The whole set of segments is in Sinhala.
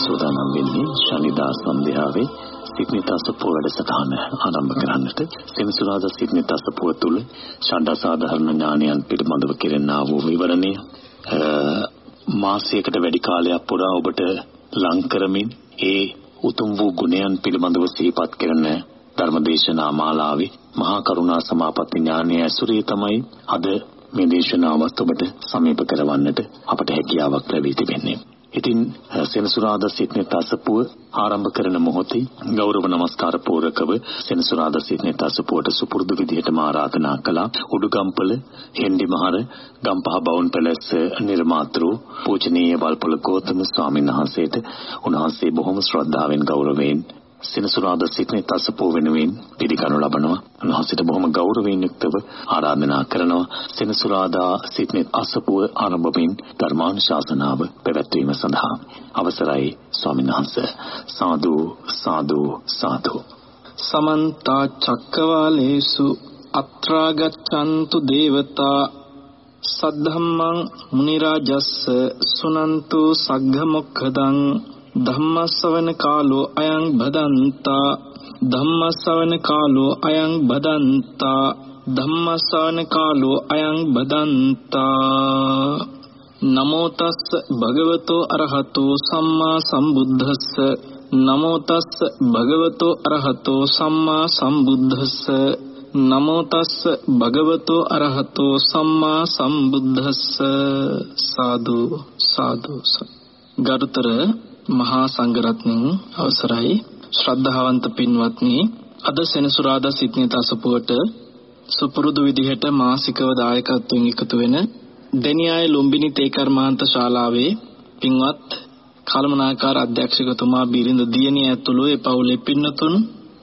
සූදානම් වෙන්නේ ශනිදා සන්ධ්‍යාවේ සිග්නිතාසපුව වැඩසටහන ආරම්භ කරන්නට සෙනසුරාදා සිග්නිතාසපුව තුල ෂඩ සාධාරණ ඥානයන් පිළිබඳව කෙරෙනා වූ විවරණය මාසයකට වැඩි කාලයක් පුරා ඔබට ලං කරමින් ඒ උතුම් වූ ගුණයන් පිළිබඳව සිහිපත් කරන ධර්මදේශනා මාලාවේ මහා කරුණා සමාපatti ඥානය ඇසුරේ තමයි අද මේ දේශනාවත් ඔබට සමීප කරවන්නට අපට හැකියාවක් ලැබී තිබෙන්නේ. ඉතින් සෙනසුරාදා සිටනේ තසපුව ආරම්භ කරන මොහොතේ ගෞරව නමස්කාර පූරකව සෙනසුරාදා සිටනේ තසපුවට සුපුරුදු විදිහටම ආරාධනා කළා. උඩුගම්පල හෙන්ඩිමහර ගම්පහ බවුන් පැලැස්ස නිර්මාතෘ පූජනීය වල්පොල ගෞතම ස්වාමීන් වහන්සේට උන්වහන්සේ බොහොම ශ්‍රද්ධාවෙන් ගෞරවයෙන් සෙනසුරාදා සිටින තසපෝ වෙනුවෙන් පිළිගනු ලබනවා. උන්වහන්සේට බොහොම ගෞරවයෙන් යුක්තව ආරාධනා කරනවා. සෙනසුරාදා සිටින අසපුව ආරම්භමින් ධර්මානුශාසනාව පැවැත්වීම සඳහා අවසරයි ස්වාමීන් වහන්සේ. සාදු සාදු සාදු. සමන්ත චක්කවාලේසු අත්‍රා ගච්ඡන්තු දේවතා සද්ධම්මං මුනි රාජස්ස සුනන්තු සග්ග මොක්ඛදං ධම්මස්සවන කාලෝ අයං බදන්තා. ධම්මස්සවන කාලෝ අයං බදන්තා. ධම්මස්සවන කාලෝ අයං බදන්තා. නමෝ තස්ස භගවතෝ අරහතෝ සම්මා සම්බුද්දස්ස. නමෝ තස්ස භගවතෝ අරහතෝ සම්මා සම්බුද්දස්ස. නමෝ තස්ස භගවතෝ අරහතෝ සම්මා සම්බුද්දස්ස. සාදු සාදු. ගරුතර මහා සංඝරත්නයන් අවසරයි. ශ්‍රද්ධාවන්ත පින්වත්නි අද සෙනසුරාදා සිට්නිත අසපුවට සුපුරුදු විදිහට මාසිකව දායකත්වයෙන් එකතු වෙන දෙනියාය ලුම්බිනි තේකර්මාන්ත ශාලාවේ පින්වත් කලමනාකාර අධ්‍යක්ෂකතුමා බිරිඳ දියණිය ඇතුළු ඒ පවුලේ පින්නතුන්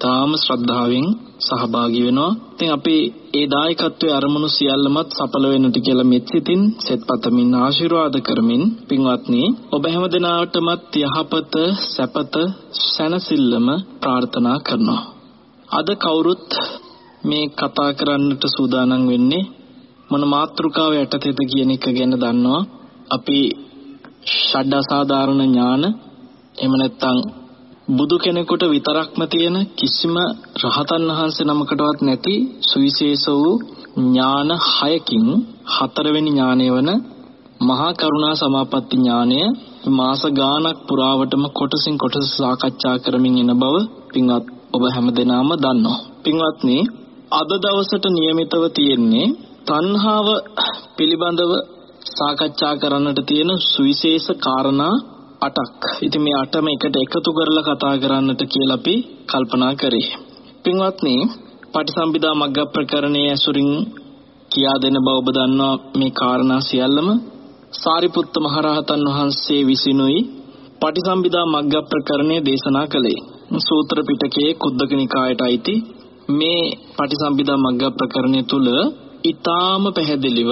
තාම ශ්‍රද්ධාවෙන් සහභාගී වෙනවා. ඉතින් අපි ඒ දායකත්වයේ අරමුණු සියල්ලමත් සඵල වෙන්නට කියලා මෙත් සිතින් සෙත් පතමින් ආශිර්වාද කරමින් පින්වත්නි ඔබ හැම දිනාටමත් යහපත සැපත සැනසෙල්ලම ප්‍රාර්ථනා කරනවා. අද කවුරුත් මේ කතා කරන්නට සූදානම් වෙන්නේ මොන මාතෘකාව යටතේද කියන එක ගැන දන්නවා. අපි ෂඩ අසාධාරණ ඥාන එහෙම නැත්නම් බුදු කෙනෙකුට විතරක්ම තියෙන කිසිම රහතන් වහන්සේ නමකටවත් නැති සුවිශේෂ වූ ඥාන හයකින් හතරවෙනි ඥානය වන මහා කරුණා සමාපatti ඥානය මාස ගාණක් පුරාවටම කොටසින් කොටස සාකච්ඡා කරමින් එන බව පින්වත් ඔබ හැමදෙනාම දන්නවා. පින්වත්නි අද දවසට નિયમિતව තියෙන්නේ තණ්හාව පිළිබඳව සාකච්ඡා කරන්නට තියෙන සුවිශේෂ කාරණා 8ක්. ඉතින් මේ 8ම එකට එකතු කරලා කතා කරන්නට කියලා අපි කල්පනා කරේ. පින්වත්නි, පටිසම්භිදා මග්ග ප්‍රකරණයේ ඇසුරින් කියා දෙන බව ඔබ දන්නවා මේ කාරණා සියල්ලම සාරිපුත්ත මහරහතන් වහන්සේ විසිනුයි පටිසම්භිදා මග්ග ප්‍රකරණය දේශනා කළේ. සූත්‍ර පිටකයේ කුද්දක නිකායට අයිති මේ පටිසම්භිදා මග්ග ප්‍රකරණය තුල ඊටාම පැහැදිලිව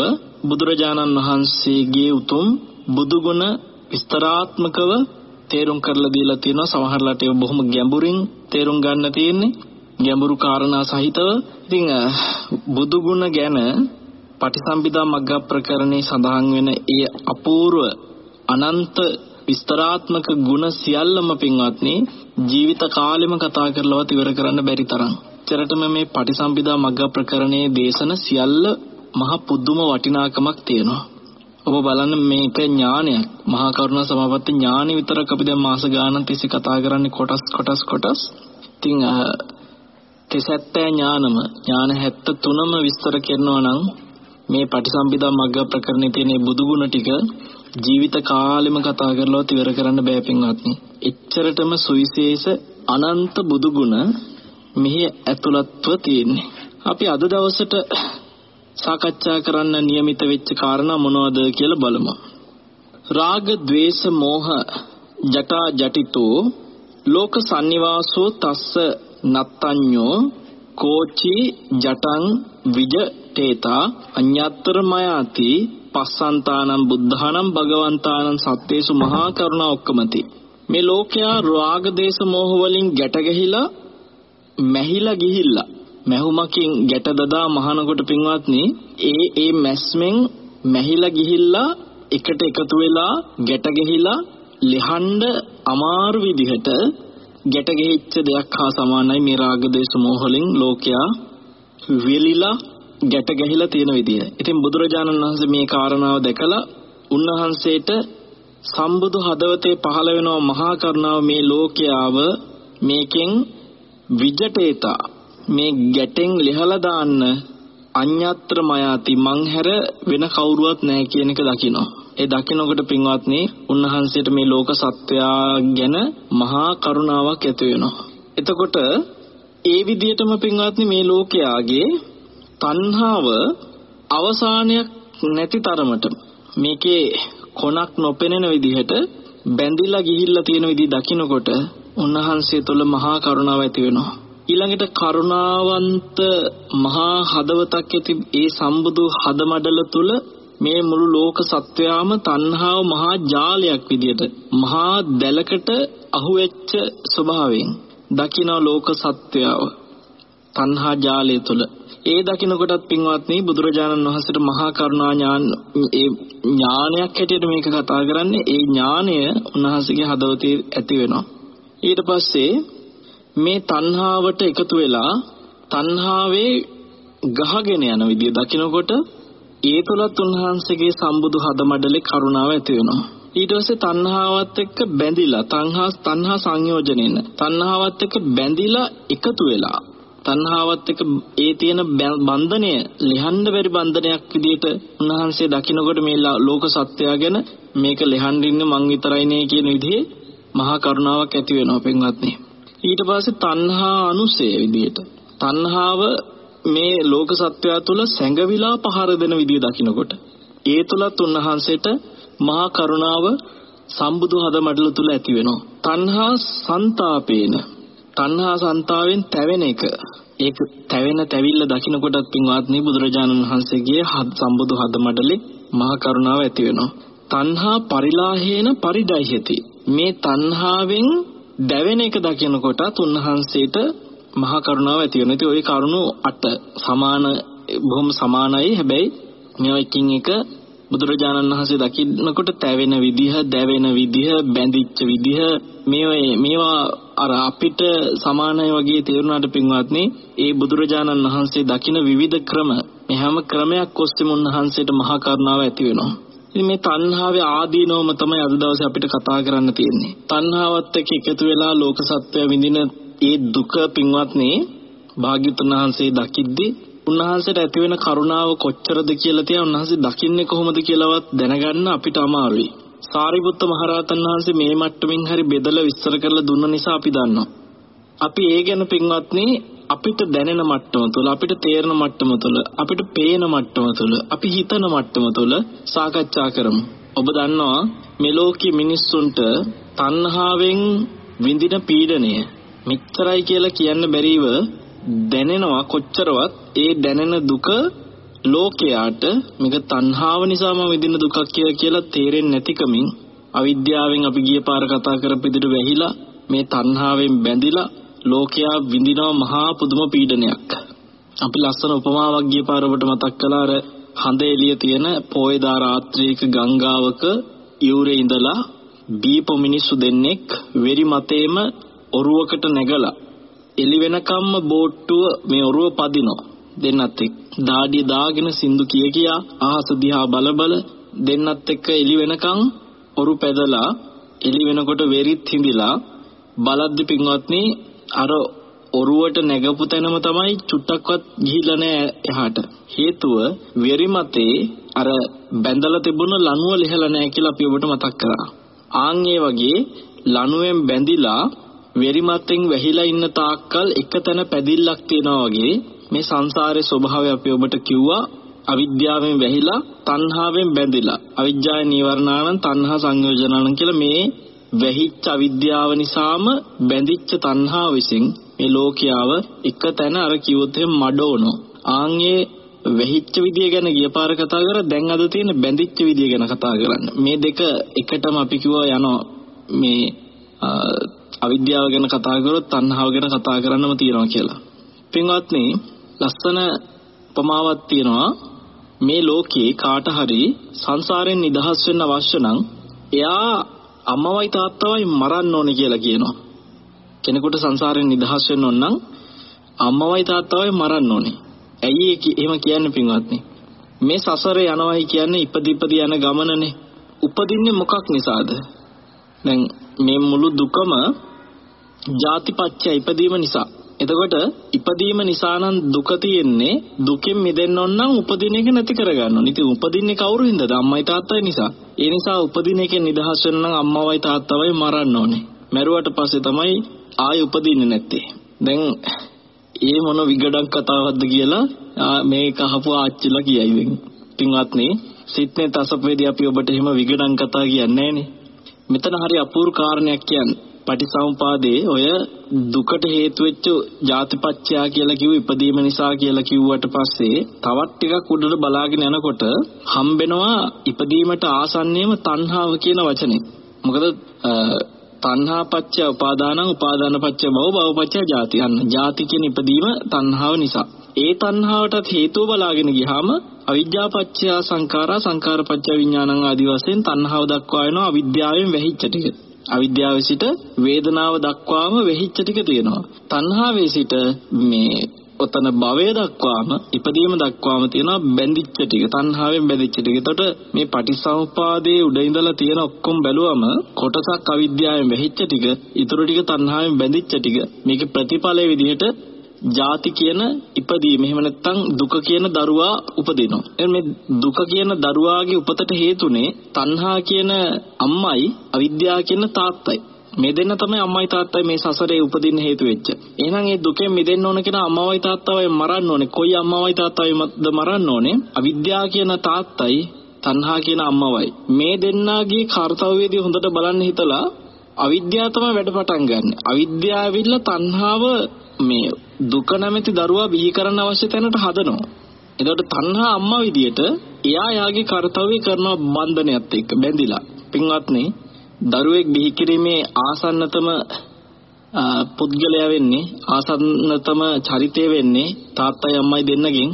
බුදුරජාණන් වහන්සේගේ උතුම් බුදුගුණ විස්තරාත්මකව තේරුම් කරලා දීලා තියෙනවා සමහරලාට ඒක බොහොම ගැඹුරින් තේරුම් ගන්න තියෙන්නේ ගැඹුරු කාරණා සහිතව ඉතින් බුදු ගුණ ගැන පටිසම්භිදා මග්ග ප්‍රකරණේ සඳහන් වෙන ඒ අපූර්ව අනන්ත විස්තරාත්මක ගුණ සියල්ලම පින්වත්නි ජීවිත කාලෙම කතා කරලවත් ඉවර කරන්න බැරි තරම්. චරටම මේ පටිසම්භිදා මග්ග ප්‍රකරණයේ දේශන සියල්ල මහ පුදුම වටිනාකමක් තියෙනවා. ඔබ බලන්න මේක ඥානයක්. මහා කරුණා සමාපatti ඥානෙ විතරක් අපි දැන් මාස ගානක් තිස්සේ කතා කරන්නේ කොටස් කොටස් කොටස්. ඉතින් තෙසැත්තෑ ඥානම ඥාන 73ම විස්තර කරනවා නම් මේ පටිසම්භිදා මග්ග ප්‍රකරණේ තියෙන බුදුගුණ ටික ජීවිත කාලෙම කතා කරලවත් ඉවර කරන්න බෑ පින්වත්නි. එච්චරටම සුවිශේෂ අනන්ත බුදුගුණ මෙහි ඇතුළත්ව තියෙන්නේ. අපි අද දවසට සාකච්ඡා කරන්න નિયમિત වෙච්ච කාරණා මොනවද කියලා බලමු. රාග, ద్వේස, මෝහ ජටා ජටිතෝ ලෝක sannivaso තස්ස නත්තඤ්ඤෝ කෝචි ජටං විජ තේතා අඤ්ඤත්තරමයාති පස්සන්තානම් බුද්ධානම් භගවන්තානම් සත්තේසු මහා කරුණා ඔක්කමති මේ ලෝකයා රාග දේශ මොහ වලින් ගැට ගැහිලා මැහිලා ගිහිල්ලා මැහුමකින් ගැට දදා මහනකොට පින්වත්නි ඒ ඒ මැස්මෙන් මැහිලා ගිහිල්ලා එකට එකතු වෙලා ගැට ගැහිලා ලිහඬ අමාරු විදිහට ගැට ගෙහිච්ච දෙයක් හා සමානයි මේ රාග දේශ මොහොලින් ලෝකයා වෙලිලා ගැට ගැහිලා තියෙන විදිය. ඉතින් බුදුරජාණන් වහන්සේ මේ කාරණාව දැකලා උන්වහන්සේට සම්බුදු හදවතේ පහළ වෙනව මහා කරුණාව මේ ලෝකයාව මේකෙන් විජටේතා මේ ගැටෙන් ලිහලා දාන්න අඤ්ඤත්‍ර මයාති මං හැර වෙන කවුරුවත් නැහැ කියන එක දකිනවා. ඒ දකිනකොට පින්වත්නි උන්වහන්සේට මේ ලෝක සත්වයා ගැන මහා කරුණාවක් ඇති වෙනවා. එතකොට ඒ විදිහටම පින්වත්නි මේ ලෝකයාගේ තණ්හාව අවසානයක් නැති තරමට මේකේ කොනක් නොපෙනෙන විදිහට බැඳිලා ගිහිල්ලා තියෙන විදිහ දකිනකොට උන්වහන්සේ තුළ මහා කරුණාව ඇති වෙනවා. ඊළඟට කරුණාවන්ත මහා හදවතක් ඇති ඒ සම්බුදු හදමඩල තුල මේ මුළු ලෝක සත්වයාම තණ්හාව මහා ජාලයක් විදියට මහා දැලකට අහුවෙච්ච ස්වභාවයෙන් දකින ලෝක සත්වයාව තණ්හා ජාලය තුල. ඒ දකින්න කොටත් පින්වත්නි බුදුරජාණන් වහන්සේට මහා කරුණා ඥාන ඒ ඥානයක් හැටියට මේක කතා කරන්නේ ඒ ඥානය උන්වහන්සේගේ හදවතේ ඇති වෙනවා. ඊට පස්සේ මේ තණ්හාවට එකතු වෙලා තණ්හාවේ ගහගෙන යන විදිය දකිනකොට ඒ තුලත් උන්වහන්සේගේ සම්බුදු හදමඩලේ කරුණාව ඇති වෙනවා. ඊට පස්සේ තණ්හාවත් එක්ක බැඳිලා තණ්හා තණ්හා සංයෝජනෙන්න තණ්හාවත් එක්ක බැඳිලා එකතු වෙලා තණ්හාවත් එක්ක ඒ තියෙන බන්ධනය ලිහන්න බැරි බන්ධනයක් විදිහට උන්වහන්සේ දකිනකොට මේ ලෝක සත්‍යය ගැන මේක ලිහන්න ඉන්නේ මං විතරයිනේ කියන විදිහේ මහා කරුණාවක් ඇති වෙනවා පින්වත්නි. ඊට පස්සේ තණ්හා අනුසය විදිහට තණ්හාව මේ ලෝක සත්‍යය තුළ සැඟවිලා පහර දෙන විදිය දකිනකොට ඒ තුලත් උන්වහන්සේට මහා කරුණාව සම්බුදු හදමඩල තුල ඇති වෙනවා. තණ්හා ਸੰతాපේන තණ්හා සංතාවෙන් තැවෙන එක. ඒක තැවෙන තැවිල්ල දකින්නකොටත් පින්වත්නි බුදුරජාණන් වහන්සේගේ සම්බුදු හදමඩලේ මහා කරුණාව ඇති වෙනවා. තණ්හා පරිලාහේන පරිඩයිහති මේ තණ්හාවෙන් දැවෙන එක දකිනකොටත් උන්වහන්සේට මහා කරුණාව ඇති වෙනවා. ඉතින් ওই කරුණු අට සමාන බොහොම සමානයි. හැබැයි මේවා එකින් එක බුදුරජාණන් වහන්සේ දකින්නකොට තැවෙන විදිහ, දැවෙන විදිහ, බැඳිච්ච විදිහ මේවා මේවා අර අපිට සමානයි වගේ තේරුණාට පින්වත්නි, ඒ බුදුරජාණන් වහන්සේ දකින විවිධ ක්‍රම මේ හැම ක්‍රමයක් ඔස්සේම උන්වහන්සේට මහා කරුණාව ඇති වෙනවා. ඉතින් මේ තණ්හාවේ ආදීනවම තමයි අද දවසේ අපිට කතා කරන්න තියෙන්නේ. තණ්හාවත් එක්ක එකතු වෙලා ලෝක සත්‍ය විඳින ඒ දුක පින්වත්නි භාග්‍යතුන් වහන්සේ දකිද්දී උන්වහන්සේට ඇති වෙන කරුණාව කොච්චරද කියලා තියා උන්වහන්සේ දකින්නේ කොහොමද කියලාවත් දැනගන්න අපිට අමාරුයි. සාරිපුත්ත මහරහතන් වහන්සේ මේ මට්ටමින් හරි බෙදලා විස්තර කරලා දුන්න නිසා අපි දන්නවා. අපි ඒ ගැන පින්වත්නි අපිට දැනෙන මට්ටම තුළ අපිට තේරෙන මට්ටම තුළ අපිට පේන මට්ටම තුළ අපි හිතන මට්ටම තුළ සාකච්ඡා කරමු. ඔබ දන්නවා මේ ලෝකයේ මිනිස්සුන්ට තණ්හාවෙන් විඳින පීඩනය මෙච්චරයි කියලා කියන්න බැරිව දැනෙනවා කොච්චරවත් ඒ දැනෙන දුක ලෝකයාට මේක තණ්හාව නිසාම විඳින දුකක් කියලා කියලා තේරෙන්නේ නැතිකමින් අවිද්‍යාවෙන් අපි ගිය පාර කතා කරපු විදිහට වැහිලා මේ තණ්හාවෙන් බැඳිලා ලෝකයා විඳිනවා මහා පුදුම පීඩනයක්. අපි ලස්සන උපමාවක් ගිය පාර ඔබට මතක් කළා අර හඳ එළිය තියෙන පොයදා රාත්‍රියක ගංගාවක යූරේ ඉඳලා දීප මිනිස්සු දෙන්නෙක් වෙරි මතේම ඔරුවකට නැගලා එළි වෙනකම්ම බෝට්ටුව මේ ඔරුව පදිනවා දෙන්නත් එක්ක දාඩිය දාගෙන සින්දු කිය කියා අහස දිහා බල බල දෙන්නත් එක්ක එළි වෙනකම් ඔරු පැදලා එළි වෙනකොට වෙරිත් හිඳිලා බලද්දි පින්වත්නි අර ඔරුවට නැගපු තැනම තමයි චුට්ටක්වත් ගිහිල්ලා නැහැ එහාට. හේතුව වෙරි මතේ අර බැඳලා තිබුණ ලණුව ලිහලා නැහැ කියලා අපි ඔබට මතක් කරා. ආන් වගේ ලණුවෙන් බැඳිලා වෙරි මතෙන් වැහිලා ඉන්න තාක්කල් එක තැන පැදිල්ලක් තියනවා වගේ මේ සංසාරයේ ස්වභාවය අපි ඔබට කිව්වා අවිද්‍යාවෙන් වැහිලා තණ්හාවෙන් බැඳිලා අවිජ්ජාය නීවරණාන තණ්හා සංයෝජනාන කියලා මේ වැහිච්ච අවිද්‍යාව නිසාම බැඳිච්ච තණ්හාව විසින් මේ ලෝකියාව එක තැන අර කිව්වොත් එහෙම මඩෝනෝ ආන්ගේ වැහිච්ච විදිය ගැන ගිය පාර කතා කරා දැන් අද තියෙන බැඳිච්ච විදිය ගැන කතා කරන්න. මේ දෙක එකටම අපි කිව්වා යනවා. මේ අවිද්‍යාව ගැන කතා කරොත් තණ්හාව ගැන කතා කරන්නම තියෙනවා කියලා. පින්වත්නි ලස්සන උපමාවක් තියෙනවා. මේ ලෝකේ කාට හරි සංසාරයෙන් නිදහස් වෙන්න අවශ්‍ය නම් එයා අම්මවයි තාත්තවයි මරන්න ඕනේ කියලා කියනවා. කෙනෙකුට සංසාරයෙන් නිදහස් වෙන්න ඕන නම් අම්මවයි තාත්තවයි මරන්න ඕනේ. ඇයි එහෙම කියන්නේ පින්වත්නි? මේ සසරේ යනවයි කියන්නේ ඉපදි ඉපදි යන ගමනනේ. උපදින්නේ මොකක් නිසාද? දැන් මේ මුළු දුකම ජාතිපච්චය ඉපදීම නිසා. එතකොට ඉපදීම නිසා නම් දුක තියෙන්නේ දුකෙන් මිදෙන්න ඕන නම් උපදින එක නැති කරගන්න ඕන. ඉතින් උපදින්නේ කවුරු හින්දාද? අම්මයි තාත්තයි නිසා. ඒ නිසා උපදින එකෙන් නිදහස් වෙන්න නම් අම්මවයි තාත්තවයි මරන්න ඕනේ. මැරුවට පස්සේ තමයි ආයෙ උපදින්නේ නැත්තේ. දැන් ඒ මොන විගඩක් කතාවක්ද කියලා මේක අහපු ආච්චිලා කියයි වෙන්. පින්වත්නි සිත්නේ තසපේදී අපි ඔබට එහෙම විගඩම් කතා කියන්නේ නැහනේ. මෙතන හරි අපූර්ව කාරණයක් කියන්නේ. පටිසමුපාදේ ඔය දුකට හේතු වෙච්ච ජාතිපච්චයා කියලා කිව්ව ඉපදීම නිසා කියලා කිව්වට පස්සේ තවත් ටිකක් උඩට බලාගෙන යනකොට හම්බෙනවා ඉපදීමට ආසන්නයේම තණ්හාව කියන වචනේ. මොකද තණ්හා පච්චය උපාදානං උපාදාන පච්චය භව භව පච්චය ජාති. අන්න ජාති කියන ඉපදීම තණ්හාව නිසා. ඒ තණ්හාවටත් හේතුව බලාගෙන ගියාම අවිද්‍යා පච්චය සංඛාරා සංඛාර පච්චය විඥානං ආදි වශයෙන් තණ්හාව දක්වා වෙනවා අවිද්‍යාවෙන් වැහිච්ච ටික. අවිද්‍යාවේ සිට වේදනාව දක්වාම වෙහිච්ච ටික තියෙනවා. තණ්හාවේ සිට මේ ඔතන භවය දක්වාම ඉපදීම දක්වාම තියෙනවා බැඳිච්ච ටික තණ්හාවෙන් බැඳිච්ච ටික. එතකොට මේ පටිසමුපාදයේ උඩ ඉඳලා තියෙන ඔක්කොම බැලුවම කොටසක් අවිද්‍යාවෙන් වෙහිච්ච ටික, ඊටු ටික තණ්හාවෙන් බැඳිච්ච ටික. මේකේ ප්‍රතිඵලයේ විදිහට ජාති කියන ඉපදීම එහෙම නැත්නම් දුක කියන දරුවා උපදිනවා. එහෙනම් මේ දුක කියන දරුවාගේ උපතට හේතුනේ තණ්හා කියන අම්මයි අවිද්‍යාව කියන තාත්තයි. මේ දෙන්න තමයි අම්මයි තාත්තයි මේ සසරේ උපදින්න හේතු වෙච්ච. එහෙනම් මේ දුකෙන් මිදෙන්න ඕන කෙනා අම්මවයි තාත්තවයි මරන්න ඕනේ. කොයි අම්මවයි තාත්තවයිද මරන්න ඕනේ? අවිද්‍යාව කියන තාත්තයි තණ්හා කියන අම්මවයි. මේ දෙන්නාගේ කාර්යවේදී හොඳට බලන්න හිතලා අවිද්‍යාව තමයි වැඩ පටන් ගන්න. අවිද්‍යාව ඇවිල්ලා තණ්හාව මේ දුක නැමැති දරුවා බිහි කරන්න අවශ්‍ය තැනට හදනවා. එතකොට තණ්හා අම්මා විදියට එයා යාගේ කාර්යය කරන බන්ධනයත් එක්ක බැඳිලා. පින්වත්නි දරුවෙක් බිහි කිරීමේ ආසන්නතම පුද්ගලයා වෙන්නේ ආසන්නතම චරිතය වෙන්නේ තාත්තයි අම්මයි දෙන්නගෙන්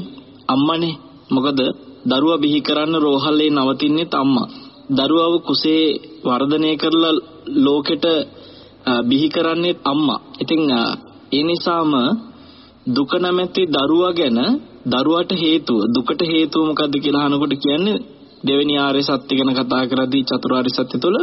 අම්මනේ. මොකද දරුවා බිහි කරන්න රෝහලේ නවතින්නේ අම්මා. දරුවව කුසේ වර්ධනය කරලා ලෝකෙට බිහි කරන්නේ අම්මා. ඉතින් ඒ නිසාම දුක නැමැති දරුවා ගැන දරුවට හේතුව දුකට හේතුව මොකද්ද කියලා අහනකොට කියන්නේ දෙවෙනි ආර්ය සත්‍ය ගැන කතා කරද්දී චතුරාර්ය සත්‍ය තුළ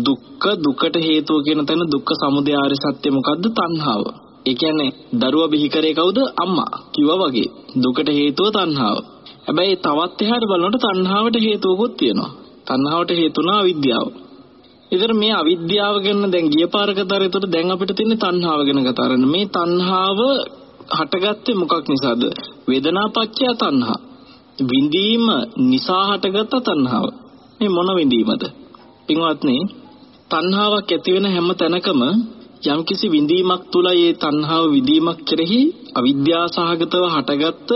දුක්ඛ දුකට හේතුව කියන තැන දුක්ඛ සමුදය ආර්ය සත්‍ය මොකද්ද තණ්හාව. ඒ කියන්නේ දරුවා බිහි කරේ කවුද? අම්මා. කිව්වා වගේ. දුකට හේතුව තණ්හාව. හැබැයි තවත් එහාට බලනකොට තණ්හාවට හේතුවකුත් තියෙනවා. තණ්හාවට හේතුණා අවිද්‍යාව. ඒතර මේ අවිද්‍යාව ගැන දැන් ගිය පාර කතා කරේතොට දැන් අපිට තියෙන්නේ තණ්හාව ගැන කතා කරන්න. මේ තණ්හාව හටගත්තේ මොකක් නිසාද? වේදනාපච්චය තණ්හා. විඳීම නිසා හටගත්ත තණ්හාව. මේ මොන විඳීමද? පින්වත්නි, තණ්හාවක් ඇති වෙන හැම තැනකම යම්කිසි විඳීමක් තුල ඒ තණ්හාව විඳීමක් කෙරෙහි අවිද්‍යාව සහගතව හටගත්ත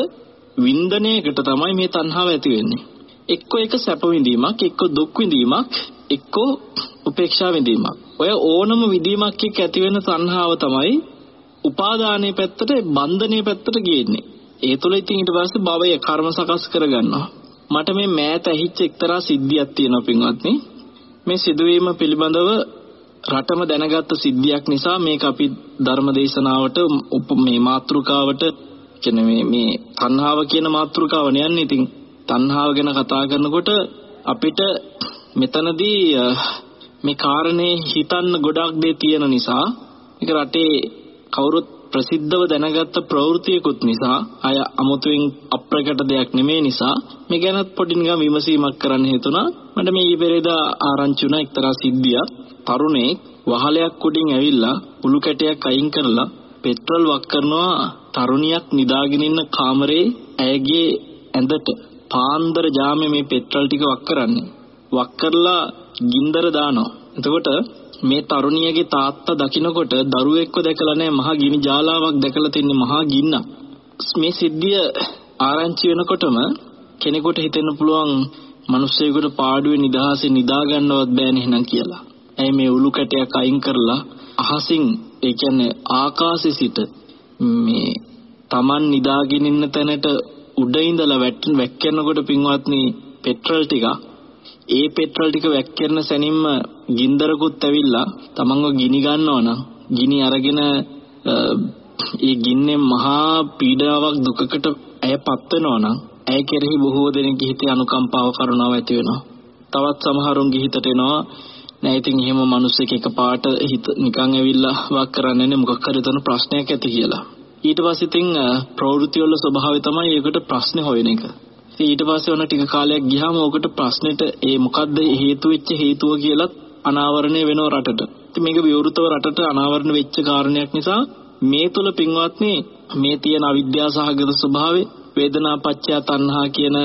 වින්දනයකට තමයි මේ තණ්හාව ඇති වෙන්නේ. එක්ක එක සැප විඳීමක්, එක්ක දුක් විඳීමක්, එක්ක උපේක්ෂා විඳීමක්. ඔය ඕනම විඳීමක් එක්ක ඇති වෙන තණ්හාව තමයි උපාදානයේ පැත්තට බන්ධනයේ පැත්තට ගියන්නේ. ඒ තුළ ඉතින් ඊට පස්සේ භවය කර්ම සකස් කරගන්නවා. මට මේ මෑත ඇහිච්ච එක්තරා සිද්ධියක් තියෙනවා පින්වත්නි. මේ සිදුවීම පිළිබඳව රටම දැනගත්ත සිද්ධියක් නිසා මේක අපි ධර්ම දේශනාවට මේ මාතෘකාවට කියන්නේ මේ මේ තණ්හාව කියන මාතෘකාව යන්නේ ඉතින් තණ්හාව ගැන කතා කරනකොට අපිට මෙතනදී මේ කාරණේ හිතන්න ගොඩක් දේ තියෙන නිසා මේක රටේ කවුරුත් ප්‍රසිද්ධව දැනගත්ත ප්‍රවෘත්තියකුත් නිසා අය අමුතුවෙන් අප්‍රකට දෙයක් නෙමේ නිසා මේ ගැනත් පොඩි නිකන් විමසීමක් කරන්න හේතුණා මට මේ ඊපෙරේදා ආරංචි වුණා එක්තරා සිද්ධියක්. තරුණෙක් වහලයක් උඩින් ඇවිල්ලා උළු කැටයක් අයින් කරලා පෙට්‍රල් වක් කරනවා තරුණියක් නිදාගෙන ඉන්න කාමරේ ඇයගේ ඇඳට පාන්දර ජාමේ මේ පෙට්‍රල් ටික වක් කරන්නේ. වක් කරලා ගින්දර දානවා එතකොට මේ තරුණියගේ තාත්තා දකින්නකොට දරුවෙක්ව දැකලා නැහැ මහා ගිනි ජාලාවක් දැකලා තින්නේ මහා ගින්නක්. මේ සිද්ධිය ආරංචි වෙනකොටම කෙනෙකුට හිතෙන්න පුළුවන් මිනිස්සෙකුට පාඩුවේ නිදහසේ නිදා ගන්නවත් බෑනේ එහෙනම් කියලා. ඇයි මේ උළු කැටයක් අයින් කරලා අහසින් ඒ කියන්නේ ආකාශෙ සිට මේ Taman නිදාගෙන ඉන්න තැනට උඩ ඉඳලා වැක්කෙනකොට පින්වත්නි පෙට්‍රල් ටික ඒ පෙට්‍රල් ටික වැක්කෙන සැනින්ම ගින්දරකුත් ඇවිල්ලා තමන්ව ගිනි ගන්නවා නම් ගිනි අරගෙන ඒ ගින්නෙන් මහා පීඩාවක් දුකකට ඇයපත් වෙනවා නම් ඇය කෙරෙහි බොහෝ දෙනෙක්ගේ හිතේ අනුකම්පාව කරුණාව ඇති වෙනවා. තවත් සමහරුන්ගේ හිතට එනවා නෑ ඉතින් එහෙම මිනිස්සෙක් එකපාරට හිත නිකන් ඇවිල්ලා වක් කරන්නේ නේ මොකක් හරි තන ප්‍රශ්නයක් ඇති කියලා. ඊට පස්සේ ඉතින් ප්‍රවෘත්ති වල ස්වභාවය තමයි ඒකට ප්‍රශ්න හොයන එක. ඊට පස්සේ ඔන්න ටික කාලයක් ගියාම ඔකට ප්‍රශ්නෙට ඒ මොකද්ද හේතු වෙච්ච හේතුව කියලා අනාවරණය වෙනව රටට. ඉතින් මේක විවෘතව රටට අනාවරණ වෙච්ච කාරණයක් නිසා මේ තුල පින්වත්නි මේ තියෙන අවිද්‍යාව සහගත ස්වභාවය වේදනා පත්‍ය තණ්හා කියන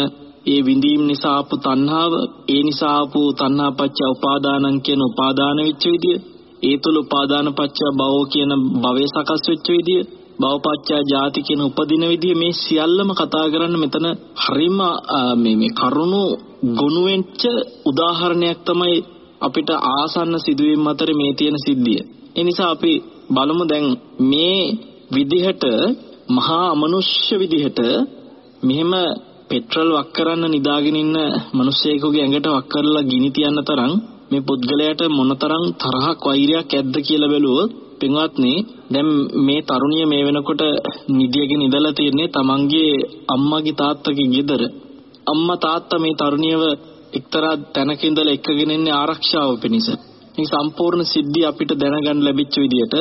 ඒ විඳීම් නිසා ආපු තණ්හාව ඒ නිසා ආපු තණ්හා පත්‍ය උපාදානං කියන උපාදාන වෙච්ච විදිය ඒ තුල උපාදාන පත්‍ය භව කියන භවය සකස් වෙච්ච විදිය භවපත්‍ය ජාති කියන උපදින විදිය මේ සියල්ලම කතා කරන්න මෙතන හරිම මේ මේ කරුණු ගොනු වෙච්ච උදාහරණයක් තමයි අපිට ආසන්න සිදුවීම් අතර මේ තියෙන සිද්ධිය. ඒ නිසා අපි බලමු දැන් මේ විදිහට මහා අමනුෂ්‍ය විදිහට මෙහෙම පෙට්‍රල් වක් කරන්න නිදාගෙන ඉන්න මිනිස්සෙකුගේ ඇඟට වක් කරලා ගිනි තියන්න තරම් මේ පුද්ගලයාට මොනතරම් තරහක් වෛරයක් ඇද්ද කියලා බැලුවොත් පින්වත්නි දැන් මේ තරුණිය මේ වෙනකොට නිදියකින් ඉඳලා තියෙන්නේ තමන්ගේ අම්මාගේ තාත්තගේ ගෙදර. අම්මා තාත්තා මේ තරුණියව එක්තරා තැනක ඉඳලා එක්කගෙන ඉන්නේ ආරක්ෂාව පිණිස. මේ සම්පූර්ණ සිද්ධිය අපිට දැනගන්න ලැබිච්ච විදිහට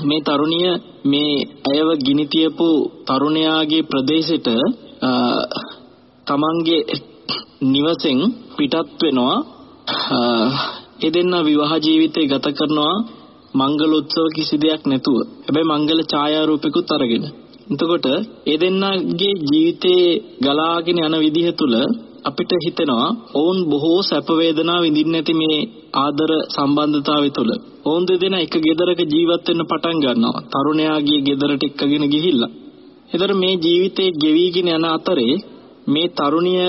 මේ තරුණිය මේ අයව ගිනි තියපු තරුණයාගේ ප්‍රදේශෙට තමන්ගේ නිවසෙන් පිටත් වෙනවා. ඒ දෙන්න විවාහ ජීවිතය ගත කරනවා. මංගල උත්සව කිසි දෙයක් නැතුව හැබැයි මංගල ඡායාරූපිකුත් අරගෙන එතකොට ඒ දෙන්නගේ ජීවිතේ ගලාගෙන යන විදිහ තුල අපිට හිතෙනවා ඔවුන් බොහෝ සැප වේදනා විඳින්න ඇති මේ ආදර සම්බන්ධතාවය තුළ. ඔවුන් දෙදෙනා එක ගෙදරක ජීවත් වෙන්න පටන් ගන්නවා. තරුණයාගේ ගෙදරට එක්කගෙන ගිහිල්ලා. ඒතර මේ ජීවිතේ ගෙවිගෙන යන අතරේ මේ තරුණිය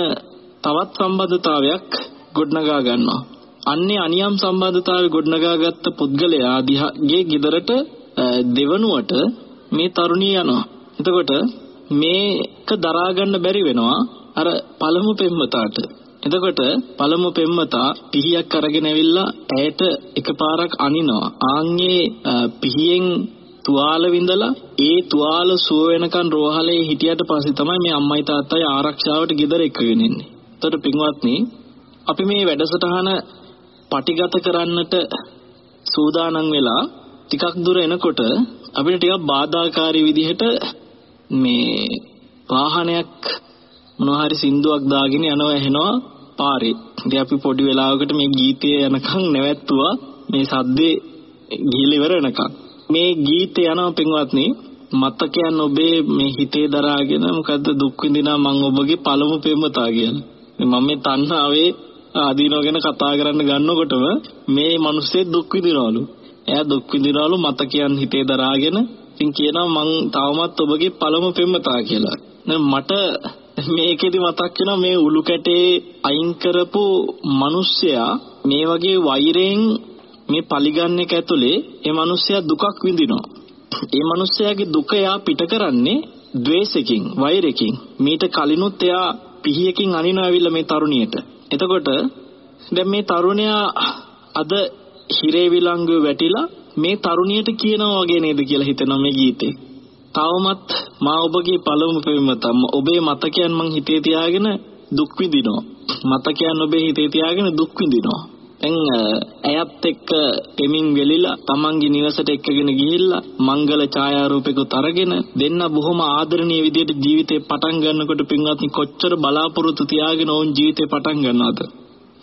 තවත් සම්බන්ධතාවයක් ගොඩනගා ගන්නවා. අන්නේ අනියම් සම්බන්ධතාවය ගොඩනගාගත්ත පුද්ගලයා දිහාගේ ගෙදරට දෙවනුවට මේ තරුණිය යනවා. එතකොට මේක දරා ගන්න බැරි වෙනවා අර පළමු පෙම්වතාට. එතකොට පළමු පෙම්වතා පිහියක් අරගෙන ඇවිල්ලා ඇයට එකපාරක් අනිනවා. ආන්ගේ පිහියෙන් තුවාල විඳලා ඒ තුවාල සුව වෙනකන් රෝහලේ හිටියට පස්සේ තමයි මේ අම්මයි තාත්තයි ආරක්ෂාවට ගෙදර එක්කගෙන ඉන්නේ. එතකොට පින්වත්නි අපි මේ වැඩසටහන පටිගත කරන්නට සූදානම් වෙලා ටිකක් දුර එනකොට අපිට ටිකක් බාධාකාරී විදිහට මේ වාහනයක් මොනවා හරි සින්දුවක් දාගෙන යනවා ඇහෙනවා පාරේ. ඉතින් අපි පොඩි වෙලාවකට මේ ගීතය යනකම් නැවැත්තුවා මේ සද්දේ ගිහිල ඉවර වෙනකම්. මේ ගීතය යනවා පින්වත්නි මතකයන් ඔබේ මේ හිතේ දරාගෙන මොකද්ද දුක් විඳිනා මං ඔබගේ පළමු පෙම්වතා කියලා. මම මේ තණ්හාවේ ආදීනව ගැන කතා කරන්න ගන්නකොටම මේ මිනිස්සේ දුක් විඳිනවලු. එයා දුක් විඳිනවලු මතකයන් හිතේ දරාගෙන ඉතින් කියනවා මං තවමත් ඔබගේ පළමු පෙම්වතා කියලා. මට මේකෙදි මතක් වෙනවා මේ උළු කැටේ අයින් කරපු මිනිස්සයා මේ වගේ වෛරයෙන් මේ පලිගන්න එක ඇතුලේ ඒ මිනිස්සයා දුකක් විඳිනවා. ඒ මිනිස්සයාගේ දුක එයා පිට කරන්නේ ද්වේෂකින්, වෛරකින්. මීට කලිනුත් එයා පිහියකින් අනිනවා ඇවිල්ලා මේ තරුණියට. එතකොට දැන් මේ තරුණයා අද හිරේ විලංගුවේ වැටිලා මේ තරුණියට කියනවා වගේ නේද කියලා හිතෙනවා මේ ගීතේ. තවමත් මා ඔබගේ පළමු පෙම්වතා ඔබේ මතකයන් මං හිතේ තියාගෙන දුක් විඳිනවා. මතකයන් ඔබේ හිතේ තියාගෙන දුක් විඳිනවා. දැන් ඇයත් එක්ක එමින් වෙලිලා තමන්ගේ නිවසට එක්කගෙන ගිහිල්ලා මංගල ඡායාරූපයකට අරගෙන දෙන්න බොහොම ආදරණීය විදිහට ජීවිතේ පටන් ගන්නකොට පින්වත්නි කොච්චර බලාපොරොත්තු තියාගෙන ඔවුන් ජීවිතේ පටන් ගන්නවද?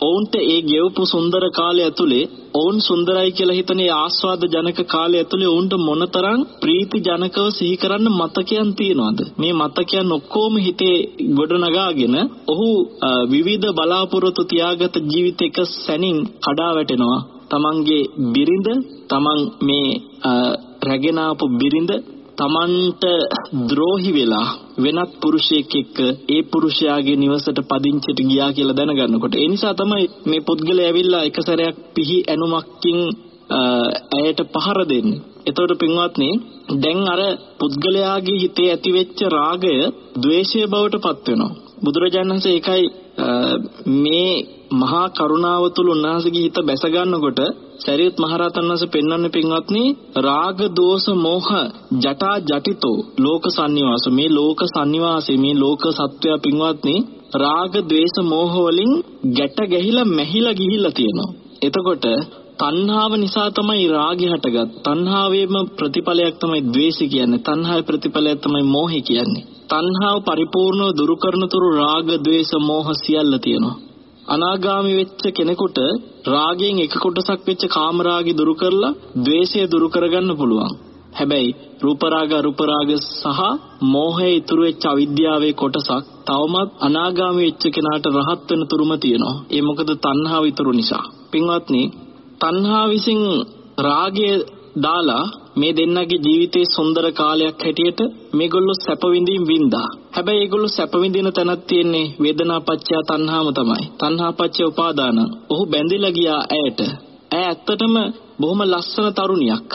ඔවුන්ට ඒ ගෙවපු සුන්දර කාලය ඇතුලේ ඔවුන් සුන්දරයි කියලා හිතන ඒ ආස්වාද ජනක කාලය ඇතුලේ ඔවුන්ට මොනතරම් ප්‍රීති ජනකව සිහි කරන්න මතකයන් තියනවද? මේ මතකයන් ඔක්කොම හිතේ ගොඩනගාගෙන ඔහු විවිධ බලාපොරොත්තු තියාගත ජීවිතයක සැනින් කඩා වැටෙනවා. තමන්ගේ බිරිඳ තමන් මේ රැගෙන ආපු බිරිඳ තමන්ට ද්‍රෝහි වෙලා වෙනත් පුරුෂයෙක් එක්ක ඒ පුරුෂයාගේ නිවසට පදිංචිට ගියා කියලා දැනගන්නකොට ඒ නිසා තමයි මේ පුද්ගලයා ඇවිල්ලා එක සැරයක් පිහි ඇනුමක්කින් ඇයට පහර දෙන්නේ. එතකොට පින්වත්නි දැන් අර පුද්ගලයාගේ හිතේ ඇතිවෙච්ච රාගය ද්වේෂය බවට පත් වෙනවා. බුදුරජාණන් වහන්සේ ඒකයි මේ මහා කරුණාව තුල උන්වහන්සේගේ හිත බැස ගන්නකොට සරියුත් මහරහතන් වහන්සේ පෙන්වන්නේ පින්වත්නි රාග දෝෂ මෝහ ජටා ජටිතෝ ලෝක සංනිවාස මේ ලෝක සංනිවාසයේ මේ ලෝක සත්වය පින්වත්නි රාග ద్వේෂ මෝහ වලින් ගැට ගැහිලා මැහිලා ගිහිල්ලා තියෙනවා එතකොට තණ්හාව නිසා තමයි රාගය හටගත්. තණ්හාවේම ප්‍රතිඵලයක් තමයි ද්වේෂය කියන්නේ. තණ්හාවේ ප්‍රතිඵලයක් තමයි මෝහය කියන්නේ. තණ්හාව පරිපූර්ණව දුරු කරන තුරු රාග, ද්වේෂ, මෝහ සියල්ල තියෙනවා. අනාගාමි වෙච්ච කෙනෙකුට රාගයෙන් එක කොටසක් වෙච්ච කාමරාගය දුරු කරලා ද්වේෂය දුරු කරගන්න පුළුවන්. හැබැයි රූප රාග අරූප රාග සහ මෝහය ඉතුරු වෙච්ච අවිද්‍යාවේ කොටසක් තවමත් අනාගාමි වෙච්ච කෙනාට රහත් වෙන තුරුම තියෙනවා. ඒ මොකද තණ්හාව ඉතුරු නිසා. පින්වත්නි තණ්හා විසින් රාගය දාලා මේ දෙන්නගේ ජීවිතේ සුන්දර කාලයක් හැටියට මේගොල්ලෝ සැප විඳින් වින්දා. හැබැයි ඒගොල්ලෝ සැප විඳින තැනක් තියෙන්නේ වේදනා පත්‍ය තණ්හාම තමයි. තණ්හා පත්‍ය උපාදාන. ඔහු බැඳිලා ගියා ඇයට. ඇය ඇත්තටම බොහොම ලස්සන තරුණියක්.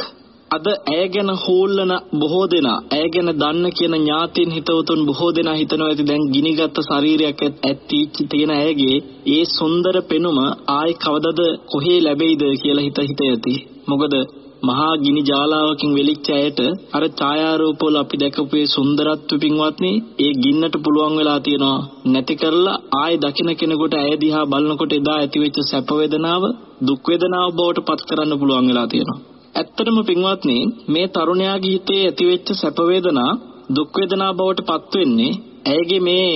අද ඇය ගැන හෝල්ලන බොහෝ දෙනා ඇය ගැන දන්න කියන ඥාතීන් හිතවතුන් බොහෝ දෙනා හිතනවා ඇති දැන් ගිනිගත් ශරීරයක් ඇති තියෙන ඇයගේ ඒ සුන්දර පෙනුම ආයි කවදද කොහේ ලැබෙයිද කියලා හිත හිත ඇති මොකද මහා ගිනි ජාලාවකින් වෙලිච්ච ඇයට අර ඡායාරූපවල අපි දැකපු ඒ සුන්දරත්ව පින්වත්නි ඒ ගින්නට පුළුවන් වෙලා තියෙනවා. නැති කරලා ආයි දකින්න කෙනෙකුට ඇය දිහා බලනකොට එදා ඇතිවෙච්ච සැප වේදනාව දුක් වේදනාව බවට පත් කරන්න පුළුවන් වෙලා තියෙනවා. ඇත්තටම පින්වත්නි මේ තරුණයාගේ හිතේ ඇතිවෙච්ච සැප වේදනා දුක් වේදනා බවට පත් වෙන්නේ ඇයගේ මේ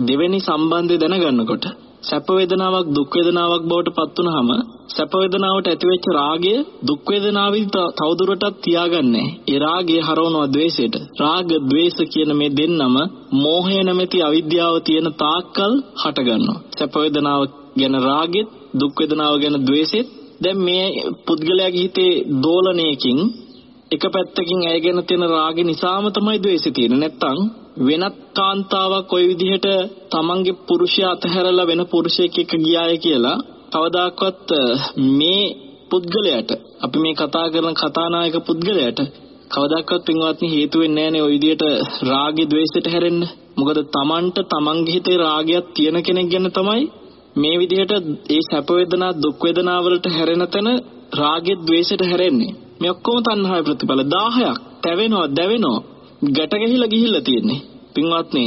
දෙවෙනි සම්බන්ධය දැනගන්නකොට. සැප වේදනාවක් දුක් වේදනාවක් බවට පත් වුනහම සැප වේදනාවට ඇතිවෙච්ච රාගය දුක් වේදනාවෙන් තවදුරටත් තියාගන්නේ. ඒ රාගය හරවනවා ද්වේෂයට. රාග ද්වේෂ කියන මේ දෙන්නම මෝහය නැමැති අවිද්‍යාව තියෙන තාක්කල් හටගන්නවා. සැප වේදනාව ගැන රාගෙත් දුක් වේදනාව ගැන ද්වේෂෙත් දැන් මේ පුද්ගලයාගේ හිතේ දෝලණයකින් එක පැත්තකින් ඇය ගැන තියෙන රාගෙ නිසාම තමයි ද්වේෂය තියෙන්නේ. නැත්තම් වෙනත් කාන්තාවක් කොයි විදිහට තමන්ගේ පුරුෂයා අතහැරලා වෙන පුරුෂයෙක් එක්ක ගියාය කියලා කවදාකවත් මේ පුද්ගලයාට අපි මේ කතා කරන කතානායක පුද්ගලයාට කවදාකවත් පින්වත්නි හේතු වෙන්නේ නැහැ නේ ওই විදිහට රාගෙ ద్వේෂයට හැරෙන්න. මොකද තමන්ට තමන්ගේ හිතේ රාගයක් තියෙන කෙනෙක් ගැන තමයි මේ විදිහට ඒ සැප වේදනා දුක් වේදනා වලට හැරෙන තැන රාගෙ ద్వේෂයට හැරෙන්නේ. මේ ඔක්කොම තණ්හාවේ ප්‍රතිඵල 1000ක්. තැවෙනවා, දැවෙනවා. ගැට ගැහිලා ගිහිල්ලා තියෙන්නේ. පින්වත්නි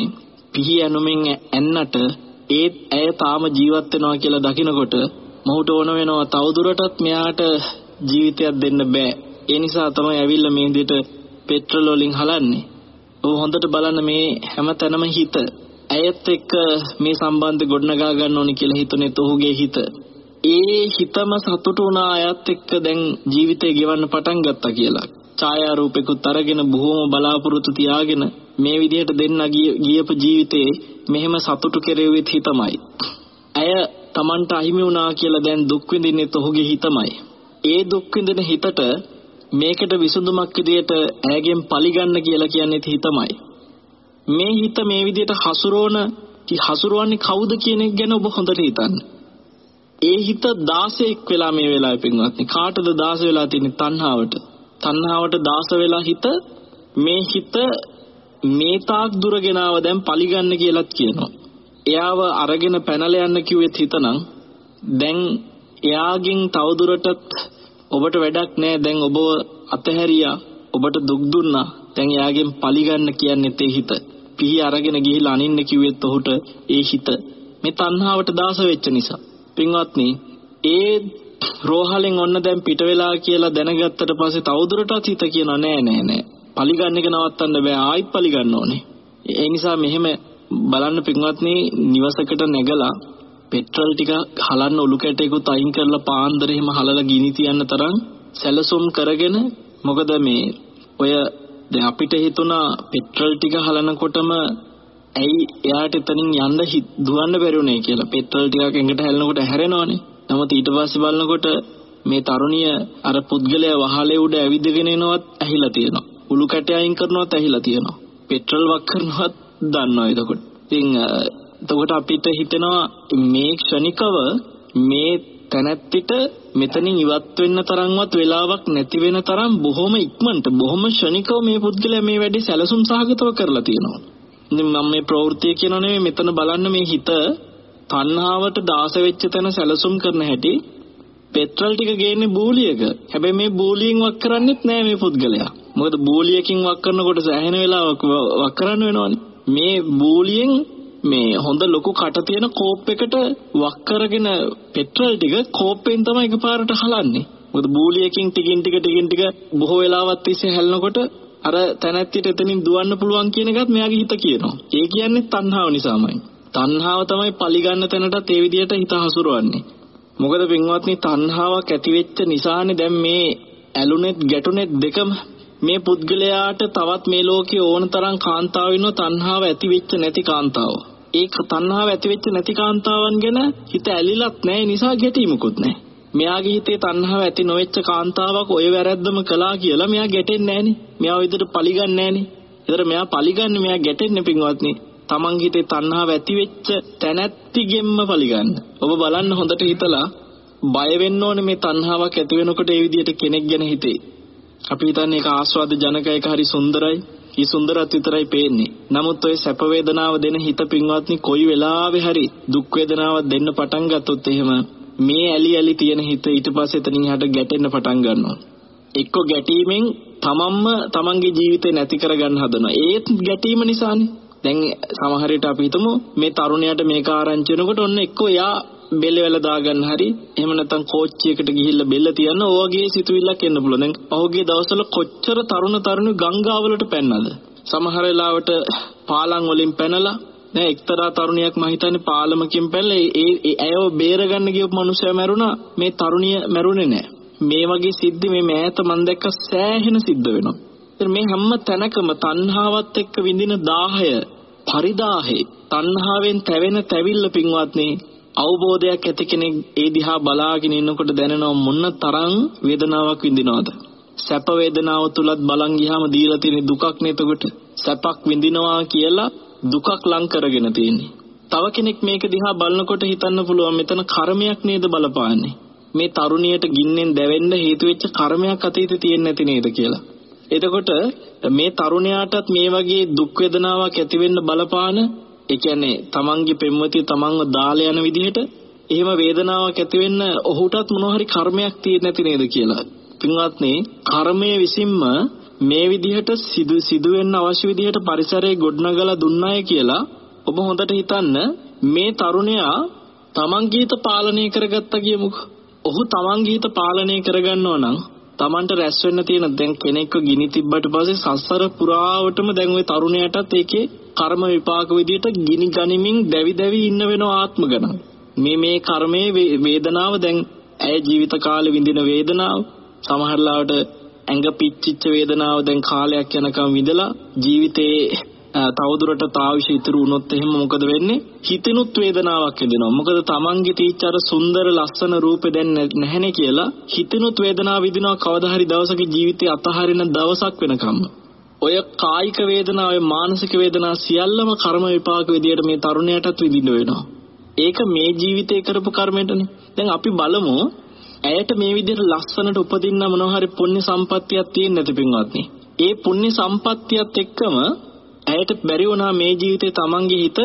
පිහි ඇනුමින් ඇන්නට ඒත් ඇය තාම ජීවත් වෙනවා කියලා දකිනකොට මොහුට ඕන වෙනවා තවදුරටත් මෙයාට ජීවිතයක් දෙන්න බෑ. ඒ නිසා තමයි ඇවිල්ලා මේ විදිහට පෙට්‍රල් වලින් හලන්නේ. ඔව් හොඳට බලන්න මේ හැම තැනම හිත ඇයත් එක්ක මේ සම්බන්ධය ගොඩනගා ගන්න ඕනි කියලා හිතුනේ ඔහුගේ හිත. ඒ හිතම සතුටු වුණා අයත් එක්ක දැන් ජීවිතේ ගෙවන්න පටන් ගත්තා කියලා. ඡායාරූපෙකුත් අරගෙන බොහොම බලාපොරොත්තු තියාගෙන මේ විදිහට දෙන්න ගියපු ජීවිතේ මෙහෙම සතුටු කෙරෙව්වෙත් හිතමයි. ඇය Tamanට අහිමි වුණා කියලා දැන් දුක් විඳින්නේ ඔහුගේ හිතමයි. ඒ දුක් විඳින හිතට මේකට විසඳුමක් විදියට ඇයගෙන් පරිගන්න කියලා කියන්නේ හිතමයි. මේ හිත මේ විදිහට හසුරවන හසුරවන්නේ කවුද කියන එක ගැන ඔබ හොඳට හිතන්න. ඒ හිත 16ක් වෙලා මේ වෙලාවේ පින්වත්නි කාටද 16 වෙලා තියෙන්නේ? තණ්හාවට. තණ්හාවට 16 වෙලා හිත මේ හිත මේ තාක් දුර ගෙනාව දැන් පරිගන්න කියලාත් කියනවා. එයාව අරගෙන පැනලා යන්න කිව්වෙත් හිතනම් දැන් එයාගෙන් තවදුරටත් ඔබට වැඩක් නෑ. දැන් ඔබව අතහැරියා. ඔබට දුක් දුන්නා. දැන් එයාගෙන් පරිගන්න කියන්නේ තේ හිත. පිහි අරගෙන ගිහිල්ලා අනින්න කිව්වෙත් ඔහුට ඒ හිත. මේ තණ්හාවට දාස වෙච්ච නිසා. පින්වත්නි ඒ රෝහලෙන් ඔන්න දැන් පිට වෙලා කියලා දැනගත්තට පස්සේ තවදුරටත් හිත කියනවා නෑ නෑ නෑ. පලිගන්න එක නවත්තන්න බෑ. ආයිත් පලිගන්න ඕනේ. ඒ නිසා මෙහෙම බලන්න පින්වත්නි නිවසකට නැගලා පෙට්‍රල් ටික හලන්න ඔලු කැටයකුත් අයින් කරලා පාන්දර එහෙම හලලා ගිනි තියන්න තරම් සැලසුම් කරගෙන මොකද මේ ඔය දැන් අපිට හිතුණා පෙට්‍රල් ටික හලනකොටම ඇයි එයාට එතනින් යන්න දුවන්න බැරිුනේ කියලා. පෙට්‍රල් ටිකක් එඟට හැලනකොට හැරෙනවනේ. නමුත් ඊට පස්සේ බලනකොට මේ තරුණිය අර පුද්ගලයා වහලේ උඩ ඇවිදගෙන එනවත් ඇහිලා තියෙනවා. උළු කැටය අයින් කරනවත් ඇහිලා තියෙනවා. පෙට්‍රල් වක් කරනවත් දන්නවා එතකොට. ඉතින් එතකොට අපිට හිතෙනවා මේ ක්ෂණිකව මේ තැනැත්තිට මෙතනින් ඉවත් වෙන්න තරම්වත් වෙලාවක් නැති වෙන තරම් බොහොම ඉක්මනට බොහොම ෂණිකව මේ පුද්ගලයා මේ වැඩේ සැලසුම් සහගතව කරලා තියෙනවා. ඉතින් මම මේ ප්‍රවෘත්තිය කියනෝ නෙමෙයි මෙතන බලන්න මේ හිත තණ්හාවට දාස වෙච්ච තැන සැලසුම් කරන හැටි පෙට්‍රල් ටික ගේන්නේ බූලියක. හැබැයි මේ බූලියෙන් වක් කරන්නෙත් නෑ මේ පුද්ගලයා. මොකද බූලියකින් වක් කරනකොට සෑහෙන වෙලාවක් වක් කරන්න වෙනවනේ. මේ බූලියෙන් මේ හොඳ ලොකු කට තියෙන කෝප් එකට වක් කරගෙන පෙට්‍රල් ටික කෝප්පෙන් තමයි එකපාරට හලන්නේ. මොකද බූලියකින් ටිකින් ටික ටිකින් ටික බොහෝ වෙලාවක් තිස්සේ හැලනකොට අර තැනැත්තිට එතනින් දුවන්න පුළුවන් කියන එකත් මෙයාගේ හිත කියනවා. ඒ කියන්නේ තණ්හාව නිසාමයි. තණ්හාව තමයි පලිගන්න තැනටත් ඒ විදිහට හිත හසුරවන්නේ. මොකද පින්වත්නි තණ්හාවක් ඇති වෙච්ච නිසානේ දැන් මේ ඇලුනෙත් ගැටුනෙත් දෙකම මේ පුද්ගලයාට තවත් මේ ලෝකේ ඕන තරම් කාන්තාව ඉන්නව තණ්හාව ඇති වෙච්ච නැති කාන්තාව. ඒ තණ්හාව ඇති වෙච්ච නැති කාන්තාවන් ගැන හිත ඇලිලත් නැහැ නිසා ගැටීමකුත් නැහැ. මෙයාගේ හිතේ තණ්හාව ඇති නොවෙච්ච කාන්තාවක් ඔය වැරද්දම කළා කියලා මෙයා ගැටෙන්නේ නැහනේ. මෙයා ඔය විදිහට පලිගන්නේ නැහනේ. ඒතර මෙයා පලිගන්නේ මෙයා ගැටෙන්නේ පින්වත්නි. තමන් හිතේ තණ්හාව ඇති වෙච්ච තැනැත්තිගෙම්ම පලිගන්න. ඔබ බලන්න හොඳට හිතලා බය වෙන්න ඕනේ මේ තණ්හාවක් ඇති වෙනකොට ඒ විදිහට කෙනෙක් ගැන හිතේ. අපි හිතන්නේ ඒක ආස්වාද ජනක එක හරි සුන්දරයි. ඊ සුන්දරත් විතරයි පේන්නේ. නමුත් ඔය සැප වේදනාව දෙන හිත පින්වත්නි කොයි වෙලාවෙ හරි දුක් වේදනාවක් දෙන්න පටන් ගත්තොත් එහෙම මේ ඇලි ඇලි තියෙන හිත ඊට පස්සේ එතනින් එහාට ගැටෙන්න පටන් ගන්නවා. එක්ක ගැටීමෙන් තමන්ම තමන්ගේ ජීවිතේ නැති කරගන්න හදනවා. ඒත් ගැටීම නිසානේ. දැන් සමහර විට අපි හිතමු මේ තරුණයාට මේක ආරංචි වෙනකොට ඔන්න එක්ක එයා බෙල්ල වල දාගන්න හරි එහෙම නැත්නම් කෝච්චියකට ගිහිල්ලා බෙල්ල තියන්න ඕවගේ සිතුවිල්ලක් එන්න පුළුවන්. දැන් පහුගිය දවස්වල කොච්චර තරුණ තරුණි ගංගාවලට පැන්නද? සමහර වෙලාවට පාලම් වලින් පැනලා නෑ එක්තරා තරුණියක් මම හිතන්නේ පාලමකින් පැනලා ඒ ඒ ඇයව බේරගන්න ගියපු මිනිසයා මැරුණා. මේ තරුණිය මැරුණේ නෑ. මේ වගේ සිද්ධි මේ මෑත මම දැක්ක සෑහෙන සිද්ධ වෙනවා. ඉතින් මේ හැම තැනකම තණ්හාවත් එක්ක විඳින දාහය පරිදාහේ තණ්හාවෙන් තැවෙන තැවිල්ල පින්වත්නි අවබෝධයක් ඇති කෙනෙක් ඒ දිහා බලාගෙන ඉන්නකොට දැනෙනවා මොන තරම් වේදනාවක් විඳිනවද? සැප වේදනාව තුලත් බලන් ගියාම දීලා තියෙන දුකක් නේතකොට සැපක් විඳිනවා කියලා දුකක් ලං කරගෙන තියෙන්නේ. තව කෙනෙක් මේක දිහා බලනකොට හිතන්න පුළුවන් මෙතන කර්මයක් නේද බලපාන්නේ. මේ තරුණියට ගින්නෙන් දැවෙන්න හේතු වෙච්ච කර්මයක් අතීතේ තියෙන්නේ නැති නේද කියලා. එතකොට මේ තරුණයාටත් මේ වගේ දුක් වේදනාවක් ඇති වෙන්න බලපාන ඒ කියන්නේ තමන්ගේ පෙම්වතිය තමන්ව දාලා යන විදිහට එහෙම වේදනාවක් ඇති වෙන්න ඔහුටත් මොනවා හරි කර්මයක් තියෙන්නේ නැති නේද කියලා. පින්වත්නි කර්මයේ විසින්ම මේ විදිහට සිදු සිදු වෙන්න අවශ්‍ය විදිහට පරිසරය ගොඩනගලා දුන්නාය කියලා ඔබ හොඳට හිතන්න මේ තරුණයා තමන්ගේ හිත පාලනය කරගත්තා කියමුකෝ. ඔහු තමන්ගේ හිත පාලනය කරගන්නවා නම් තමන්ට රැස් වෙන්න තියෙන දැන් කෙනෙක්ව ගිනි තිබ්බට පස්සේ සසර පුරාවටම දැන් ওই තරුණයාටත් ඒකේ කර්ම විපාක විදිහට ගිනි ගනිමින් දැවි දැවි ඉන්න වෙනවා ආත්ම ගණන්. මේ මේ කර්මයේ වේදනාව දැන් ඇය ජීවිත කාලේ විඳින වේදනාව සමහරලාවට ඇඟ පිච්චිච්ච වේදනාව දැන් කාලයක් යනකම් විඳලා ජීවිතේ තවදුරටත් ආවිෂ ඉතුරු වුණොත් එහෙම මොකද වෙන්නේ? හිතෙනුත් වේදනාවක් විඳිනවා මොකද තමන්ගේ තීච්ච අර සුන්දර ලස්සන රූපේ දැන් නැහැනේ කියලා හිතෙනුත් වේදනාව විඳිනවා කවදා හරි දවසක ජීවිතේ අතහරින දවසක් වෙනකම් ඔය කායික වේදනා ඔය මානසික වේදනා සියල්ලම කර්ම විපාක විදියට මේ තරුණයාටත් විඳින්න වෙනවා. ඒක මේ ජීවිතේ කරපු කර්මයටනේ. දැන් අපි බලමු ඇයට මේ විදිහට ලස්සනට උපදින්න මොනවා හරි පුණ්‍ය සම්පත්තියක් තියෙන්නේ නැති පින්වත්නි. ඒ පුණ්‍ය සම්පත්තියත් එක්කම ඇයට බැරි වුණා මේ ජීවිතේ තමන්ගේ හිත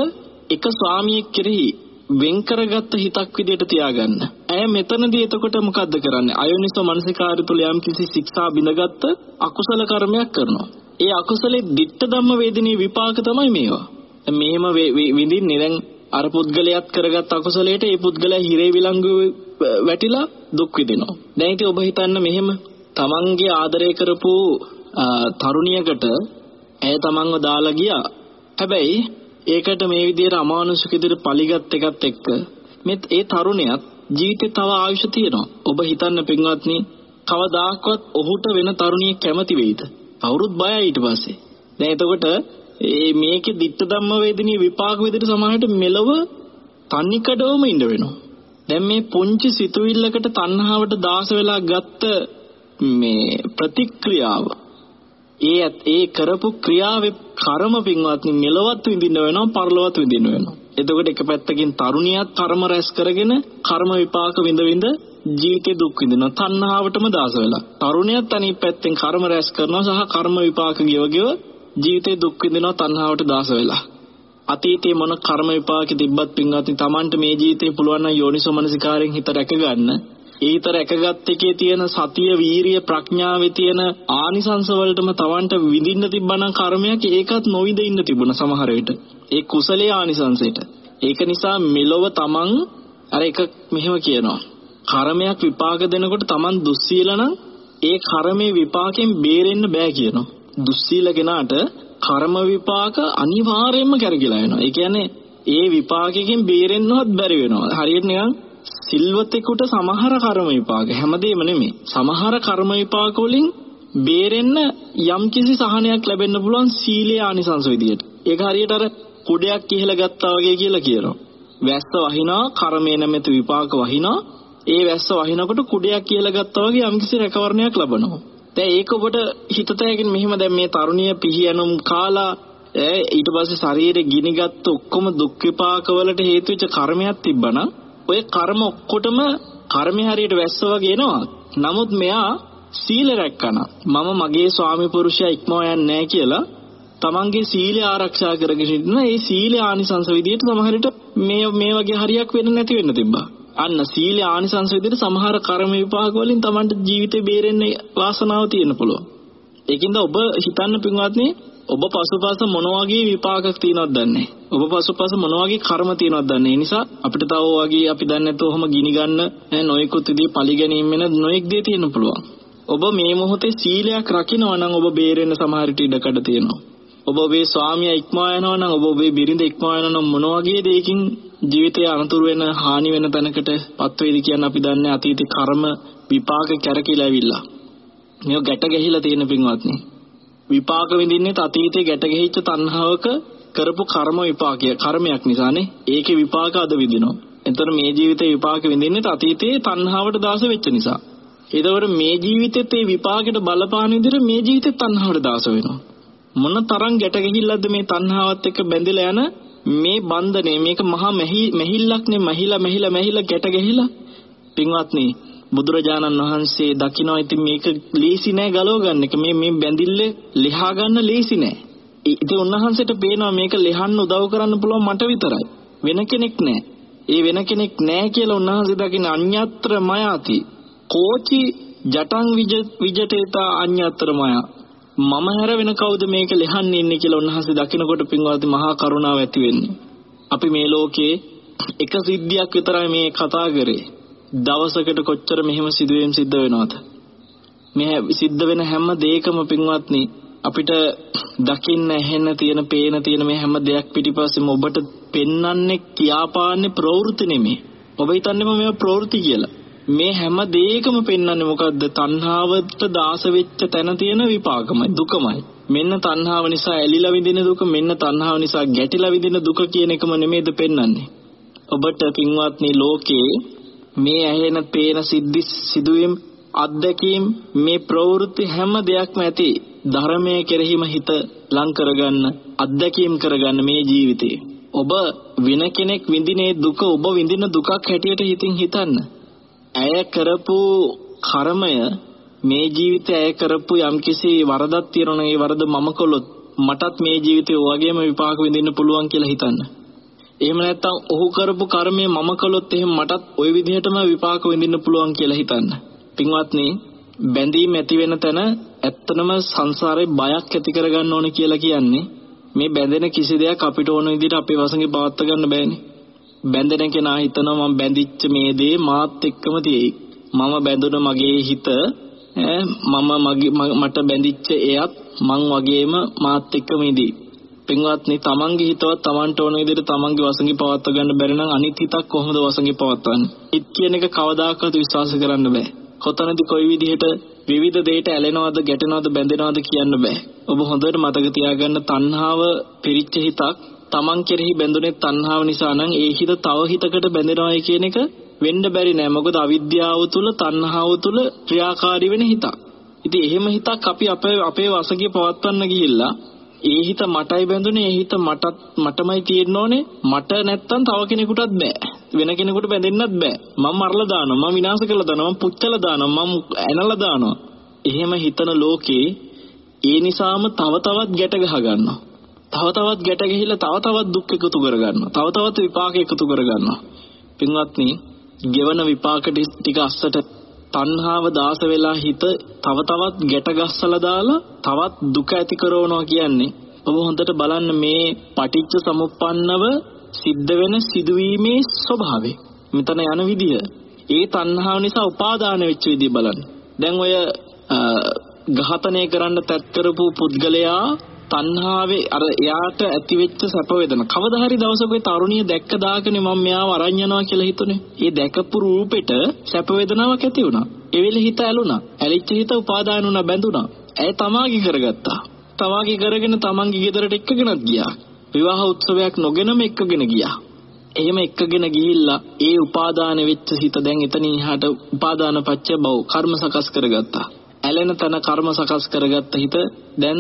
එක ස්වාමියෙක් කෙරෙහි වෙන් කරගත්ත හිතක් විදිහට තියාගන්න. ඇය මෙතනදී එතකොට මොකද්ද කරන්නේ? අයෝනිසෝ මනසිකාරය තුළ යම් කිසි ශික්ෂා බිඳගත්ත අකුසල කර්මයක් කරනවා. ඒ අකුසලේ ditta ධම්ම වේදිනේ විපාක තමයි මේවා. මෙහෙම විඳින්නේ දැන් අර පුද්ගලයාත් කරගත් අකුසලයට ඒ පුද්ගලයා හිරේ විලංගු වැටිලා දුක් විඳිනවා. දැන් ඉතින් ඔබ හිතන්න මෙහෙම තමන්ගේ ආදරය කරපු තරුණියකට ඇය තමන්ව දාලා ගියා. හැබැයි ඒකට මේ විදිහට අමානුෂික විදිහට පලිගත් එකත් එක්ක මෙත් ඒ තරුණයාත් ජීවිතේ තව ආයුෂ තියෙනවා. ඔබ හිතන්න පින්වත්නි කවදාකවත් ඔහුට වෙන තරුණියෙක් කැමති වෙයිද? කවුරුත් බයයි ඊට පස්සේ. දැන් එතකොට ඒ මේකේ ditta ධම්ම වේදිනිය විපාක විදිහට සමාහයට මෙලව තන්නිකඩවම ඉඳ වෙනවා. දැන් මේ පුංචි සිතුවිල්ලකට තණ්හාවට දාස වෙලා ගත්ත මේ ප්‍රතික්‍රියාව ඒ ඒ කරපු ක්‍රියාවේ කර්ම පින්වත්නි මෙලවත් විඳින්න වෙනවා පරලොවත් විඳින්න වෙනවා. එතකොට එක පැත්තකින් තරුණියත් කර්ම රැස් කරගෙන කර්ම විපාක විඳ විඳ ජීවිතේ දුක් විඳිනවා. තණ්හාවටම දාස වෙලා. තරුණියත් අනිත් පැත්තෙන් කර්ම රැස් කරනවා සහ කර්ම විපාක ගෙව ගෙව ජීවිතේ දුක් විඳිනවා තණ්හාවට දාස වෙලා. අතීතේ මොන කර්ම විපාක තිබ්බත් පින්වත්නි Tamanට මේ ජීවිතේ පුළුවන් නම් යෝනිසෝමනසිකාරයෙන් හිත රැක ගන්න. ඒ හිත රැකගත් එකේ තියෙන සතිය, වීරිය, ප්‍රඥාවේ තියෙන ආනිසංස වලටම Tamanට විඳින්න තිබ්බනම් කර්මයක් ඒකත් නොවිඳ ඉන්න තිබුණා සමහර විට. ඒ කුසලයේ ආනිසංසයට. ඒක නිසා මෙලොව Taman අර එක මෙහෙම කියනවා. කර්මයක් විපාක දෙනකොට Taman දුස්සීල නම් ඒ කර්මයේ විපාකයෙන් බේරෙන්න බෑ කියනවා. දුස්සීල කෙනාට කර්ම විපාක අනිවාර්යයෙන්ම කරගිලා වෙනවා. ඒ කියන්නේ ඒ විපාකයෙන් බේරෙන්නවත් බැරි වෙනවා. හරියට නිකන් සිල්වතෙකුට සමහර කර්ම විපාක හැමදේම නෙමෙයි. සමහර කර්ම විපාක වලින් බේරෙන්න යම්කිසි සහනයක් ලැබෙන්න පුළුවන් සීලයේ ආනිසංස විදියට. ඒක හරියට අර කුඩයක් කියලා ගත්තා වගේ කියලා කියනවා. වැස්ස වහිනා කර්මේ නැමැති විපාක වහිනා ඒ වැස්ස වහිනකොට කුඩයක් කියලා ගත්තා වගේ යම්කිසි රැකවරණයක් ලබනවා. දැන් ඒක ඔබට හිතතයකින් මෙහෙම දැන් මේ තරුණිය පිහියනුම් කාලා ඊට පස්සේ ශරීරේ ගිනිගත්තු ඔක්කොම දුක් විපාක වලට හේතු වෙච්ච කර්මයක් තිබ්බනම් ඔය කර්ම ඔක්කොටම කර්මේ හරියට වැස්ස වගේ එනවා. නමුත් මෙයා සීල රැක්කන මම මගේ ස්වාමි පුරුෂයා ඉක්මව යන්නේ නැහැ කියලා තමන්ගේ සීලය ආරක්ෂා කරගෙන ඉන්න ඒ සීල ආනිසංස විදියට සමහරට මේ මේ වගේ හරියක් වෙන්න නැති වෙන්න තිබ්බා. අන්න සීල ආනිසංස විදිහට සමහර කර්ම විපාක වලින් Tamanට ජීවිතේ බේරෙන්න වාසනාව තියෙන්න පුළුවන්. ඒකින්ද ඔබ හිතන්න පින්වත්නි ඔබ පසුපස මොන වගේ විපාකක් තියෙනවද දන්නේ? ඔබ පසුපස මොන වගේ කර්ම තියෙනවද දන්නේ? ඒ නිසා අපිට තව වගේ අපි දන්නේ නැතුව ඔහම ගිනි ගන්න නොයෙකුත් විදිහේ පලි ගැනීම වෙන නොයෙක් දේ තියෙන්න පුළුවන්. ඔබ මේ මොහොතේ සීලයක් රකින්නවා නම් ඔබ බේරෙන්න සමහර විට ඉඩකඩ තියෙනවා. ඔබ ඔබේ ස්වාමියා ඉක්මවා යනවා නම් ඔබ ඔබේ බිරිඳ ඉක්මවා යනවා නම් මොන වගේ දෙයකින් ජීවිතය අනතුරු වෙන හානි වෙන තැනකට පත් වේද කියන අපි දන්නේ අතීත කර්ම විපාක කැරකිලා ඇවිල්ලා. මේක ගැට ගැහිලා තියෙන පින්වත්නි. විපාක විඳින්නේ අතීතේ ගැට ගැහිච්ච තණ්හාවක කරපු කර්ම විපාකය කර්මයක් නිසානේ. ඒකේ විපාක අද විඳිනවා. එතකොට මේ ජීවිතේ විපාක විඳින්නේ අතීතේ තණ්හාවට දාස වෙච්ච නිසා. ඒතකොට මේ ජීවිතෙත් ඒ විපාකෙට බලපාන විදිහට මේ ජීවිතෙත් තණ්හාවට දාස වෙනවා. මොන තරම් ගැට ගැහිල්ලද මේ තණ්හාවත් එක්ක බැඳිලා යන මේ බන්ධනේ මේක මහා මෙහිල්ලක්නේ. මහිලා මෙහිලා මෙහිලා ගැට ගැහිලා. පින්වත්නි බුදුරජාණන් වහන්සේ දකින්න ඉතින් මේක ලීසි නෑ ගලව ගන්න එක. මේ මේ බැඳිල්ල ලිහා ගන්න ලීසි නෑ. ඉතින් උන්වහන්සේට පේනවා මේක ලිහන්න උදව් කරන්න පුළුවන් මට විතරයි. වෙන කෙනෙක් නෑ. ඒ වෙන කෙනෙක් නෑ කියලා උන්වහන්සේ දකින්න අඤ්ඤත්‍ර මයාති කෝචි ජටං විජටේතා අඤ්ඤත්‍ර මයා මම හැර වෙන කවුද මේක ලෙහන්නේ ඉන්නේ කියලා උන්වහන්සේ දකිනකොට පින්වත්නි මහා කරුණාව ඇති වෙන්නේ. අපි මේ ලෝකේ එක සිද්ධියක් විතරයි මේ කතා කරේ. දවසකට කොච්චර මෙහෙම සිදුවීම් සිද්ධ වෙනවද? මේ සිද්ධ වෙන හැම දෙයකම පින්වත්නි අපිට දකින්න ඇහෙන්න තියෙන පේන තියෙන මේ හැම දෙයක් පිටිපස්සෙම ඔබට පෙන්වන්නේ කියාපාන්නේ ප්‍රවෘත්ති නෙමෙයි. ඔබ හිතන්නේම මේවා ප්‍රවෘත්ති කියලා. මේ හැම දෙයකම පෙන්වන්නේ මොකද්ද? තණ්හාවට දාස වෙච්ච තැන තියෙන විපාකමයි දුකමයි. මෙන්න තණ්හාව නිසා ඇලිලා විඳින දුක, මෙන්න තණ්හාව නිසා ගැටිලා විඳින දුක කියන එකම නෙමෙයිද පෙන්වන්නේ. ඔබට පින්වත්නි ලෝකේ මේ ඇහෙන පේන සිද්ධි සිදුවීම් අත්දැකීම් මේ ප්‍රවෘත්ති හැම දෙයක්ම ඇති ධර්මයේ කෙරෙහිම හිත ලං කරගන්න අත්දැකීම් කරගන්න මේ ජීවිතේ ඔබ වෙන කෙනෙක් විඳිනේ දුක ඔබ විඳින දුකක් හැටියට හිතින් හිතන්න ඇය කරපු කර්මය මේ ජීවිතේ ඇය කරපු යම්කිසි වරදක් තියෙනවා ඒ වරද මම කළොත් මටත් මේ ජීවිතේ ඔයගෙම විපාක විඳින්න පුළුවන් කියලා හිතන්න. එහෙම නැත්නම් ඔහු කරපු කර්මය මම කළොත් එහෙම මටත් ওই විදිහටම විපාක විඳින්න පුළුවන් කියලා හිතන්න. පින්වත්නි බැඳීම් ඇති වෙන තැන ඇත්තනම සංසාරේ බයක් ඇති කරගන්න ඕන කියලා කියන්නේ මේ බැඳෙන කිසි දෙයක් අපිට ඕන විදිහට අපේ වසඟේ පවත්වා ගන්න බෑනේ. බැඳෙන කෙනා හිතනවා මම බැඳිච්ච මේ දේ මාත් එක්කම තියෙයි. මම බැඳුන මගේ හිත මම මගේ මට බැඳිච්ච එයත් මං වගේම මාත් එක්කම ඉදී. පින්වත්නි තමන්ගේ හිතවත් තමන්ට ඕන විදිහට තමන්ගේ වසඟි පවත්වා ගන්න බැරි නම් අනිත් හිතක් කොහොමද වසඟි පවත්වන්නේ? හිත කියන එක කවදාකවත් විශ්වාස කරන්න බෑ. කොතනදී කොයි විදිහට විවිධ දෙයකට ඇලෙනවද ගැටෙනවද බැඳෙනවද කියන්න බෑ. ඔබ හොඳට මතක තියාගන්න තණ්හාව පිරිච්ච හිතක් තමන් කෙරෙහි බැඳුනේ තණ්හාව නිසා නම් ඒ හිත තව හිතකට බැඳෙනවායි කියන එක වෙන්න බැරි නෑ. මොකද අවිද්‍යාව තුල තණ්හාව තුල ක්‍රියාකාරී වෙන හිතක්. ඉතින් එහෙම හිතක් අපි අපේ අපේ වසඟිය පවත්වන්න ගිහිල්ලා ඒ හිත මටයි බැඳුනේ ඒ හිත මටත් මටමයි තියෙන්න ඕනේ. මට නැත්තම් තව කෙනෙකුටත් බෑ. වෙන කෙනෙකුට බැඳෙන්නත් බෑ. මම මරලා දානවා මම විනාශ කරලා දානවා මම පුච්චලා දානවා මම ඇනලා දානවා. එහෙම හිතන ලෝකේ ඒ නිසාම තව තවත් ගැට ගහ ගන්නවා. තව තවත් ගැට ගිහිල්ලා තව තවත් දුක් එකතු කරගන්නවා. තව තවත් විපාක එකතු කරගන්නවා. පින්වත්නි, ගෙවන විපාක ටික අස්සට තණ්හාව දාස වෙලා හිත තව තවත් ගැට ගස්සලා දාලා තවත් දුක ඇති කරනවා කියන්නේ ඔබ හොඳට බලන්න මේ පටිච්ච සමුප්පන්නව සිද්ධ වෙන සිදුවීමේ ස්වභාවය. මෙතන යන විදිය. ඒ තණ්හාව නිසා උපාදාන වෙච්ච විදිය බලන්න. දැන් ඔය ඝාතනය කරන්න තත් කරපු පුද්ගලයා තණ්හාවේ අර එයාට ඇති වෙච්ච සැප වේදන කවදා හරි දවසක ඒ තරුණිය දැක්ක දාකනේ මම මෙයාව අරන් යනවා කියලා හිතුනේ. ඒ දැකපු රූපෙට සැප වේදනාවක් ඇති වුණා. ඒ වෙලේ හිත ඇලුනා. ඇලිච්ච හිත උපාදාන වුණා බැඳුණා. ඇය තමාගේ කරගත්තා. තමාගේ කරගෙන තමන්ගේ ගෙදරට එක්කගෙනත් ගියා. විවාහ උත්සවයක් නොගෙනම එක්කගෙන ගියා. එහෙම එක්කගෙන ගිහිල්ලා ඒ උපාදාන වෙච්ච හිත දැන් එතනින් එහාට උපාදාන පත්‍ය බව කර්ම සකස් කරගත්තා. ඇලෙන තන කර්ම සකස් කරගත්ත හිත දැන්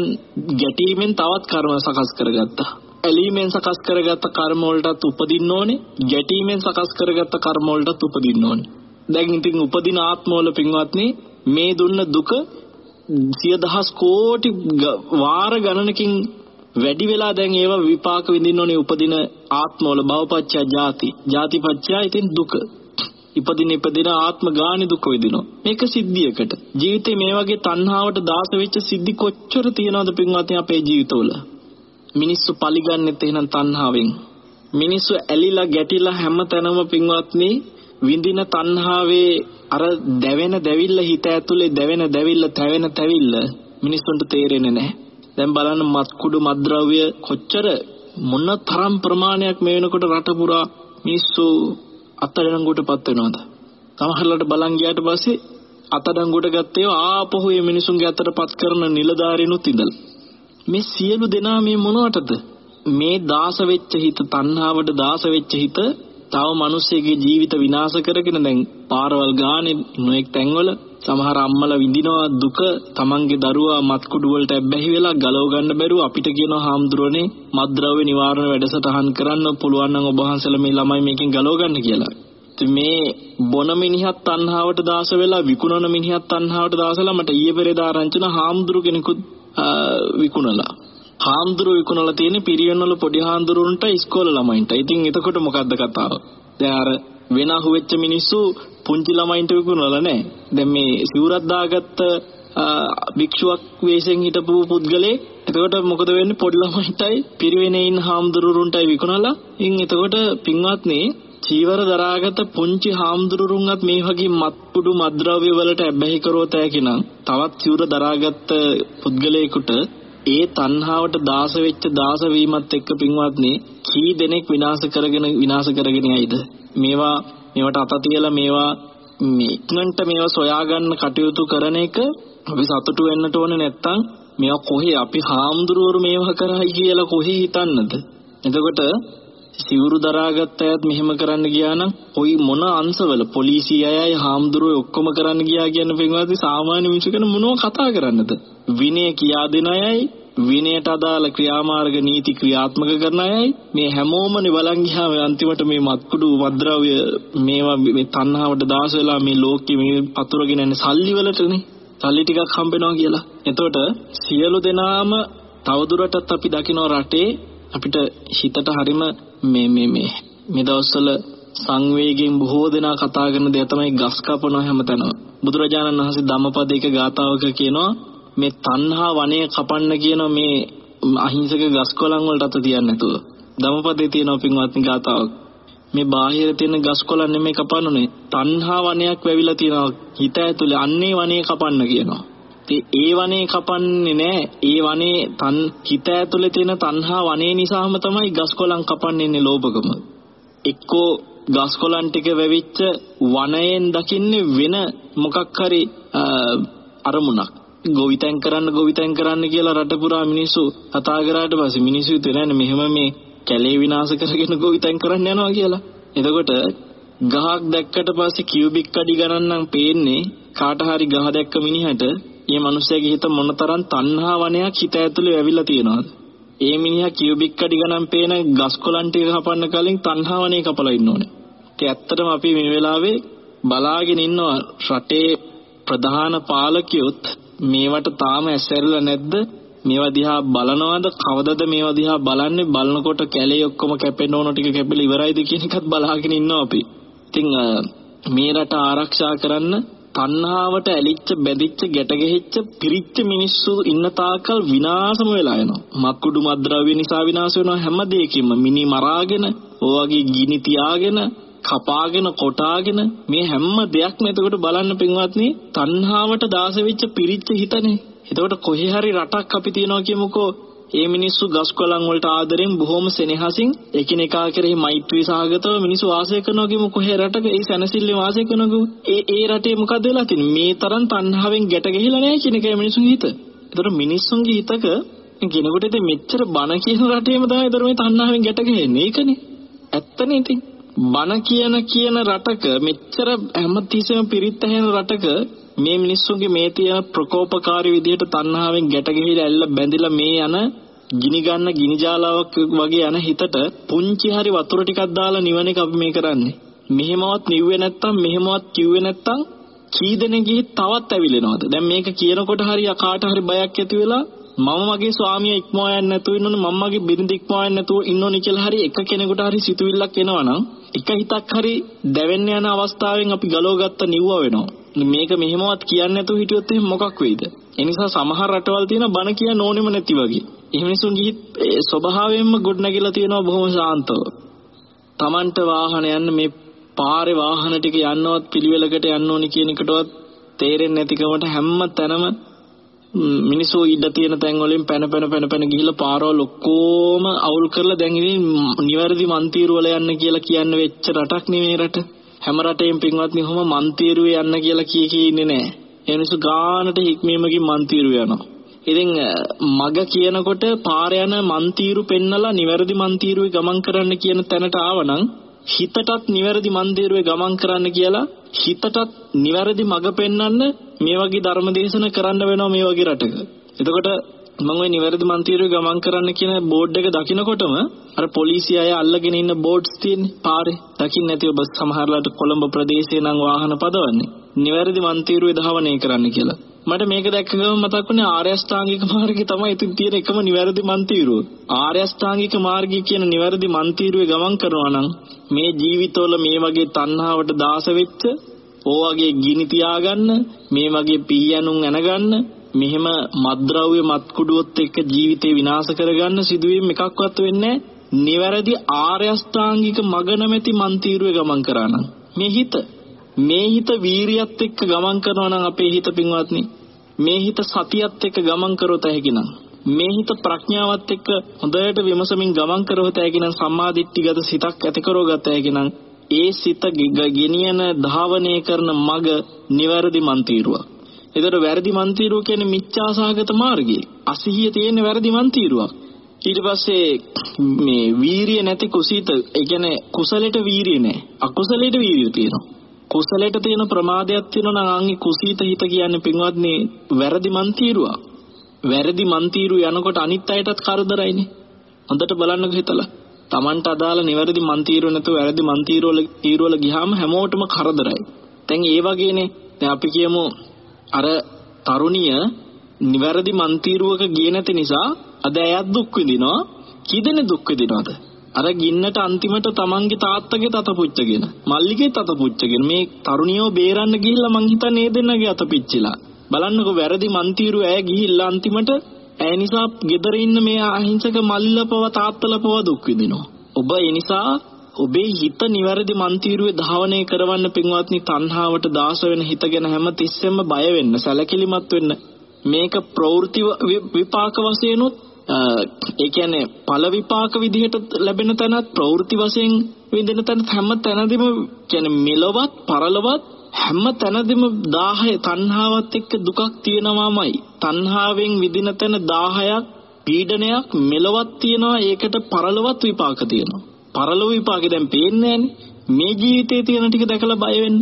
ගැටීමෙන් තවත් කර්ම සකස් කරගත්තා. ඇලීමෙන් සකස් කරගත්ත කර්ම වලටත් උපදින්න ඕනේ. ගැටීමෙන් සකස් කරගත්ත කර්ම වලටත් උපදින්න ඕනේ. දැන් ඉතින් උපදින ආත්මවල පින්වත්නි මේ දුන්න දුක සිය දහස් කෝටි වාර ගණනකින් වැඩි වෙලා දැන් ඒව විපාක විඳින්න ඕනේ උපදින ආත්මවල භවපච්චය ජාති ජාතිපච්චය ඉතින් දුක ඉපදින ඉපදින ආත්ම ගානි දුක විඳිනවා. මේක සිද්ධියකට. ජීවිතේ මේ වගේ තණ්හාවට දාස වෙච්ච සිද්ධි කොච්චර තියෙනවද පින්වත්නි අපේ ජීවිතවල? මිනිස්සු පරිගන්නෙත් එහෙනම් තණ්හාවෙන්. මිනිස්සු ඇලිලා ගැටිලා හැම තැනම පින්වත්නි විඳින තණ්හාවේ අර දැවෙන දැවිල්ල හිත ඇතුලේ දැවෙන දැවිල්ල තැවෙන තැවිල්ල මිනිස්සුන්ට තේරෙන්නේ නැහැ. දැන් බලන්න මත්කුඩු මද්ද්‍රව්‍ය කොච්චර මොන තරම් ප්‍රමාණයක් මේ වෙනකොට රට පුරා මිනිස්සු අත්අඩංගුවටපත් වෙනවද? සමහරවිට බලන් ගියාට පස්සේ අත්අඩංගුවට ගත්තේ ආපහු මේ මිනිසුන්ගේ අතටපත් කරන නිලධාරීනුත් ඉඳලා. මේ සියලු දෙනා මේ මොනවටද? මේ දාස වෙච්ච හිත තණ්හාවට දාස වෙච්ච හිත තව මිනිස්සෙගේ ජීවිත විනාශ කරගෙන දැන් පාරවල් ගානේ නොඑක් තැන්වල සමහර අම්මලා විඳිනවා දුක තමන්ගේ දරුවා මත්කුඩු වලට ඇබ්බැහි වෙලා ගලව ගන්න බැරුව අපිට කියනවා හාමුදුරනේ මත්ද්‍රව්‍ය නිවාරණ වැඩසටහන් කරන්න පුළුවන් නම් ඔබ වහන්සේලා මේ ළමයි මේකෙන් ගලව ගන්න කියලා. ඉතින් මේ බොන මිනිහත් තණ්හාවට දාස වෙලා විකුණන මිනිහත් තණ්හාවට දාසලා මට ඊයේ පෙරේදා ආරංචින හාමුදුරු කෙනෙකුත් විකුණලා. හාමුදුරු විකුණලා තියෙන පිරියන් වල පොඩි හාමුදුරුන්ට ඉස්කෝල ළමයින්ට. ඉතින් එතකොට මොකද්ද කතාව? දැන් අර වෙන අහුවෙච්ච මිනිස්සු පුංචි ළමයින්ට විකුණලා නැහැ. දැන් මේ සිවුරක් දාගත්ත භික්ෂුවක් වෙෂෙන් හිටපු පුද්ගලෙක් එතකොට මොකද වෙන්නේ? පොඩි ළමයින්ටයි පිරිවෙනේ ඉන්න හාමුදුරුවන්ටයි විකුණලා. ඉන් එතකොට පින්වත්නි චීවර දරාගත පුංචි හාමුදුරුවන්වත් මේ වගේ මත්පුඩු මද්ද්‍රව්‍ය වලට ඇබ්බැහි කරොත් ඇකිනම් තවත් චීවර දරාගත් පුද්ගලයෙකුට ඒ තණ්හාවට දාස වෙච්ච දාස වීමත් එක්ක පින්වත්නි කී දෙනෙක් විනාශ කරගෙන විනාශ කරගෙන යයිද? මේවා මේවට අත තියලා මේවා මේ ඉක්මනට මේවා සොයාගන්න කටයුතු කරන එක අපි සතුටු වෙන්නට ඕනේ නැත්තම් මේවා කොහේ අපි හාමුදුරුවරු මේවා කරයි කියලා කොහේ හිතන්නද? එතකොට සිවුරු දරාගත්ත අයත් මෙහෙම කරන්න ගියා නම් කොයි මොන අංශවල පොලිසිය අයයි හාමුදුරුවෝ ඔක්කොම කරන්න ගියා කියන පින්වත්නි සාමාන්‍ය මිනිස්සු කෙන මොනව කතා කරන්නද? විනය කියා දෙන අයයි විනයට අදාළ ක්‍රියාමාර්ග නීති ක්‍රියාත්මක කරන අයයි මේ හැමෝමනේ බලන් ගියාම අන්තිමට මේ මත්කුඩු මද්ද්‍රව්‍ය මේවා මේ තණ්හාවට දාස වෙලා මේ ලෝකෙ මේ පතුරගෙන යන සල්ලි වලටනේ සල්ලි ටිකක් හම්බෙනවා කියලා. එතකොට සියලු දෙනාම තවදුරටත් අපි දකින්න රටේ අපිට හිතට හරිම මේ මේ මේ මේ දවස්වල සංවේගයෙන් බොහෝ දෙනා කතා කරන දේ තමයි ගස් කපනවා හැමතැනම. බුදුරජාණන් වහන්සේ ධම්මපදයක ගාතාවක කියනවා මේ තණ්හා වනය කපන්න කියන මේ අහිංසක ගස් කොළන් වලට අත තියන්නේ නැතුව. ධම්මපදයේ තියෙන පින්වත්නි ගාතාවක්. මේ බාහිර තියෙන ගස් කොළන් නෙමෙයි කපන්නුනේ. තණ්හා වනයක් වැවිලා තියෙනවා හිත ඇතුලේ. අන්නේ වනේ කපන්න කියනවා. ඒ වනේ කපන්නේ නැහැ. ඒ වනේ තන් හිත ඇතුලේ තියෙන තණ්හා වනේ නිසාම තමයි ගස් කොළන් කපන්නේ ඉන්නේ ලෝභකම. එක්කෝ ගස් කොළන් ටික වැවිච්ච වනයෙන් දකින්නේ වෙන මොකක් හරි අරමුණක්. ගොවිතැන් කරන්න ගොවිතැන් කරන්න කියලා රට පුරා මිනිස්සු කතා කරාට පස්සේ මිනිස්සු හිතන්නේ මෙහෙම මේ කැලේ විනාශ කරගෙන ගොවිතැන් කරන්න යනවා කියලා. එතකොට ගහක් දැක්කට පස්සේ කියුබික් අඩි ගණන් නම් පේන්නේ කාට හරි ගහ දැක්ක මිනිහට මේ මිනිස්සයාගේ හිත මොනතරම් තණ්හා වනයක් හිත ඇතුලේ ඇවිල්ලා තියෙනවද? ඒ මිනිහා කියුබික් අඩි ගණන් පේන ගස් කොළන් ටික කපන්න කලින් තණ්හා වනේ කපලා ඉන්න ඕනේ. ඒ ඇත්තටම අපි මේ වෙලාවේ බලාගෙන ඉන්නවා රටේ ප්‍රධාන පාලකයොත් මේවට තාම ඇසැරලා නැද්ද මේවා දිහා බලනවද කවදද මේවා දිහා බලන්නේ බලනකොට කැලේ ඔක්කොම කැපෙන්න ඕන ටික කැපිලා ඉවරයිද කියන එකත් බලාගෙන ඉන්නවා අපි. ඉතින් මේ රට ආරක්ෂා කරන්න තණ්හාවට ඇලිච්ච බැඳිච්ච ගැට ගැහිච්ච පිරිච්ච මිනිස්සු ඉන්න තාකල් විනාශම වෙලා යනවා. මක්කුඩු මද්ද්‍රව්‍ය නිසා විනාශ වෙනවා හැම දෙයකින්ම. මිනි මරාගෙන, ඔයගේ ගිනි තියාගෙන, කපාගෙන, කොටාගෙන මේ හැම දෙයක්ම එතකොට බලන්න පින්වත්නි තණ්හාවට දාස වෙච්ච පිරිච්ච හිතනේ. එතකොට කොහේ හරි රටක් අපි තියනවා කියමුකෝ ඒ මිනිස්සු ගස් කොළන් වලට ආදරෙන් බොහොම සෙනෙහසින් එකිනෙකා කෙරෙහි මෛත්‍රී සහගතව මිනිස්සු වාසය කරනවා කියමු කොහේ රටක ඒ සැනසෙල්ලේ වාසය කරනවා ඒ ඒ රටේ මොකද වෙලා තියෙන්නේ මේ තරම් තණ්හාවෙන් ගැට ගැහිලා නැහැ කියන එකයි මිනිස්සුන්ගේ හිත. ඒතර මිනිස්සුන්ගේ හිතක කෙනෙකුට ඉතින් මෙච්චර බන කියන රටේම තමයි ඒතර මේ තණ්හාවෙන් ගැට ගැහෙන්නේ. ඒකනේ. ඇත්තනේ ඉතින්. බන කියන කියන රටක මෙච්චර හැමතිස්සෙම පිරිත් ඇහෙන රටක මේ මිනිස්සුන්ගේ මේ තියෙන ප්‍රකෝපකාරී විදිහට තණ්හාවෙන් ගැට ගිහිලා ඇල්ල බැඳිලා මේ යන ගිනි ගන්න ගිනි ජාලාවක් වගේ යන හිතට පුංචි හරි වතුර ටිකක් දාලා නිවන එක අපි මේ කරන්නේ. මෙහෙමවත් නිව්වේ නැත්තම් මෙහෙමවත් කිව්වේ නැත්තම් කී දෙනෙක් ගිහි තවත් ඇවිලෙනවද? දැන් මේක කියනකොට හරි කාට හරි බයක් ඇති වෙලා මම මගේ ස්වාමියා ඉක්මවා යන්නේ නැතුව ඉන්නෝනේ මම මගේ බිරිඳ ඉක්මවා යන්නේ නැතුව ඉන්නෝනේ කියලා හරි එක කෙනෙකුට හරි සිතුවිල්ලක් එනවනම් එක හිතක් හරි දැවෙන්න යන අවස්ථාවෙන් අපි ගලවගත්ත නිව්ව වෙනවා. මේක මෙහෙමවත් කියන්නේ නැතුව හිටියොත් එහෙනම් මොකක් වෙයිද? ඒ නිසා සමහර රටවල් තියෙන බණ කියන්න ඕනෙම නැති වගේ. එහෙම මිනිසුන් ගිහිත් ස්වභාවයෙන්ම ගොඩනැගිලා තියෙනවා බොහොම ශාන්තව. Tamanට වාහන යන්න මේ පාරේ වාහන ටික යන්නවත් පිළිවෙලකට යන්න ඕනි කියන එකටවත් තේරෙන්නේ නැතිකමට හැම තැනම මිනිස්සු ඉඩ තියෙන තැන් වලින් පැන පැන පැන පැන ගිහිල්ලා පාරවල් ඔක්කොම අවුල් කරලා දැන් ඉතින් නිවැරදි මන්තිරු වල යන්න කියලා කියන්න වෙච්ච රටක් නෙමෙයි රට. හැම රටේම පින්වත්නි කොහොම මන්තිරුවේ යන්න කියලා කී කී ඉන්නේ නැහැ. ඒ මිනිස්සු ගානට හික්මීමකින් මන්තිරු යනවා. ඉතින් මග කියනකොට පාර යන මන්තිරු පෙන්නලා නිවැරදි මන්තිරුවේ ගමන් කරන්න කියන තැනට ආවනම් හිතටත් නිවැරදි මන්දිරුවේ ගමන් කරන්න කියලා හිතටත් නිවැරදි මඟ පෙන්වන්න මේ වගේ ධර්ම දේශන කරන්න වෙනවා මේ වගේ රටක. එතකොට මම ওই නිවැරදි මන්තිරුවේ ගමන් කරන්න කියන බෝඩ් එක දකිනකොටම අර පොලිසිය අය අල්ලගෙන ඉන්න බෝඩ්ස් තියෙන්නේ පාරේ. දකින්න නැති ඔබ සමහරලාට කොළඹ ප්‍රදේශේ නම් වාහන පදවන්නේ. නිවැරදි මන්තිරුවේ ධාවනය කරන්න කියලා. මට මේක දැක්ක ගමන් මතක් වුණේ ආර්ය අෂ්ටාංගික මාර්ගය තමයි ඉතින් තියෙන එකම නිවැරදි මන්තිරුව. ආර්ය අෂ්ටාංගික මාර්ගය කියන නිවැරදි මන්තිරුවේ ගමන් කරනවා නම් මේ ජීවිතවල මේ වගේ තණ්හාවට දාස වෙච්ච, ඕවගේ ගිනි තියාගන්න, මේ වගේ පීයනුන් ඇනගන්න, මෙහෙම මත්ද්‍රව්‍ය මත්කුඩුවොත් එක්ක ජීවිතේ විනාශ කරගන්න සිදුවීම් එකක්වත් වෙන්නේ නිවැරදි ආර්ය අෂ්ටාංගික මග නැමැති මන්තිරුවේ ගමන් කරා නම්. මේ හිත මේ හිත වීරියත් එක්ක ගමන් කරනවා නම් අපේ හිත පින්වත්නි මේ හිත සතියත් එක්ක ගමන් කරොත් ඇහිකිනම් මේ හිත ප්‍රඥාවත් එක්ක හොඳට විමසමින් ගමන් කරොත් ඇහිකිනම් සම්මාදිට්ඨිගත සිතක් ඇති කරවගත ඇහිකිනම් ඒ සිත ගෙනියන ධාවනය කරන මග නිවැරදි මන්තිරුවක්. ඒතර වැරදි මන්තිරුව කියන්නේ මිච්ඡාසහගත මාර්ගය. අසිහිය තියෙන වැරදි මන්තිරුවක්. ඊට පස්සේ මේ වීරිය නැති කුසීත ඒ කියන්නේ කුසලයට වීරිය නැහැ. අකුසලයට වීරිය තියෙනවා. කුසලයට තියෙන ප්‍රමාදයක් තියෙනවා නම් අංගේ කුසීත හිත කියන්නේ පින්වත්නි වැරදි මන්තිරුවක්. වැරදි මන්තිරු යනකොට අනිත් අයටත් කරදරයිනේ. හොඳට බලන්නකො හිතලා. Tamanට අදාළ නිවැරදි මන්තිරු නැතුව වැරදි මන්තිරු වල තීරු වල ගියාම හැමෝටම කරදරයි. දැන් ඒ වගේනේ දැන් අපි කියමු අර තරුණිය නිවැරදි මන්තිරුවක ගියේ නැති නිසා අද ඇයත් දුක් විඳිනවා. කීදෙන දුක් විඳිනවද? අර ගින්නට අන්තිමට තමන්ගේ තාත්තගේ තත පුච්චගෙන මල්ලිගේ තත පුච්චගෙන මේ තරුණියව බේරන්න ගිහිල්ලා මං හිතන්නේ ඒ දෙන්නගේ අත පිච්චිලා බලන්නකො වැරදි මන්තිරු ඇය ගිහිල්ලා අන්තිමට ඇය නිසා ගෙදර ඉන්න මේ අහිංසක මල්ලපව තාත්තලපව දුක් විඳිනවා ඔබ ඒ නිසා ඔබේ හිත නිවැරදි මන්තිරුවේ ධාවනය කරවන්න පින්වත්නි තණ්හාවට දාස වෙන හිත ගැන හැම තිස්සෙම බය වෙන්න සැලකිලිමත් වෙන්න. මේක ප්‍රවෘත්ති විපාක වශයෙන්ුත් ඒ කියන්නේ ඵල විපාක විදිහට ලැබෙන තැනත් ප්‍රවෘත්ති වශයෙන් විඳින තැනත් හැම තැනදීම කියන්නේ මෙලවත් පරලවත් හැම තැනදීම 10 තණ්හාවත් එක්ක දුකක් තියෙනවාමයි. තණ්හාවෙන් විඳින තැන 10ක් පීඩනයක් මෙලවත් තියෙනවා. ඒකට පරලවත් විපාක තියෙනවා. පරලොව විපාකේ දැන් පේන්නේ මේ ජීවිතේ තියෙන ටික දැකලා බය වෙන්න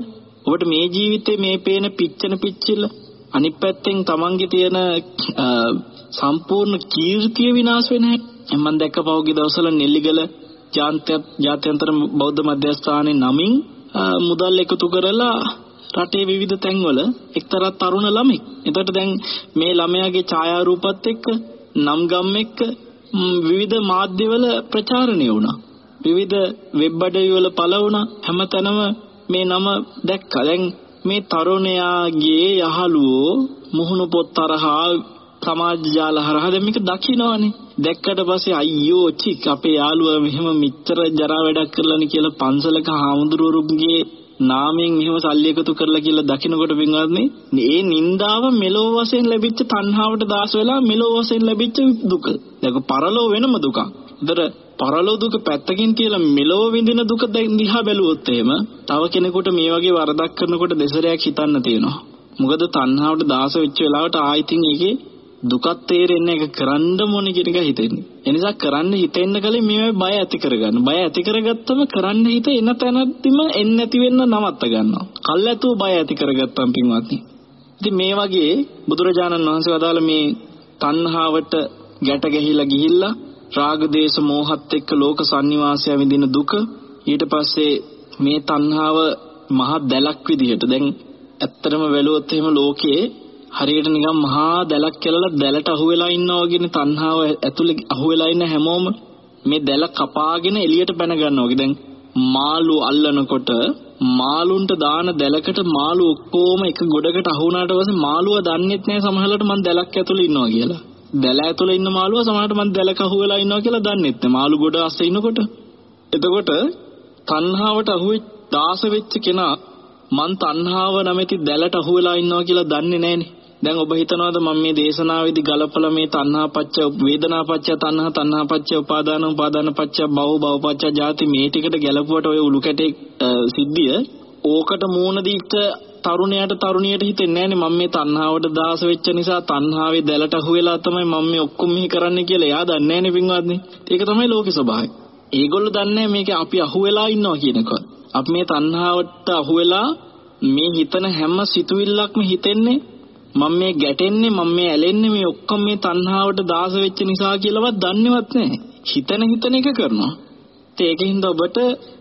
ඔබට මේ ජීවිතේ මේ පේන පිච්චෙන පිච්චිල්ල අනිත් පැත්තෙන් තමන්ගේ තියෙන සම්පූර්ණ කීර්තිය විනාශ වෙන හැටි මම දැක්ක පහුගිය දවස්වල නෙල්ලිගල ජාත්‍යන්තර බෞද්ධ මධ්‍යස්ථානයේ නමින් මුදල් එකතු කරලා රටේ විවිධ තැන්වල එක්තරා තරුණ ළමෙක්. එතකොට දැන් මේ ළමයාගේ ඡායාරූපත් එක්ක නම් ගම් එක්ක විවිධ මාධ්‍යවල ප්‍රචාරණය වුණා. විවිධ වෙබ් අඩවිවල පළ වුණා. හැමතැනම මේ නම දැක්කා. දැන් මේ තරුණයාගේ යහළුවෝ මුහුණු පොත් තරහා සමාජ ජාල හරහා දැන් මේක දකින්නවනේ. දැක්කට පස්සේ අයියෝ චික් අපේ යාළුවා මෙහෙම මිච්ඡර ජරා වැඩක් කරලානේ කියලා පන්සලක හාමුදුරුවෝගේ නාමයෙන් මෙහෙම සල්ලි එකතු කරලා කියලා දකින්නකොට පින්වත්නි මේ නින්දාව මෙලෝ වශයෙන් ලැබිච්ච තණ්හාවට දාස වෙලා මෙලෝ වශයෙන් ලැබිච්ච දුක. දැන් පරලෝ වෙනම දුකක්. ඒතර පරලෝ දුක පැත්තකින් තියලා මෙලෝ විඳින දුක දිහා බැලුවොත් එහෙම තව කෙනෙකුට මේ වගේ වරදක් කරනකොට දෙසරයක් හිතන්න තියෙනවා. මොකද තණ්හාවට දාස වෙච්ච වෙලාවට ආයිතින් ඒකේ දුකක් තේරෙන්නේ ඒක කරන්න මොනේ කියන එක හිතෙන්නේ. ඒ නිසා කරන්න හිතෙන්න කලින් මේ බය ඇති කරගන්න. බය ඇති කරගත්තම කරන්න හිත එන තැනදීම එන්නේ නැති වෙන්න නවත්ත ගන්නවා. කල්ැතුව බය ඇති කරගත්තම් පින්වත්නි. ඉතින් මේ වගේ බුදුරජාණන් වහන්සේ වදාළ මේ තණ්හාවට ගැට ගැහිලා ගිහිල්ලා රාග දේශ මෝහත් එක්ක ලෝක සංනිවාසය විඳින දුක ඊට පස්සේ මේ තණ්හාව මහා දැලක් විදිහට දැන් ඇත්තටම වැළුවොත් එහෙම ලෝකයේ හරියට නිකන් මහා දැලක් කියලා දැලට අහුවෙලා ඉන්නවා වගේනේ තණ්හාව ඇතුලේ අහුවෙලා ඉන්න හැමෝම මේ දැල කපාගෙන එළියට පැන ගන්නවා වගේ දැන් මාළු අල්ලනකොට මාළුන්ට දාන දැලකට මාළු ඔක්කොම එක ගොඩකට අහු වුණාට පස්සේ මාළුව දන්නේත් නැහැ සමහරවිට මං දැලක් ඇතුලේ ඉන්නවා කියලා. දැල ඇතුලේ ඉන්න මාළුව සමහරවිට මං දැලක අහුවෙලා ඉන්නවා කියලා දන්නේත් නැහැ. මාළු ගොඩ අස්සේ ඉන්නකොට. එතකොට තණ්හාවට අහුවෙච්ච දාස වෙච්ච කෙනා මං තණ්හාව නැමැති දැලට අහුවෙලා ඉන්නවා කියලා දන්නේ නැහනේ. දැන් ඔබ හිතනවාද මම මේ දේශනාවේදී ගලපලා මේ තණ්හාපච්ච වේදනාපච්ච තණ්හා තණ්හාපච්ච උපාදාන උපාදානපච්ච භව භවපච්ච ජාති මේ ටිකට ගැලපුවට ඔය උළු කැටේ සිද්ධිය ඕකට මූණ දීච්ච තරුණයාට තරුණියට හිතෙන්නේ නැහනේ මම මේ තණ්හාවට දාස වෙච්ච නිසා තණ්හාවේ දැලට අහුවෙලා තමයි මම මේ ඔක්කොම මෙහි කරන්නේ කියලා එයා දන්නේ නැහනේ පින්වත්නි. ඒක තමයි ලෝකේ ස්වභාවය. ඒගොල්ලෝ දන්නේ මේක අපි අහුවෙලා ඉන්නවා කියන එක. අපි මේ තණ්හාවට අහුවෙලා මේ හිතන හැම සිතුවිල්ලක්ම හිතෙන්නේ මම මේ ගැටෙන්නේ මම මේ ඇලෙන්නේ මේ ඔක්කොම මේ තණ්හාවට දාස වෙච්ච නිසා කියලාවත් දන්නේවත් නැහැ. හිතන හිතන එක කරනවා. ඒකින්ද ඔබට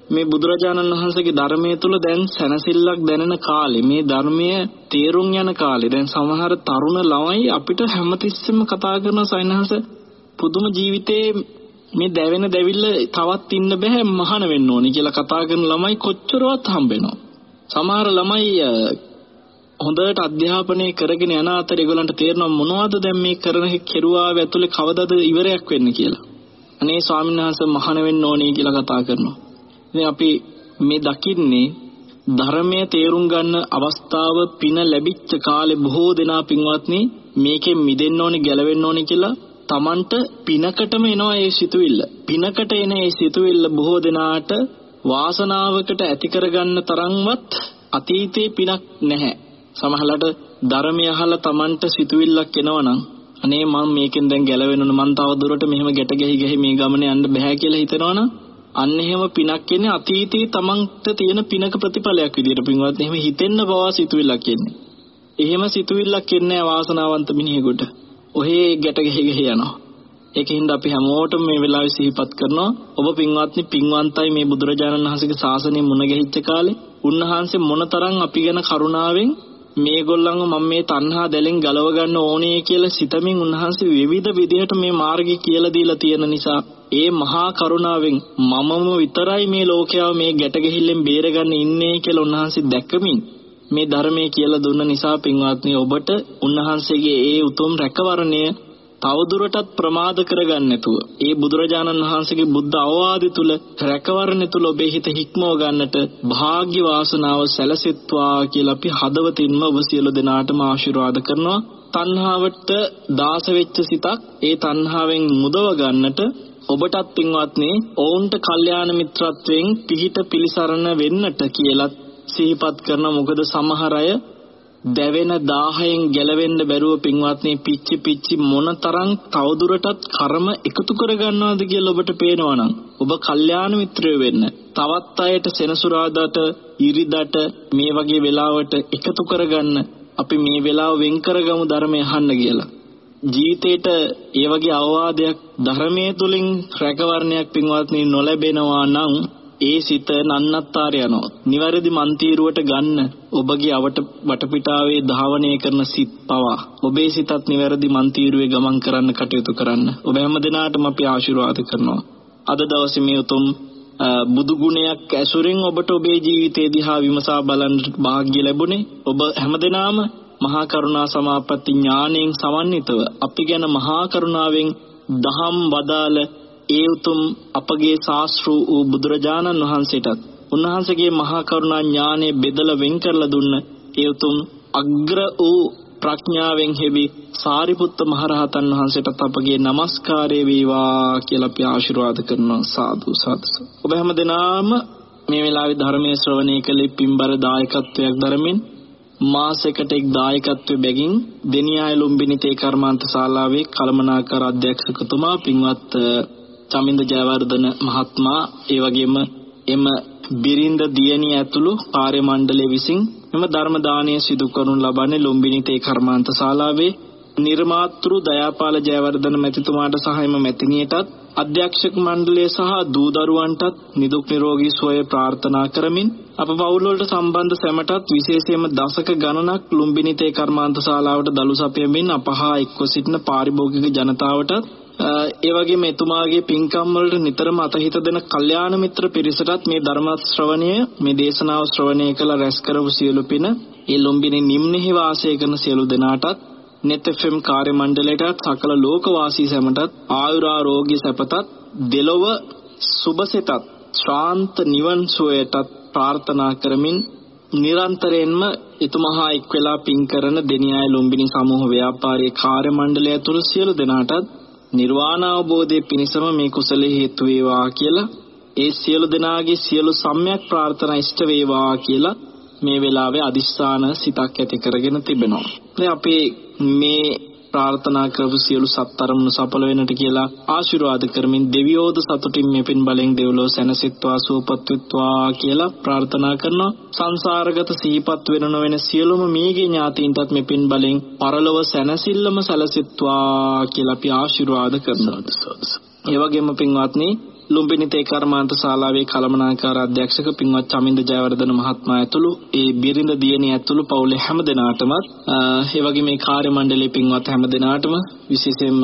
මේ බුදුරජාණන් වහන්සේගේ ධර්මයේ තුල දැන් සැනසෙල්ලක් දැනෙන කාලේ මේ ධර්මය තේරුම් යන කාලේ දැන් සමහර තරුණ ළමයි අපිට හැමතිස්සෙම කතා කරන සයින්හස පුදුම ජීවිතේ මේ දැවෙන දැවිල්ල තවත් ඉන්න බෑ මහාන වෙන්න ඕනි කියලා කතා කරන ළමයි කොච්චරවත් හම්බෙනවා. සමහර ළමයි හොඳට අධ්‍යාපනය කරගෙන යන අතර ඒගොල්ලන්ට තේරෙනවා මොනවද දැන් මේ කරන කෙරුවාව ඇතුලේ කවදද ඉවරයක් වෙන්නේ කියලා. අනේ ස්වාමීන් වහන්සේ මහාන වෙන්න ඕනේ කියලා කතා කරනවා. ඉතින් අපි මේ දකින්නේ ධර්මයේ තේරුම් ගන්න අවස්ථාව පින ලැබිච්ච කාලේ බොහෝ දෙනා පින්වත්නි මේකෙන් මිදෙන්න ඕනේ ගැලවෙන්න ඕනේ කියලා Tamanට පිනකටම එනවා ඒ සිතුවිල්ල. පිනකට එන ඒ සිතුවිල්ල බොහෝ දෙනාට වාසනාවකට ඇති කරගන්න තරම්වත් අතීතේ පිනක් නැහැ. සමහරලාට ධර්මය අහලා Tamanට සිතුවිල්ලක් එනවනම් අනේ මම මේකෙන් දැන් ගැලවෙන්න ඕන මං තව දුරට මෙහෙම ගැට ගැහි ගැහි මේ ගමනේ යන්න බෑ කියලා හිතනවනම් අන්න එහෙම පිනක් එන්නේ අතීතේ Tamanට තියෙන පිනක ප්‍රතිඵලයක් විදියට පින්වත් එහෙම හිතෙන්න බවා සිතුවිල්ලක් එන්නේ. එහෙම සිතුවිල්ලක් එන්නේ වාසනාවන්ත මිනිහෙකුට. ඔහේ ගැට ගැහි ගැහි යනවා. ඒකින්ද අපි හැමෝටම මේ වෙලාවේ සිහිපත් කරනවා ඔබ පින්වත්නි පින්වන්තයි මේ බුදුරජාණන් වහන්සේගේ ශාසනය මුණ ගැහිච්ච කාලේ උන්වහන්සේ මොනතරම් අපි ගැන කරුණාවෙන් මේගොල්ලන්ව මම මේ තණ්හා දැලෙන් ගලව ගන්න ඕනේ කියලා සිතමින් උන්වහන්සේ විවිධ විදිහට මේ මාර්ගය කියලා දීලා තියෙන නිසා ඒ මහා කරුණාවෙන් මමම විතරයි මේ ලෝකයාව මේ ගැට ගැහිල්ලෙන් බේරගන්න ඉන්නේ කියලා උන්වහන්සේ දැක්කමින් මේ ධර්මයේ කියලා දුන්න නිසා පින්වත්නි ඔබට උන්වහන්සේගේ ඒ උතුම් රැකවරණය තවදුරටත් ප්‍රමාද කරගන්න නැතුව ඒ බුදුරජාණන් වහන්සේගේ බුද්ධ අවවාදය තුල රැකවරණ තුල ඔබේ හිත හික්මව ගන්නට වාග්ය වාසනාව සැලසෙත්වා කියලා අපි හදවතින්ම ඔබ සියලු දෙනාටම ආශිර්වාද කරනවා. තණ්හාවට දාස වෙච්ච සිතක් ඒ තණ්හාවෙන් මුදව ගන්නට ඔබටත් පින්වත්නි ඔවුන්ට කල්යාණ මිත්‍රත්වයෙන් පිහිට පිලිසරණ වෙන්නට කියලා සිහිපත් කරන මොකද සමහර අය දැවෙන 1000න් ගැලවෙන්න බැරුව පින්වත්නි පිච්චි පිච්චි මොනතරම් තවදුරටත් කර්ම එකතු කරගන්නවද කියලා ඔබට පේනවනම් ඔබ කල්යාණ මිත්‍රයෝ වෙන්න තවත් අයට සෙනසුරාදාට ඉරිදට මේ වගේ වෙලාවට එකතු කරගන්න අපි මේ වෙලාව වෙන් කරගමු ධර්මය අහන්න කියලා. ජීවිතේට ඒ වගේ අවවාදයක් ධර්මයේ තුලින් රැකවරණයක් පින්වත්නි නොලැබෙනවා නම් ඒ සිත නන්නත්තර යනවා. නිවැරදි මන්තිරුවට ගන්න ඔබගේ අවට වටපිටාවේ ධාවනය කරන සිත් පවා ඔබේ සිතත් නිවැරදි මන්තිරුවේ ගමන් කරන්න කටයුතු කරන්න. ඔබ හැම දිනාටම අපි ආශිර්වාද කරනවා. අද දවසේ මේ උතුම් බුදු ගුණයක් ඇසුරෙන් ඔබට ඔබේ ජීවිතය දිහා විමසා බලන්න වාග්ය ලැබුණේ. ඔබ හැමදෙනාම මහා කරුණා සමාපatti ඥාණයෙන් සමන්විතව අපි ගැන මහා කරුණාවෙන් දහම් වදාළ ඒ උතුම් අපගේ ශාස්ත්‍රු වූ බුදුරජාණන් වහන්සේටත් උන්වහන්සේගේ මහා කරුණා ඥානෙ බෙදලා වෙන් කරලා දුන්න ඒ උතුම් අග්‍ර වූ ප්‍රඥාවෙන් හෙබි සාරිපුත්ත මහරහතන් වහන්සේටත් අපගේ নমස්කාරය වේවා කියලා අපි ආශිර්වාද කරනවා. සාදු සාදු. ඔබ හැමදෙනාම මේ වෙලාවේ ධර්මයේ ශ්‍රවණය කළේ පින්බර දායකත්වයක් දරමින් මාසයකට එක් දායකත්වයේ බැගින් දෙනියාය ලුම්බිනි තේ කර්මාන්ත ශාලාවේ කළමනාකාර අධ්‍යක්ෂකතුමා පින්වත් චමින්ද ජයවර්ධන මහත්මයා ඒ වගේම එම බිරින්ද දියණිය ඇතුළු කාර්ය මණ්ඩලය විසින් මෙම ධර්ම දානය සිදු කරනු ලබන්නේ ලුම්බිනි තේ කර්මාන්ත ශාලාවේ නිර්මාතෘ දයාපාල ජයවර්ධන මැතිතුමාට සහ එම මැතිණියටත් අධ්‍යක්ෂක මණ්ඩලය සහ දූ දරුවන්ටත් නිදුක් නිරෝගී සුවය ප්‍රාර්ථනා කරමින් අප පවුල් වලට සම්බන්ධ සැමටත් විශේෂයෙන්ම දශක ගණනක් ලුම්බිනි තේ කර්මාන්ත ශාලාවට දළු සපයමින් අපහා එක්ව සිටින පාරිභෝගික ජනතාවටත් ඒ වගේම එතුමාගේ පින්කම් වලට නිතරම අතහිත දෙන කල්යාණ මිත්‍ර පිරිසටත් මේ ධර්ම ශ්‍රවණය මේ දේශනාව ශ්‍රවණය කළ රැස් කරපු සියලු පින ඒ ලොම්බිනේ නිම්නෙහි වාසය කරන සියලු දෙනාටත් net fm කාර්ය මණ්ඩලයටත් සකල ලෝකවාසී සැමටත් ආයුරාෝග්‍ය සැපතත් දෙලොව සුබසිතත් ශාන්ත නිවන් සුවයටත් ප්‍රාර්ථනා කරමින් නිරන්තරයෙන්ම එතුමහා එක් වෙලා පින් කරන දෙනියාය ලුම්බිනි සමූහ ව්‍යාපාරයේ කාර්ය මණ්ඩලය තුළ සියලු දෙනාටත් නිර්වාණ අවබෝධයේ පිණසම මේ කුසලයේ හේතු වේවා කියලා ඒ සියලු දෙනාගේ සියලු සම්‍යක් ප්‍රාර්ථනා ඉෂ්ට වේවා කියලා මේ වෙලාවේ අදිස්ථාන සිතක් ඇති කරගෙන තිබෙනවා. දැන් අපේ මේ ප්‍රාර්ථනා කරපු සියලු සත්තරමුණු සඵල වෙන්නට කියලා ආශිර්වාද කරමින් දෙවියෝද සතුටින් මේ පින් බලෙන් දෙව්ලොව සැනසෙත්වා සුවපත් වෙත්වා කියලා ප්‍රාර්ථනා කරනවා. සංසාරගත සිහිපත් වෙන නොවන සියලුම මීගේ ඥාතීන්ටත් මේ පින් බලෙන් පරලොව සැනසෙල්ලම සැලසෙත්වා කියලා අපි ආශිර්වාද කරනවා. ඒ වගේම පින්වත්නි ලුම්බිනි තේ කර්මාන්ත ශාලාවේ කළමනාකාර අධ්‍යක්ෂක පින්වත් චමින්ද ජයවර්ධන මහත්මයා ඇතුළු ඒ බිරිඳ දියණිය ඇතුළු පවුලේ හැම දෙනාටමත් ඒ වගේ මේ කාර්ය මණ්ඩලයේ පින්වත් හැම දෙනාටම විශේෂයෙන්ම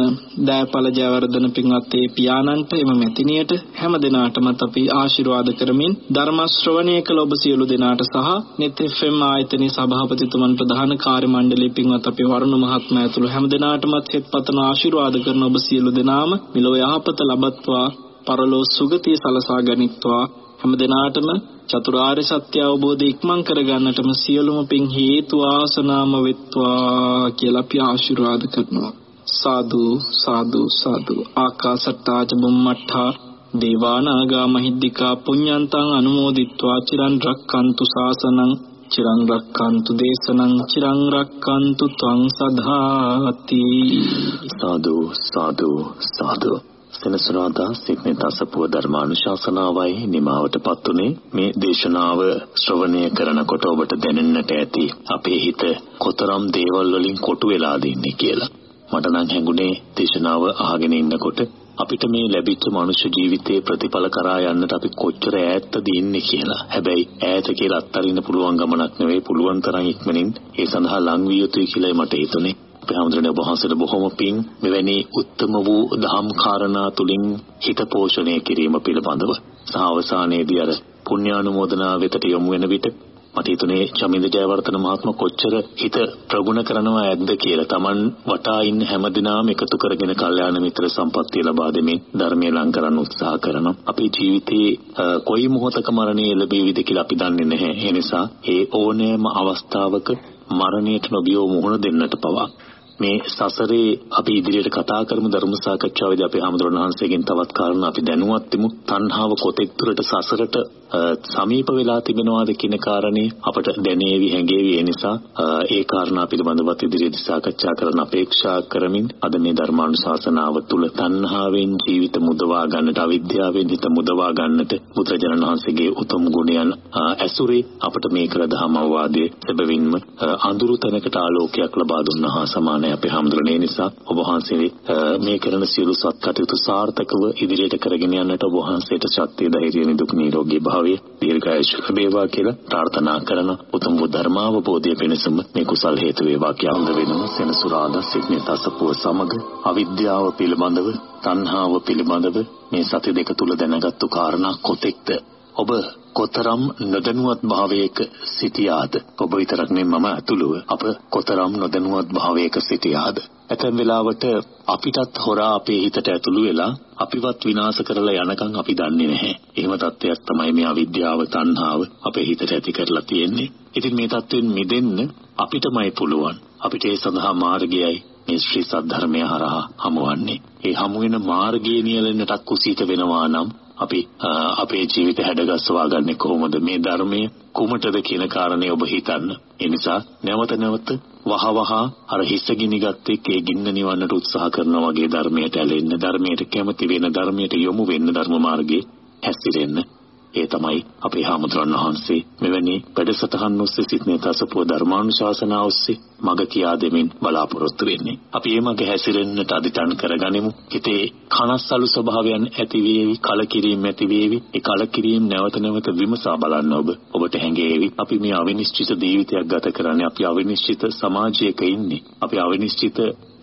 දයාපල ජයවර්ධන පින්වත් ඒ පියාණන්ට එම මෙතිනියට හැම දෙනාටමත් අපි ආශිර්වාද කරමින් ධර්ම ශ්‍රවණය කළ ඔබ සියලු දෙනාට සහ net fm ආයතනයේ සභාපතිතුමන් ප්‍රධාන කාර්ය මණ්ඩලයේ පින්වත් අපේ වරුණ මහත්මයා ඇතුළු හැම දෙනාටමත් සෙත්පතන ආශිර්වාද කරන ඔබ සියලු දෙනාම මිලව යහපත ලබත්වා. පරලෝ සුගතිය සලසා ගනිත්වා. හැම දිනාටම චතුරාර්ය සත්‍ය අවබෝධය ඉක්මන් කර ගන්නටම සියලුම පින් හේතු ආසනාම වෙත්වා කියලා අපි ආශිර්වාද කරනවා. සාදු සාදු සාදු. ආකාසට්ටා චබුම්මට්ටා දේවානාගා මහිද්దికා පුඤ්ඤන්තං අනුමෝදිත්වා. චිරන් රක්칸තු සාසනං චිරන් රක්칸තු දේශනං චිරන් රක්칸තු ත්වං සදාති සාදු සාදු සාදු. සෙනසුරාදා සිග්නේ දසපුව ධර්මානුශාසනාවයි නිමාවටපත් උනේ මේ දේශනාව ශ්‍රවණය කරනකොට ඔබට දැනෙන්නට ඇති අපේ හිත කොතරම් දේවල් වලින් කොටු වෙලාද ඉන්නේ කියලා මට නම් හැඟුණේ දේශනාව අහගෙන ඉන්නකොට අපිට මේ ලැබිච්ච මනුෂ්‍ය ජීවිතයේ ප්‍රතිඵල කරා යන්නට අපි කොච්චර ඈතද ඉන්නේ කියලා. හැබැයි ඈත කියලා අත්හරින්න පුළුවන් ගමනක් නෙවෙයි පුළුවන් තරම් ඉක්මනින් ඒ සඳහා ලං විය යුතුයි කියලා මට හිතුනේ. අපේ හැමදෙරේ ඔබ වහන්සේට බොහොම පිං මෙවැනි උත්තම වූ දහම් කාරණා තුලින් හිත පෝෂණය කිරීම පිළිබඳව සහ අවසානයේදී අර පුණ්‍යානුමෝදනා වෙතට යොමු වෙන විට මට හිතුනේ චමින්ද ජයවර්ධන මහත්මයා කොච්චර හිත ප්‍රගුණ කරනවා ඇද්ද කියලා. Taman වටා ඉන්න හැමදිනාම එකතු කරගෙන කල්යාණ මිත්‍ර සම්පත්තිය ලබා දෙමින් ධර්මය ලං කරන්න උත්සාහ කරනවා. අපේ ජීවිතේ කොයි මොහොතක මරණය ලැබෙවිද කියලා අපි දන්නේ නැහැ. ඒ නිසා ඒ ඕනෑම අවස්ථාවක මරණයට නොබියව මුහුණ දෙන්නට පවා මේ සසරේ අපි ඉදිරියට කතා කරමු ධර්ම සාකච්ඡාවේදී අපේ ආමඳුරණ වහන්සේගෙන් තවත් කාරණා අපි දැනුවත් වෙමු. තණ්හාව කොතෙක් දුරට සසරට සමීප වෙලා තිබෙනවාද කියන කාරණේ අපට දැනේවි හැඟේවි. ඒ නිසා ඒ කාරණා පිළිබඳවත් ඉදිරියේදී සාකච්ඡා කරන්න අපේක්ෂා කරමින් අද මේ ධර්මානුශාසනාව තුල තණ්හාවෙන් ජීවිත මුදවා ගන්නට අවිද්‍යාවෙන් හිත මුදවා ගන්නට බුදුරජාණන් වහන්සේගේ උතුම් ගුණයන් ඇසුරේ අපට මේ කළ දහම අවවාදයේ සැබවින්ම අඳුරු තැනකට ආලෝකයක් ලබා දුන්නා හා සමානයි අපේ හාමුදුරනේ නිසා ඔබ වහන්සේ මේ කරන සියලු සත් කටයුතු සාර්ථකව ඉදිරියට කරගෙන යන්නට ඔබ වහන්සේට ශක්තිය ධෛර්ය නිදුක් නිරෝගී භාවය දීර්ඝායුෂ ලැබේවා කියලා ප්‍රාර්ථනා කරන උතුම් ධර්මාවබෝධය වෙනසම මේ කුසල් හේතු වේවා කියන්ද වෙනම සෙනසුරාදා සිග්නේ තසපුව සමග අවිද්‍යාව පිළිබඳව තණ්හාව පිළිබඳව මේ සති දෙක තුල දැනගත්තු කාරණා කොතෙක්ද? ඔබ කොතරම් නොදැනුවත් භාවයක සිටියාද ඔබ විතරක් නෙමෙයි මම ඇතුළුව අප කොතරම් නොදැනුවත් භාවයක සිටියාද ඇතැම් වෙලාවට අපිටත් හොරා අපේ හිතට ඇතුළු වෙලා අපිවත් විනාශ කරලා යනකම් අපි දන්නේ නැහැ. එහෙම තත්ත්වයක් තමයි මේ අවිද්‍යාව තණ්හාව අපේ හිතට ඇති කරලා තියෙන්නේ. ඉතින් මේ තත්ත්වෙන් මිදෙන්න අපිටමයි පුළුවන්. අපිට ඒ සඳහා මාර්ගයයි මේ ශ්‍රී සද්ධර්මය හරහා හමුවන්නේ. ඒ හමු වෙන මාර්ගයේ නියැලෙන්නට කුසීත වෙනවා නම් අපි අපේ ජීවිත හැඩගස්වා ගන්නේ කොහොමද මේ ධර්මයේ කුමටද කියන කාරණේ ඔබ හිතන්න. ඒ නිසා නැවත නැවත වහ වහ අර හිස ගිනිගත් එක්ක ඒ ගින්න නිවන්නට උත්සාහ කරනවා වගේ ධර්මයට ඇලෙන්න, ධර්මයට කැමති වෙන, ධර්මයට යොමු වෙන්න ධර්ම මාර්ගයේ හැසිරෙන්න. ඒ තමයි අපේ හාමුදුරන් වහන්සේ මෙවැනි වැඩසටහන් ඔස්සේ සිටින තසපුව ධර්මානුශාසනාව ඔස්සේ මග කියා දෙමින් බලාපොරොත්තු වෙන්නේ. අපි මේ මග හැසිරෙන්නට අදිටන් කරගනිමු. හිතේ කනස්සලු ස්වභාවයන් ඇති වේවි, කලකිරීම ඇති වේවි. ඒ කලකිරීම නැවත නැවත විමසා බලන්න ඔබ. ඔබට හැඟේවි අපි මේ අවිනිශ්චිත ජීවිතයක් ගත කරන්නේ. අපි අවිනිශ්චිත සමාජයක ඉන්නේ. අපි අවිනිශ්චිත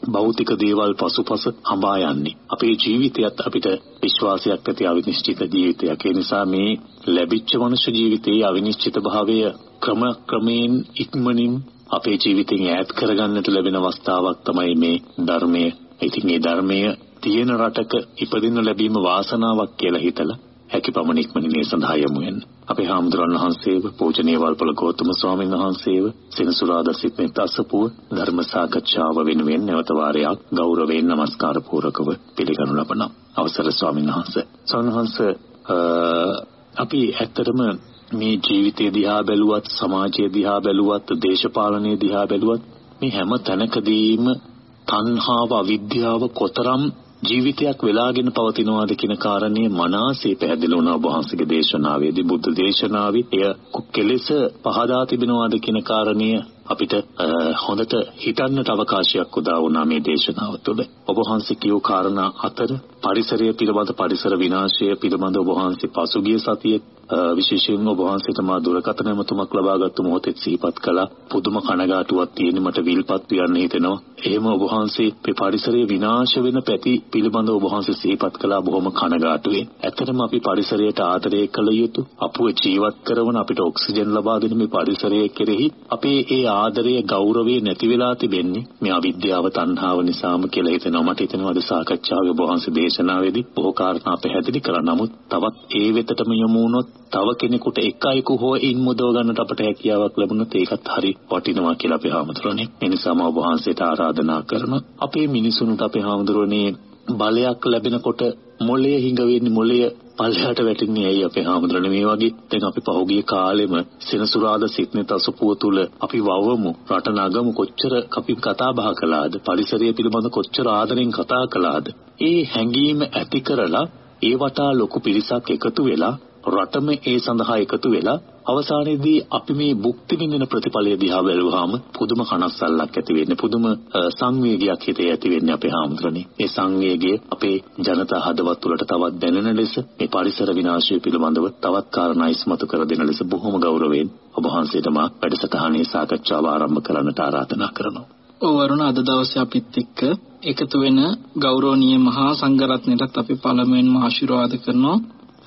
භෞතික දේවල් පසුපස හඹා යන්නේ. අපේ ජීවිතයත් අපිට විශ්වාසයක් ඇති අවිනිශ්චිත ජීවිතයක්. ඒ නිසා මේ ලැබිච්ච මනුෂ්‍ය ජීවිතයේ අවිනිශ්චිත භාවය ක්‍රම ක්‍රමයෙන් ඉක්මනින් අපේ ජීවිතෙන් ඈත් කරගන්නට ලැබෙන අවස්ථාවක් තමයි මේ ධර්මය. ඉතින් මේ ධර්මය තියෙන රටක ඉපදින්න ලැබීම වාසනාවක් කියලා හිතලා හැකි පමණ ඉක්මනින් මේ සඳහා යමු වෙන. අපේ හාමුදුරන් වහන්සේව පූජනීය වල්පල ගෞතම ස්වාමීන් වහන්සේව සෙනසුරාදා සිටනේ තසපුව ධර්ම සාකච්ඡාව වෙනුවෙන් නැවත වාරයක් ගෞරවයෙන් নমස්කාර පූරකව පිළිගනු ලබන අවසර ස්වාමීන් වහන්සේ. ස්වාමීන් වහන්සේ අපි ඇත්තටම මේ ජීවිතය දිහා බැලුවත් සමාජය දිහා බැලුවත් දේශපාලනය දිහා බැලුවත් මේ හැම තැනකදීම තණ්හාව අවිද්‍යාව කොතරම් ජීවිතයක් වෙලාගෙන පවතිනවාද කියන කාරණේ මනසේ පැහැදිලි වුණා ඔබ වහන්සේගේ දේශනාවේදී බුද්ධ දේශනාවේ එය කෙලෙස පහදා තිබෙනවාද කියන කාරණය අපිට හොඳට හිතන්නට අවකාශයක් උදා වුණා මේ දේශනාව තුළ. ඔබ වහන්සේ කියෝ කාරණා අතර පරිසරය පිළිබඳ පරිසර විනාශය පිළිබඳ ඔබ වහන්සේ පසුගිය සතියේ විශේෂයෙන්ම ඔබ වහන්සේට මා දුරකථන ඇමතුමක් ලබාගත්තු මොහොතේ සිහිපත් කළා. පුදුම කනගාටුවක් තියෙන මට විල්පත් කියන්න හිතෙනවා. එහෙම ඔබ වහන්සේ මේ පරිසරය විනාශ වෙන පැති පිළිබඳව ඔබ වහන්සේ සිහිපත් කළා බොහොම කනගාටුවෙන්. ඇත්තටම අපි පරිසරයට ආදරය කළ යුතු අපව ජීවත් කරන අපිට ඔක්සිජන් ලබා දෙන මේ පරිසරය කෙරෙහි අපේ ඒ ආදරය ගෞරවය නැති වෙලා තිබෙන්නේ මේ අවිද්‍යාව තණ්හාව නිසාම කියලා හිතෙනවා. මට හිතෙනවා අද සාකච්ඡාවේ ඔබ වහන්සේ දේශනාවේදී බොහෝ කාරණා පැහැදිලි කරා. නමුත් තවත් ඒ වෙතටම යමු වුණොත් තව කෙනෙකුට එක අයෙකු හෝ ඉන් මුදව ගන්නට අපට හැකියාවක් ලැබුණොත් ඒකත් හරි වටිනවා කියලා අපි හාමුදුරනේ. ඒ නිසාම ඔබ වහන්සේට ආරාධනා කරනවා. අපේ මිනිසුන්ට අපේ හාමුදුරනේ බලයක් ලැබෙනකොට මොළය හිඟ වෙන්නේ මොළය පල්ලෙහාට වැටෙන්නේ ඇයි අපේ හාමුදුරනේ මේ වගේ දැන් අපි පහුගිය කාලෙම සෙනසුරාදා සිටනේ තසපුව තුල අපි වවමු රට නගමු. කොච්චර අපි කතා බහ කළාද? පරිසරය පිළිබඳ කොච්චර ආදරෙන් කතා කළාද? ඒ හැඟීම ඇති කරලා ඒ වටා ලොකු පිරිසක් එකතු වෙලා රටම ඒ සඳහා එකතු වෙලා අවසානයේදී අපි මේ භුක්ති විඳින ප්‍රතිඵලය දිහා බැලුවාම පුදුම කනස්සල්ලක් ඇති වෙන්නේ පුදුම සංවේගයක් හිතේ ඇති වෙන්නේ අපේ හාමුදුරනේ. ඒ සංවේගය අපේ ජනතා හදවත් තුළට තවත් දැනෙන ලෙස මේ පරිසර විනාශය පිළිබඳව තවත් කාරණා ඉස්මතු කර දෙන ලෙස බොහොම ගෞරවයෙන් ඔබ වහන්සේට මා වැඩසටහනේ සාකච්ඡාව ආරම්භ කරන්නට ආරාධනා කරනවා. ඔව් වරුණ අද දවසේ අපිත් එක්ක එකතු වෙන ගෞරවනීය මහා සංඝරත්නයටත් අපි පළමුවෙන්ම ආශිර්වාද කරනවා.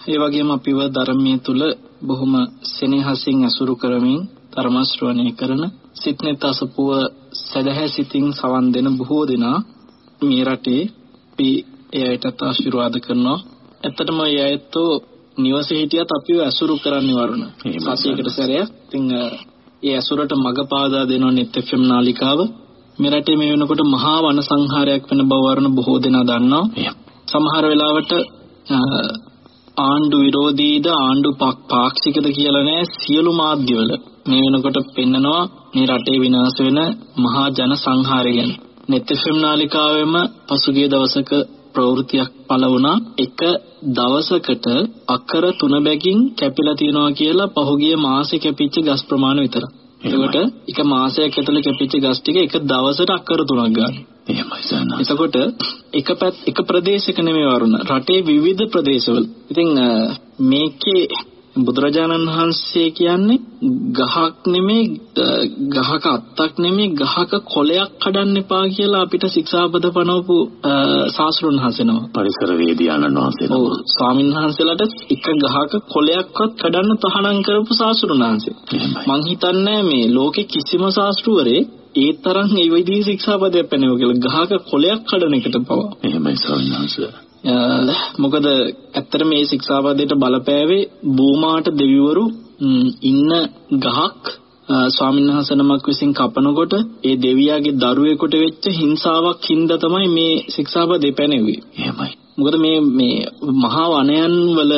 ඒ වගේම අපිව ධර්මයේ තුල බොහොම සෙනෙහසින් ඇසුරු කරමින් ධර්ම ශ්‍රවණය කරන සිත්නෙත් අසපුව සදහැ සිතින් සවන් දෙන බොහෝ දෙනා මේ රටේ අපි එයටත් ආශිර්වාද කරනවා. ඇත්තටම එයයත්ෝ නිවසේ හිටියත් අපිව ඇසුරු කරන්නේ වරුණ. සතියකට සැරයක්. ඉතින් ඒ ඇසුරට මඟ පාදා දෙන net FM නාලිකාව මේ රටේ මේ වෙනකොට මහා වන සංහාරයක් වෙන බව වරුණ බොහෝ දෙනා දන්නවා. සමහර වෙලාවට ආණ්ඩු විරෝධීද ආණ්ඩු පාක්ෂිකද කියලා නෑ සියලු මාධ්‍යවල මේ වෙනකොට පෙන්නනවා මේ රටේ විනාශ වෙන මහා ජන සංහාරය ගැන. net fm නාලිකාවෙම පසුගිය දවසක ප්‍රවෘත්තියක් පළ වුණා එක දවසකට අක්කර 3 බැගින් කැපිලා තියෙනවා කියලා පහුගිය මාසේ කැපිච්ච ගස් ප්‍රමාණය විතර. එතකොට එක මාසයක් ඇතුළේ කැපිච්ච ගස් ටික එක දවසට අක්කර තුනක් ගන්න. එහෙමයි සයන්ස්. එතකොට එක පැත් එක ප්‍රදේශයක නෙමෙයි වරුණ රටේ විවිධ ප්‍රදේශවල. ඉතින් මේකේ බුදුරජාණන් වහන්සේ කියන්නේ ගහක් නෙමෙයි ගහක අත්තක් නෙමෙයි ගහක කොළයක් කඩන්න එපා කියලා අපිට ශික්ෂාපද පනවපු සාස්ෘණ හසෙනවා. පරිසර වේදියාණන් වහන්සේ ඔව්. ස්වාමීන් වහන්සේලාට එක ගහක කොළයක්වත් කඩන්න තහනම් කරපු සාස්ෘණ වහන්සේ. මං හිතන්නේ මේ ලෝකේ කිසිම ශාස්ත්‍රවරේ ඒ තරම් ඒ විදිහේ ශික්ෂාපදයක් පැනව කියලා ගහක කොළයක් කඩන එකට පවා. එහෙමයි ස්වාමීන් වහන්සේ මොකද ඇත්තට මේ ශික්ෂාපදයට බලපෑවේ බූමාට දෙවිවරු ඉන්න ගහක් ස්වාමීන් වහන්සේ නමක් විසින් කපනකොට ඒ දෙවියාගේ දරුවෙකුට වෙච්ච හිංසාවක් හින්දා තමයි මේ ශික්ෂාපදේ පැනෙන්නේ. එහෙමයි. මොකද මේ මේ මහා වනයන් වල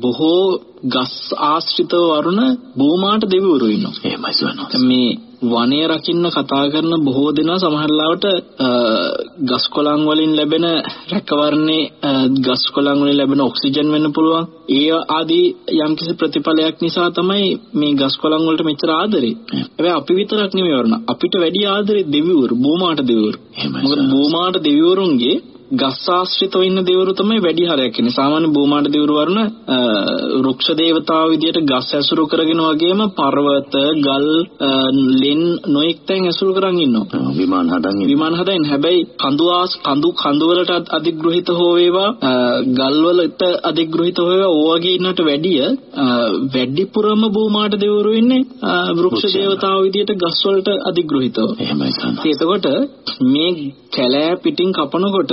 බොහෝ ගස් ආශ්‍රිතව වරුණ බූමාට දෙවිවරු ඉන්නවා. එහෙමයි සවනවා. මේ වනය රකින්න කතා කරන බොහෝ දෙනා සමහරලාවට ගස් කොළන් වලින් ලැබෙන රැකවරණේ ගස් කොළන් වලින් ලැබෙන ඔක්සිජන් වෙන්න පුළුවන්. ඒ ආදී යම්කිසි ප්‍රතිඵලයක් නිසා තමයි මේ ගස් කොළන් වලට මෙච්චර ආදරේ. හැබැයි අපි විතරක් නෙමෙයි වරණ. අපිට වැඩි ආදරේ දෙවිවරු, බෝමාට දෙවිවරු. මොකද බෝමාට දෙවිවරුන්ගේ ගස් ආශ්‍රිතව ඉන්න දෙවිවරු තමයි වැඩි හරයක් ඉන්නේ. සාමාන්‍ය භූමාට දෙවිවරු වරන රුක්ෂ දේවතාව විදියට ගස් ඇසුරු කරගෙන වගේම පර්වත, ගල්, ලෙන් නොඑක් තැන් ඇසුරු කරන් ඉන්නවා. විමාන හදන් විමාන හදන් හැබැයි කඳු ආස් කඳු කඳු වලට අධිග්‍රහිත හෝ වේවා ගල් වලට අධිග්‍රහිත හෝ වේවා ඕ වගේ ඉන්නට වැඩිය වැඩිපුරම භූමාට දෙවිවරු ඉන්නේ වෘක්ෂ දේවතාව විදියට ගස් වලට අධිග්‍රහිතව. එහෙමයි තමයි. එතකොට මේ කැලෑ පිටින් කපනකොට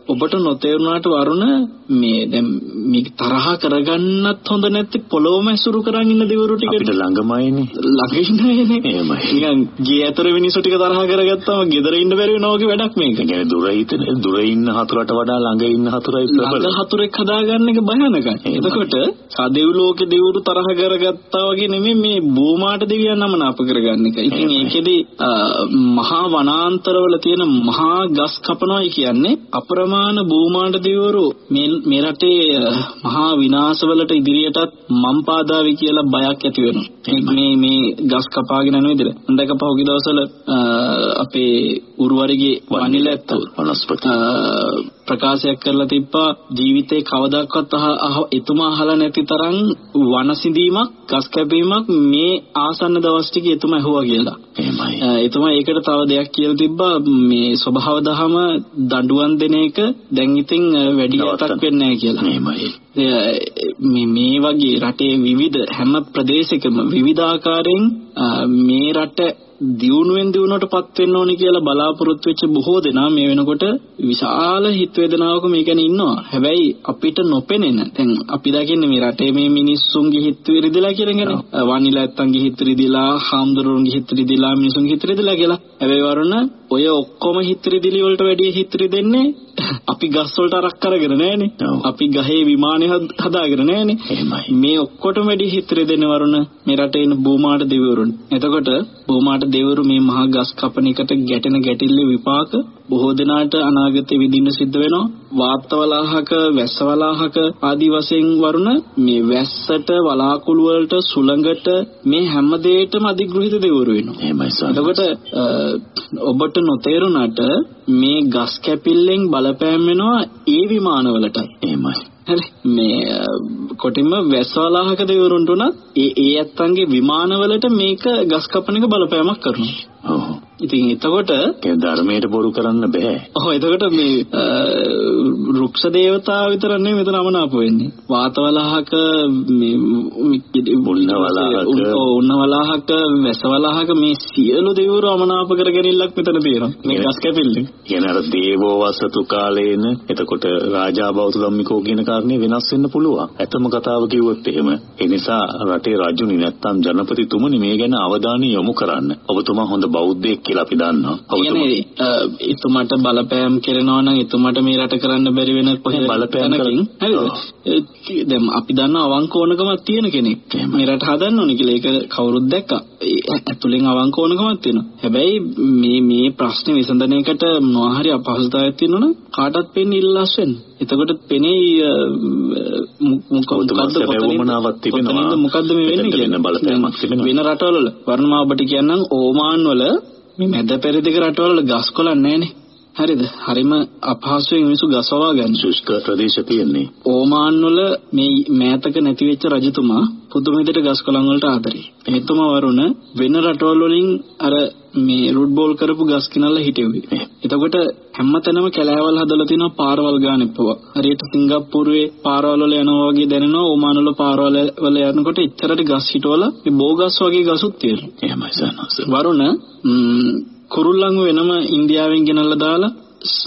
ඔබට නොතේරුණාට වරුණ මේ දැන් මේක තරහ කරගන්නත් හොඳ නැති පොළොවම ඇසුරු කරන් ඉන්න දෙවරු ටික අපිට ළඟමයිනේ. ළඟ ඉන්නේනේ එහෙමයි. නිකන් ගේ ඇතර මිනිස්සු ටික තරහ කරගත්තාම ගෙදර ඉන්න බැරි වෙනවා වගේ වැඩක් මේක. කියන්නේ දුර හිතන දුර ඉන්න හතුරට වඩා ළඟ ඉන්න හතුරයි ප්‍රබල. ළඟ හතුරෙක් හදාගන්න එක භයානකයි. එතකොට සදෙව් ලෝකේ දෙවරු තරහ කරගත්තා වගේ නෙමෙයි මේ භූමාට දෙවියන් නමන අප කරගන්න එක. ඉතින් ඒකෙදි මහා වනාන්තරවල තියෙන මහා ගස් කපනවායි කියන්නේ අප්‍රමාණ භූමාට දෙවිවරු මේ රටේ මහා විනාශවලට ඉදිරියටත් මම් පාදාවි කියලා බයක් ඇති වෙනවා. මේ මේ ගස් කපාගෙන යන විදිහට. හඳක පහුගිය දවස්වල අපේ උරුවරිගේ වනිල ඇත්තෝ වනස්පති ප්‍රකාශයක් කරලා තිබ්බා ජීවිතේ කවදාකවත් එතුමා අහලා නැති තරම් වනසිඳීමක් ගස් කැපීමක් මේ ආසන්න දවස් ටිකේ එතුමා ඇහුවා කියලා. එහෙමයි. එතුමා ඒකට තව දෙයක් කියලා තිබ්බා මේ ස්වභාව දහම දඬුවම් දෙන එක දැන් ඉතින් වැඩි යටක් වෙන්නේ නැහැ කියලා. එහෙමයි. මේ මේ වගේ රටේ විවිධ හැම ප්‍රදේශයකම විවිධාකාරයෙන් මේ රට දියුණුවෙන් දියුණුවටපත් වෙන්න ඕනි කියලා බලාපොරොත්තු වෙච්ච බොහෝ දෙනා මේ වෙනකොට විශාල හිත වේදනාවක මේ ගැන ඉන්නවා. හැබැයි අපිට නොපෙනෙන දැන් අපි දකින්නේ මේ රටේ මේ මිනිස්සුන්ගේ හිත විරිදලා කියලාගෙන වනිලා නැත්තන්ගේ හිත රිදිලා, හාමුදුරුවන්ගේ හිත රිදිලා, මිනිසුන්ගේ හිත රිදිලා කියලා. හැබැයි වරුණ ඔය ඔක්කොම හිත රිදිලි වලට වැඩිය හිත රිදෙන්නේ අපි ගස් වලට අරක් කරගෙන නැහනේ. අපි ගහේ විමානේ හදාගෙන නැහනේ. මේ ඔක්කොටම වැඩි හිත රිදෙන වරුණ මේ රටේ ඉන්න බූමාට දෙවිවරුන්. එතකොට බූමාට දෙවිවරු මේ මහා ගස් කපන එකට ගැටෙන ගැටිල්ලේ විපාක බොහෝ දෙනාට අනාගතේ විඳින්න සිද්ධ වෙනවා. වාත්තවලාහක, වැස්සවලාහක ආදී වශයෙන් වරුණ මේ වැස්සට, වලාකුළු වලට, සුළඟට මේ හැම දෙයකටම අධිග්‍රහිත දෙවිවරු වෙනවා. එහෙමයි සර්. එතකොට ඔබට නොතේරුණාට මේ ගස් කැපිල්ලෙන් බලපෑම් වෙනවා ඒ විමානවලට. එහෙමයි. හරි මේ කොටින්ම වැස්සවලාහක දෙවිවරුන්ට උනත් ඒ ඒ ඇත්තන්ගේ විමානවලට මේක ගස් කපන එක බලපෑමක් කරනවා. ඔව්. ඉතින් එතකොට ධර්මයට බොරු කරන්න බෑ. ඔව් එතකොට මේ රුක්ෂ දේවතාව විතර නෙමෙයි මෙතන අමනාප වෙන්නේ. වාතවලහක මේ උන්නවලහක උන්නවලහක වැසවලහක මේ සියලු දෙවිවරු අමනාප කරගෙනILLක් මෙතන තියෙනවා. මේ ගස් කැපිල්ලෙන්. කියන අර දේවෝ වසතු කාලේන එතකොට රාජා බෞද්ධ ධම්මිකෝ කියන කාරණේ වෙනස් වෙන්න පුළුවන්. ඇත්තම කතාව කිව්වොත් එහෙම. ඒ නිසා රටේ රජුනි නැත්තම් ජනපතිතුමනි මේ ගැන අවධානය යොමු කරන්න. ඔබතුමා හොඳ බෞද්ධයෙක් කියලා අපි දන්නවා. එතුමාට බලපෑම් කරනවා නම් එතුමාට මේ රට කරන්න බැරි වෙන කොහේ බලපෑම් හරිද? දැන් අපි දන්න අවංක ඕනකමක් තියෙන කෙනෙක්. මේ රට හදන්න ඕනේ කියලා. ඒක කවුරුත් දැක්කා. ඇතුලෙන් අවංක ඕනකමක් තියෙනවා. හැබැයි මේ මේ ප්‍රශ්නේ විසඳන එකට මොනවා හරි අපහසුතාවයක් තියෙනවනම් කාටවත් පෙන්නේ ඉල්ලස් වෙන්න. එතකොට පෙනේ මොකක්ද වමනාවක් තිබෙනවා. මොකද්ද මේ වෙන්නේ කියන බලපෑමක් තිබෙනවා. වෙන රටවල වර්ණමා ඔබට කියන්නම් ඕමාන් වල මේ මැද පෙරදිග රටවල ගස් කොළන් නැහනේ හරිද? හරිම අපහසුයෙන් මිනිස්සු ගසවා ගන්න. ශුෂ්ක ප්‍රදේශ තියෙන්නේ. ඕමාන් වල මේ මෑතක නැති වෙච්ච රජතුමා පුදුම විදිහට ගස් කොළන් වලට ආදරේ. එතුමා වරුණ වෙන රටවල් වලින් අර මේ රුට් බෝල් කරපු ගස් කිනල්ලා හිටෙව්වේ. එතකොට හැමතැනම කැලෑවල් හදලා තියෙනවා පාරවල් ගාන එපුවා. හරියට සිංගප්පූරුවේ පාරවල් වල යනවා වගේ දැනෙනවා ඕමාන් වල පාරවල් වල යනකොට එච්චරට ගස් හිටවල මේ බෝගස් වගේ ගසුත් තියෙනවා. එහෙමයි සනස. වරුණ කුරුල්ලන් වෙනම ඉන්දියාවෙන් ගෙනල්ලා දාලා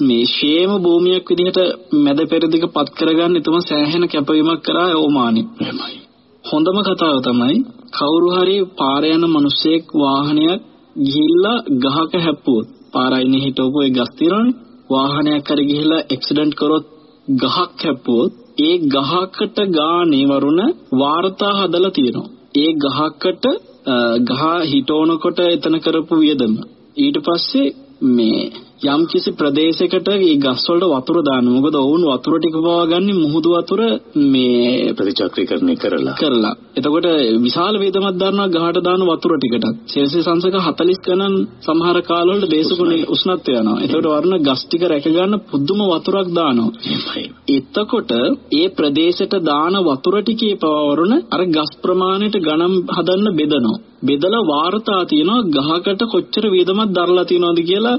මේ ෂේම භූමියක් විදිහට මැද පෙරදිග පත් කරගන්න එතුම සෑහෙන කැපවීමක් කරා ඕමානි. එහෙමයි. හොඳම කතාව තමයි කවුරු හරි පාර යන මිනිස්සෙක් වාහනයක් ගිහිල්ලා ගහක හැප්පුවොත් පාරයිනේ හිටවපු ඒ ගස් තිරනේ වාහනයක් හරි ගිහිල්ලා ඇක්සිඩන්ට් කරොත් ගහක් හැප්පුවොත් ඒ ගහකට ගානේ වරුණ වාර්තා හදලා තියෙනවා. ඒ ගහකට ගහ හිටවනකොට එතන කරපු වියදම ඊට පස්සේ මේ යම් කිසි ප්‍රදේශයකට මේ ගස් වලට වතුර දාන්න. මොකද ඔවුන් වතුර ටික පවාගන්නේ මුහුදු වතුර මේ ප්‍රතිචක්‍රීකරණය කරලා. කරලා. එතකොට විශාල වේදමක් දානවා ගහට දාන වතුර ටිකට. සෙල්සියස් අංශක 40 ගණන් සමහර කාලවල දේශගුණ උෂ්ණත්වය යනවා. එතකොට වර්ණ ගස් ටික රැක ගන්න පුදුම වතුරක් දානවා. එතකොට ඒ ප්‍රදේශයට දාන වතුර ටිකේ පවවරුන අර ගස් ප්‍රමාණයට ගණන් හදන්න බෙදනවා. බෙදලා වාර්තා තියෙනවා ගහකට කොච්චර වේදමක් දරලා තියෙනවද කියලා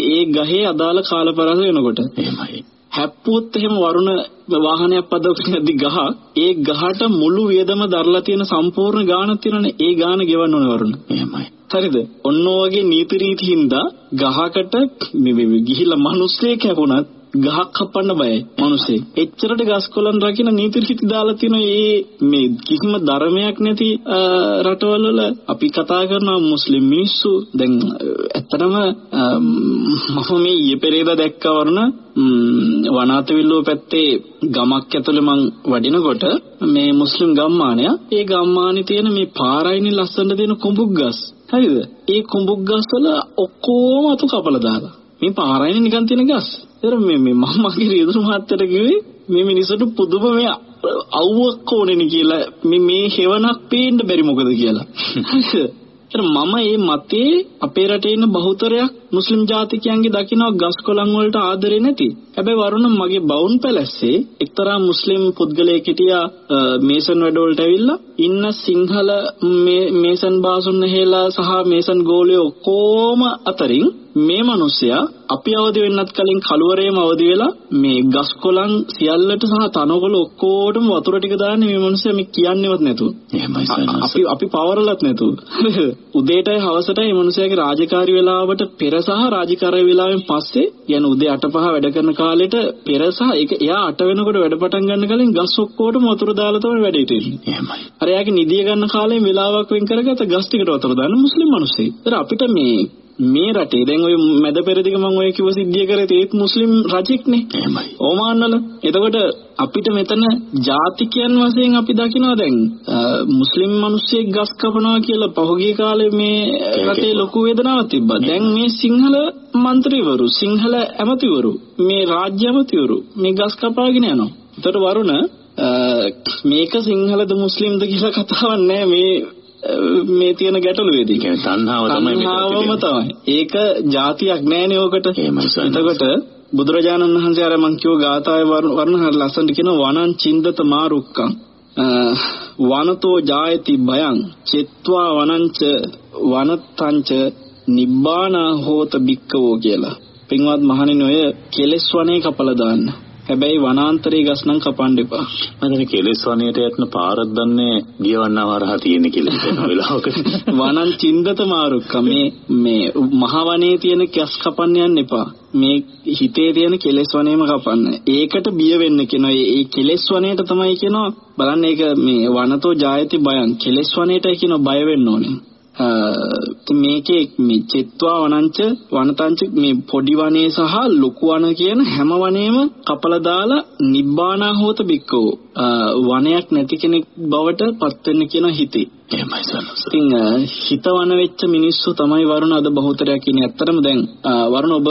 ඒ ගහේ අදාළ කාලපරස වෙනකොට. එහෙමයි. හැප්පුවොත් එහෙම වරුණ වාහනයක් පදවකදී ගහ ඒ ගහට මුළු වේදම දරලා තියෙන සම්පූර්ණ ගාණක් තියෙනනේ ඒ ගාණ ගෙවන්න ඕනේ වරුණ. එහෙමයි. හරිද? ඔන්න ඔයගේ නීති රීති හින්දා ගහකට මේ ගිහිල්ලා මිනිස්සෙක් හැපුණත් ගහක් කපන්න බයයි මිනිස්සේ. එච්චරට ගස් කොළන් රකින්න නීති රීති දාලා තියෙන මේ මේ කිසිම ධර්මයක් නැති රටවල් වල අපි කතා කරනවා මුස්ලිම් මිනිස්සු දැන් ඇත්තටම මම මේ ඊයේ පෙරේදා දැක්කා වරණ වනාතවිල්ලුව පැත්තේ ගමක් ඇතුලේ මං වඩිනකොට මේ මුස්ලිම් ගම්මානය ඒ ගම්මානේ තියෙන මේ පාරයිනේ ලස්සන දෙන කුඹුක් ගස් හරිද? ඒ කුඹුක් ගස් වල ඔක්කොම අතු කපලා දාලා. මේ පාරයිනේ නිකන් තියෙන ගස්. ඒතර මේ මේ මම මගේ රියදුරු මහත්තයට කිව්වේ මේ මිනිස්සුන්ට පුදුම මේ අවුවක් ඕනේ කියලා මේ මේ හේවණක් පේන්න බැරි මොකද කියලා. ඒතර මම මේ මතේ අපේ රටේ ඉන්න බහුතරයක් මුස්ලිම් ජාතිකයන්ගේ දකින්න ගස් කොළන් වලට ආදරේ නැති. හැබැයි වරුණ මගේ බවුන් පැලැස්සේ එක්තරා මුස්ලිම් පුද්ගලයෙක් හිටියා මේසන් වැඩවලට ඇවිල්ලා ඉන්න සිංහල මේසන් බාසුන් හේලා සහ මේසන් ගෝලියෝ ඔක්කොම අතරින් මේ මිනිස්සයා අපි අවදි වෙන්නත් කලින් කලවරේම අවදි වෙලා මේ ගස් කොළන් සියල්ලට සහ තනකොළ ඔක්කොටම වතුර ටික දාන්නේ මේ මිනිස්සයා මේ කියන්නේවත් නැතුව. එහෙමයි අපි අපි පවරලත් නැතුව. උදේටයි හවසටයි මේ මිනිස්සයාගේ රාජකාරී වෙලාවට පෙර සහ රාජකාරී වෙලාවෙන් පස්සේ යන උදේ 8:05 වැඩ කරන කාලෙට පෙර සහ ඒක එයා 8 වෙනකොට වැඩ පටන් ගන්න කලින් ගස් ඔක්කොටම වතුර දාලා තමයි වැඩ හිටියේ. එහෙමයි. අර යාගේ නිදිය ගන්න කාලේ වෙලාවක් වෙන් කරගත්ත ගස් ටිකට වතුර දාන මුස්ලිම් මිනිස්සෙක්. ඒතර අපිට මේ මේ රටේ දැන් ඔය මැද පෙරදිග මම ඔය කිව්ව සිද්ධිය කරේ ඒත් මුස්ලිම් රජෙක්නේ. එහෙමයි. ඕමාන්වල. එතකොට අපිට මෙතන ජාතිකයන් වශයෙන් අපි දකිනවා දැන් මුස්ලිම් මිනිස්සෙක් ගස් කපනවා කියලා පහුගිය කාලේ මේ රටේ ලොකු වේදනාවක් තිබ්බා. දැන් මේ සිංහල മന്ത്രിවරු, සිංහල ඇමතිවරු, මේ රාජ්‍ය ඇමතිවරු මේ ගස් කපාගෙන යනවා. එතකොට වරුණ මේක සිංහලද මුස්ලිම්ද කියලා කතාවක් නෑ මේ මේ තියෙන ගැටලුවේදී. කියන්නේ තණ්හාව තමයි තණ්හාවම තමයි. ඒක જાතියක් නෑනේ ඕකට. එතකොට බුදුරජාණන් වහන්සේ අර මං කියව ගාථාවේ වර්ණ හර ලස්සනට කියන වනං චින්දත මාරුක්කං වනතෝ ජායති භයං චෙත්වා වනංච වනත්තංච නිබ්බානා හෝත බික්කවෝ කියලා. පින්වත් මහණෙනි ඔය කෙලෙස් වනේ කපලා දාන්න. හැබැයි වනාන්තරයේ ගස් නම් කපන්න එපා. මම කෙලෙස් වනයේට යන පාරක් දන්නේ ගියවන්නව හරහා තියෙන කියලා හිතන වෙලාවක. වනං චින්දත මාරුක්ක මේ මේ මහ වනයේ තියෙන කැස් කපන්න යන්න එපා. මේ හිතේ තියෙන කෙලෙස් වනේම කපන්න. ඒකට බිය වෙන්න කියනවා. ඒ කෙලෙස් වනේට තමයි කියනවා බලන්න ඒක මේ වනතෝ ජායති බයං කෙලෙස් වනේටයි කියනවා බය වෙන්න ඕනේ. මේකේ මේ චෙත්වා වනංච වනතංච මේ පොඩි වනේ සහ ලොකු වන කියන හැම වනේම කපලා දාලා නිබ්බානා හෝත බික්කෝ වනයක් නැති කෙනෙක් බවට පත් වෙන්න කියන හිතේ. එහෙමයි. ඉතින් හිතවන වෙච්ච මිනිස්සු තමයි වරුණ අද බහුතරයක් ඉන්නේ. ඇත්තටම දැන් වරුණ ඔබ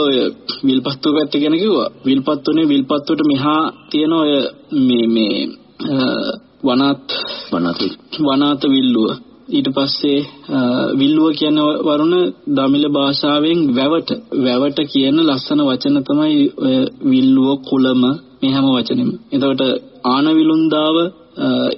විල්පත්තු පැත්ත ගැන කිව්වා. විල්පත්තුනේ විල්පත්තුවට මෙහා තියෙන ඔය මේ මේ වනාත් වනාත් වනාත විල්ලුව ඊට පස්සේ විල්ලුව කියන වරුණ දමිළ භාෂාවෙන් වැවට වැවට කියන ලස්සන වචන තමයි ඔය විල්ලුව කුලම මේ හැම වචනෙම. එතකොට ආනවිලුන්දාව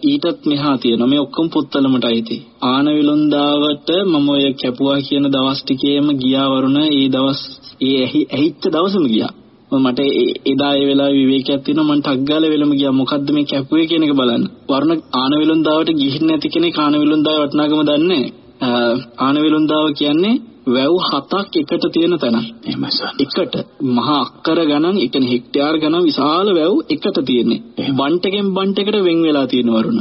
ඊටත් මෙහා තියෙනවා මේ ඔක්කොම පුත්තලමට අයිති. ආනවිලුන්දාවට මම ඔය කැපුවා කියන දවස් ටිකේම ගියා වරුණ ඒ දවස් ඒ ඇහිච්ච දවසම ගියා. මට එදා ඒ වෙලාවේ විවේකයක් තියෙනවා. මම ටක් ගාලා වෙලම ගියා. මොකද්ද මේ කැපුවේ කියන එක බලන්න. වර්ණ ආනවිලුන්දාවට ගිහින් නැති කෙනෙක් ආනවිලුන්දාවේ වටිනාකම දන්නේ ආනවිලුන්දාව කියන්නේ වැව් හතක් එකට තියෙන තැන. එහෙමයි සර්. එකට මහා අක්කර ගණන්, ඒ කියන්නේ හෙක්ටයාර් ගණන් විශාල වැව් එකට තියෙන්නේ. බන්ට් බන්ට් එකට වෙන් වෙලා තියෙන වරුණ.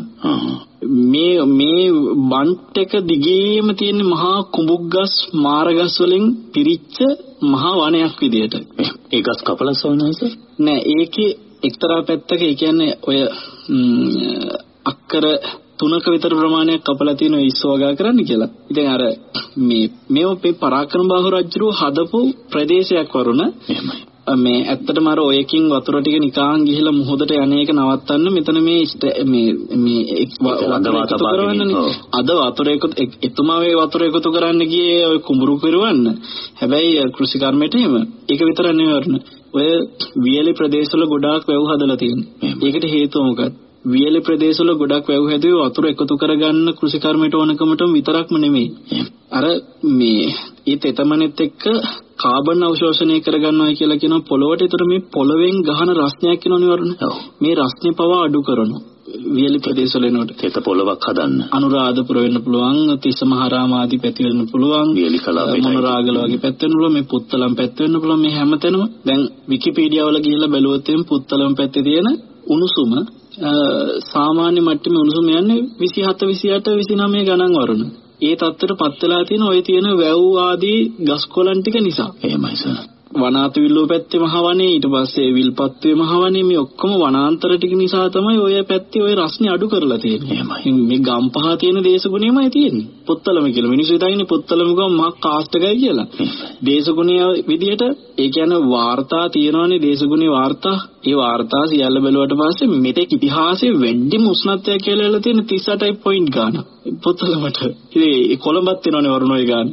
මේ මේ බන්ට් එක දිගේම තියෙන මහා කුඹුක් ගස්, මාර ගස් වලින් පිරිච්ච මහා වනයක් විදියට. ඒ ගස් කපලා සෝනයිස? නෑ ඒකේ එක්තරා පැත්තක ඒ කියන්නේ ඔය අක්කර තුනක විතර ප්‍රමාණයක් කපලා තියෙන ඉස්සෝගා කරන්න කියලා. ඉතින් අර මේ මේව මේ පරාක්‍රම බාහු රජුව හදපු ප්‍රදේශයක් වරුණ. එහෙමයි. මේ ඇත්තටම අර ඔයකින් වතුර ටික නිකාන් ගිහිලා මුහුදට යන්නේක නවත්තන්න මෙතන මේ මේ මේ අද වතුර එකතු එතුමා වේ වතුර එකතු කරන්න ගියේ ඔය කුඹුරු කරවන්න. හැබැයි කෘෂි කර්මයට එහෙම. ඒක විතර නෙවෙයි ඔය වියලි ප්‍රදේශවල ගොඩාක් වැව් හදලා තියෙනවා. ඒකට හේතුව මොකක්ද? වියලි ප්‍රදේශවල ගොඩක් වැව් හැදුවේ වතුර එකතු කරගන්න කෘෂි කර්මයට ඕනකමටම විතරක්ම නෙමෙයි. අර මේ ඒ තෙතමනෙත් එක්ක කාබන් අවශෝෂණය කරගන්නවා කියලා කියන පොළොවට ඒතර මේ පොළවෙන් ගහන රස්නයක් කියනවනේ වරුණ. මේ රස්නේ පවා අඩු කරනවා. වියලි ප්‍රදේශවල එනකොට තෙත පොළවක් හදන්න. අනුරාධපුර වෙන්න පුළුවන්, තිස්ස මහරාම ආදී පැති වෙන්න පුළුවන්. වියලි කලාපේ මොනරාගල වගේ පැත්ත වෙන්න පුළුවන්, මේ පුත්තලම් පැත්ත වෙන්න පුළුවන් මේ හැමතැනම. දැන් විකිපීඩියා වල ගිහිල්ලා බැලුවොත් එම් පුත්තලම් පැත්තේ තියෙන උණුසුම සාමාන්‍ය මට්ටමේ උණුසුම යන්නේ 27 28 29 ගණන් වරුණ. ඒ තත්ත්වයට පත් වෙලා තියෙන ওই තියෙන වැව් ආදී ගස්කොලන් ටික නිසා. එහෙමයි සර්. වනාත විල්ලුව පැත්තේ මහවනේ ඊට පස්සේ විල්පත්තුවේ මහවනේ මේ ඔක්කොම වනාන්තර ටික නිසා තමයි ඔය පැත්තේ ඔය රස්නේ අඩු කරලා තියෙන්නේ. එහෙමයි. මේ ගම්පහ තියෙන දේශගුණයමයි තියෙන්නේ. පොත්තලම කියලා මිනිස්සු හිතන්නේ පොත්තලම ගම මහා කාස්ට් එකයි කියලා. දේශගුණීය විදිහට ඒ කියන්නේ වාර්තා තියෙනවානේ දේශගුණීය වාර්තා. ඒ වාර්තා සියල්ල බැලුවට පස්සේ මෙතෙක් ඉතිහාසයේ වැඩිම උෂ්ණත්වයක් කියලා වෙලා තියෙන 38යි පොයින්ට් ගන්න. පොත්තලමට. ඉතින් කොළඹත් වෙනවනේ වරුණෝයි ගන්න.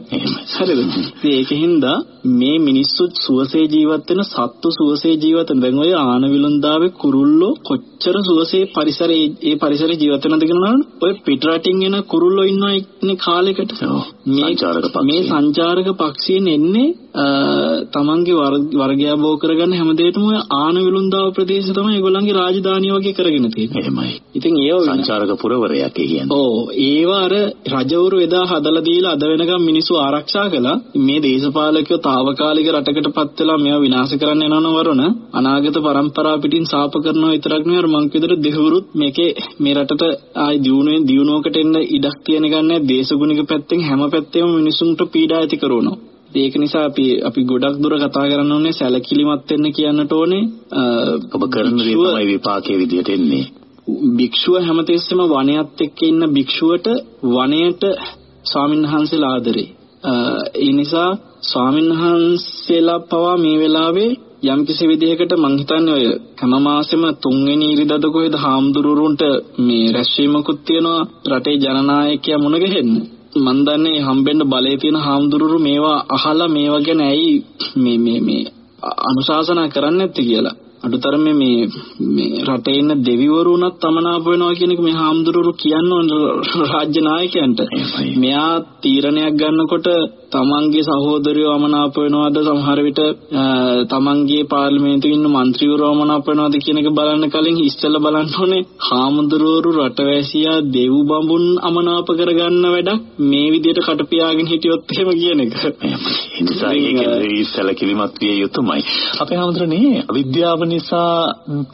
හරිද? ඉතින් ඒකින්ද මේ මිනිස්සු සුවසේ ජීවත් වෙන සත්තු සුවසේ ජීවත් වෙන දැන් ඔය ආනවිලුන්දාවේ කුරුල්ලෝ කොච්චර සුවසේ පරිසරයේ ඒ පරිසරයේ ජීවත් වෙනවද කියනවනම් ඔය පිටරටින් එන කුරුල්ලෝ ඉන්නවා ඉන්නේ කාලයකට. මේ මේ සංචාරක පක්ෂීන් එන්නේ තමන්ගේ වර්ගයා බෝ කරගන්න හැමදේටම ඔය ගංගාව ප්‍රදේශය තමයි ඒගොල්ලන්ගේ රාජධානිය වගේ කරගෙන තියෙන්නේ. එහෙමයි. ඉතින් ඒව සංචාරක පුරවරයක් කියන්නේ. ඔව් ඒවා අර රජවරු එදා හදලා දීලා අද වෙනකම් මිනිස්සු ආරක්ෂා කළා. මේ දේශපාලකයෝ తాවකාලික රටකටපත් වෙලා මේවා විනාශ කරන්න යනවන වරණ අනාගත පරම්පරා පිටින් සාප කරනවා විතරක් නෙවෙයි අර මං විතර දෙවරුත් මේකේ මේ රටට ආයි දියුණුවෙන් දියුණුවකට එන්න ඉඩක් තියෙන ගන්නේ දේශගුණික පැත්තෙන් හැම පැත්තෙම මිනිසුන්ට පීඩා ඇති කරනවා. ඒක නිසා අපි අපි ගොඩක් දුර කතා කරන්න ඕනේ සැලකිලිමත් වෙන්න කියන්නට ඕනේ. ඔබ කරන දේ තමයි විපාකයේ විදියට එන්නේ. භික්ෂුව හැමතිස්සෙම වනයත් එක්ක ඉන්න භික්ෂුවට වනයේට ස්වාමින්වහන්සේලා ආදරේ. ඒ නිසා ස්වාමින්වහන්සේලා පවා මේ වෙලාවේ යම් කිසි විදිහකට මං හිතන්නේ ඔය හැම මාසෙම තුන්වෙනි ඉරිදද කොහෙද හාමුදුරුවන්ට මේ රැස්වීමකුත් තියෙනවා රටේ ජනනායකයා මුණ ගැහෙන්න මන් දන්නේ හම්බෙන්න බලය තියෙන හාමුදුරුවෝ මේවා අහලා මේවා ගැන ඇයි මේ මේ මේ අනුශාසනා කරන්නේ නැත්තේ කියලා. අඩුතරමේ මේ මේ රටේ ඉන්න දෙවිවරු උනත් තමනාප වෙනවා කියන එක මේ හාමුදුරුවෝ කියන්න රාජ්‍ය නායකයන්ට. මෙයා තීරණයක් ගන්නකොට තමන්ගේ සහෝදරයෝ අමනාප වෙනවද සමහර විට තමන්ගේ පාර්ලිමේන්තුවේ ඉන්න മന്ത്രിවරු අමනාප වෙනවද කියන එක බලන්න කලින් ඉස්සෙල්ලා බලන්න ඕනේ හාමුදුරුවරු රටවැසියා දෙව් බඹුන් අමනාප කරගන්න වැඩක් මේ විදිහට කටපියාගෙන හිටියොත් එහෙම කියන එක. නිසා ඒකේ ඉස්සෙල්ලා කිලිමත් විය යුතුමයි. අපේ හාමුදුරනේ අවිද්‍යාව නිසා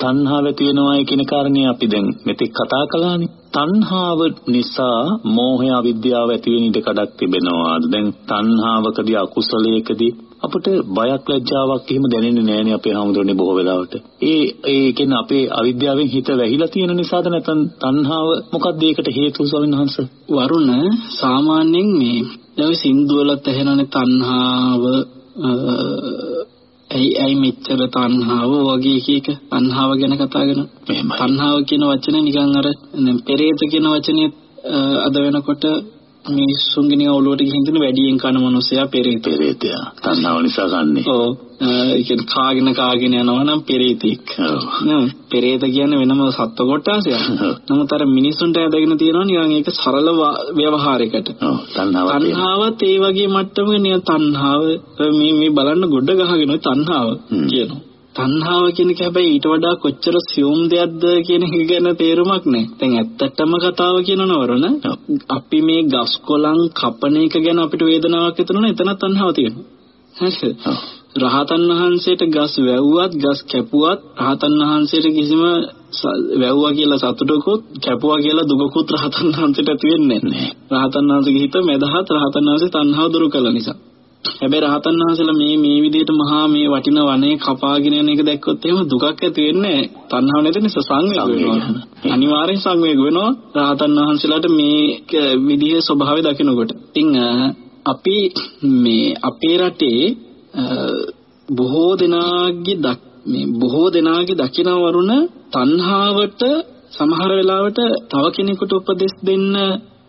තණ්හාව ඇති වෙනවා කියන කාරණේ අපි දැන් මෙතෙක් කතා කළානේ. තණ්හාව නිසා මෝහය අවිද්‍යාව ඇති වෙන ඉඩ කඩක් තිබෙනවාද? දැන් තණ්හාවකදී අකුසලයකදී අපිට බයක් ලැජ්ජාවක් එහෙම දැනෙන්නේ නැහැනේ අපේ හැමදෙරේ බොහෝ වෙලාවට. ඒ ඒ කියන්නේ අපේ අවිද්‍යාවෙන් හිත වැහිලා තියෙන නිසාද නැත්නම් තණ්හාව මොකක්ද ඒකට හේතුව ස්වාමීන් වහන්සේ? වරුණ සාමාන්‍යයෙන් මේ දැන් සින්දු වලත් ඇහෙනනේ තණ්හාව ඇයි ඇයි මෙච්චර තණ්හාව වගේ එක එක තණ්හාව ගැන කතා කරනවා. තණ්හාව කියන වචනේ නිකන් අර පෙරේත කියන වචනේ අද වෙනකොට මිනිස්සුන්ගේ නිකන් ඔළුවට ගිහින් තියෙන වැඩියෙන් කන මනුස්සයා පෙරේත. පෙරේතයා. තණ්හාව නිසා කන්නේ. ඔව්. ඒ කියන්නේ කාගෙන කාගෙන යනවා නම් පෙරේතෙක්. ඔව්. පෙරේත කියන්නේ වෙනම සත්ව කොටාසයක්. නමුත් අර මිනිස්සුන්ට ඇදගෙන තියෙනවා නිකන් ඒක සරල ව්‍යවහාරයකට. තණ්හාවත් ඒ වගේ මට්ටමක නිකන් තණ්හාව මේ මේ බලන්න ගොඩ ගහගෙන තණ්හාව කියනවා. තණ්හාව කියන එක හැබැයි ඊට වඩා කොච්චර සියුම් දෙයක්ද කියන එක ගැන තේරුමක් නැහැ. දැන් ඇත්තටම කතාව කියනවරන අපි මේ ගස් කොළන් කපන එක ගැන අපිට වේදනාවක් හිතෙනවා එතන තණ්හාව තියෙනවා. රහතන් වහන්සේට ගස් වැව්වත් ගස් කැපුවත් රහතන් වහන්සේට කිසිම වැව්වා කියලා සතුටකුත් කැපුවා කියලා දුකකුත් රහතන් වහන්සේට ඇති වෙන්නේ නැහැ. රහතන් වහන්සේගේ හිත මෙදහත් රහතන් වහන්සේ තණ්හාව දුරු කළ නිසා. හැබැයි රහතන් වහන්සේලා මේ මේ විදිහට මහා මේ වටින වනේ කපාගෙන යන එක දැක්කොත් එහෙම දුකක් ඇති වෙන්නේ තණ්හාව නැති නිසා සංවේග වෙනවා. අනිවාර්යෙන් සංවේග වෙනවා රහතන් වහන්සේලාට මේ විදිහේ ස්වභාවය දකිනකොට. ඉතින් අපි මේ අපේ රටේ බොහෝ දෙනාගේ මේ බොහෝ දෙනාගේ දකින වරුණ තණ්හාවට සමහර වෙලාවට තව කෙනෙකුට උපදෙස් දෙන්න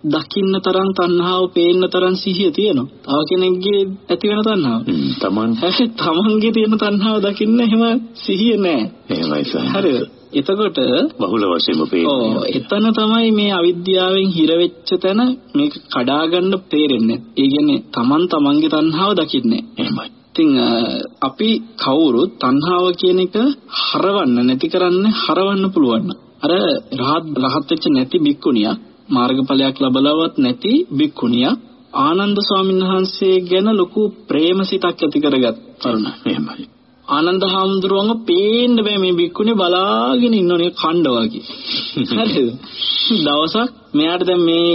දකින්න තරම් තණ්හාව පේන්න තරම් සිහිය තියෙනවා. තව කෙනෙක්ගේ ඇති වෙන තණ්හාව. තමන් තමන්ගේ තියෙන තණ්හාව දකින්න එහෙම සිහිය නැහැ. එහෙමයි සර්. හරිද? එතකොට බහුල වශයෙන්ම පේන්නේ. ඔව් එතන තමයි මේ අවිද්‍යාවෙන් හිර වෙච්ච තැන මේක කඩා ගන්න තේරෙන්නේ. ඒ කියන්නේ තමන් තමන්ගේ තණ්හාව දකින්නේ. එහෙමයි. ඉතින් අපි කවුරුත් තණ්හාව කියන එක හරවන්න නැති කරන්න හරවන්න පුළුවන්. අර රහත් රහත් වෙච්ච නැති බික්කුණියක් මාර්ගඵලයක් ලැබලවත් නැති බික්කුණියක් ආනන්ද ස්වාමීන් වහන්සේ ගැන ලොකු ප්‍රේමසිතක් ඇති කරගත් තරුණ. එහෙමයි. ආනන්ද හාමුදුරුවන්ව පේන්න බෑ මේ බික්කුණේ බලාගෙන ඉන්නෝනේ කණ්ඩ වගේ. හරිද? දවසක් මෙයාට දැන් මේ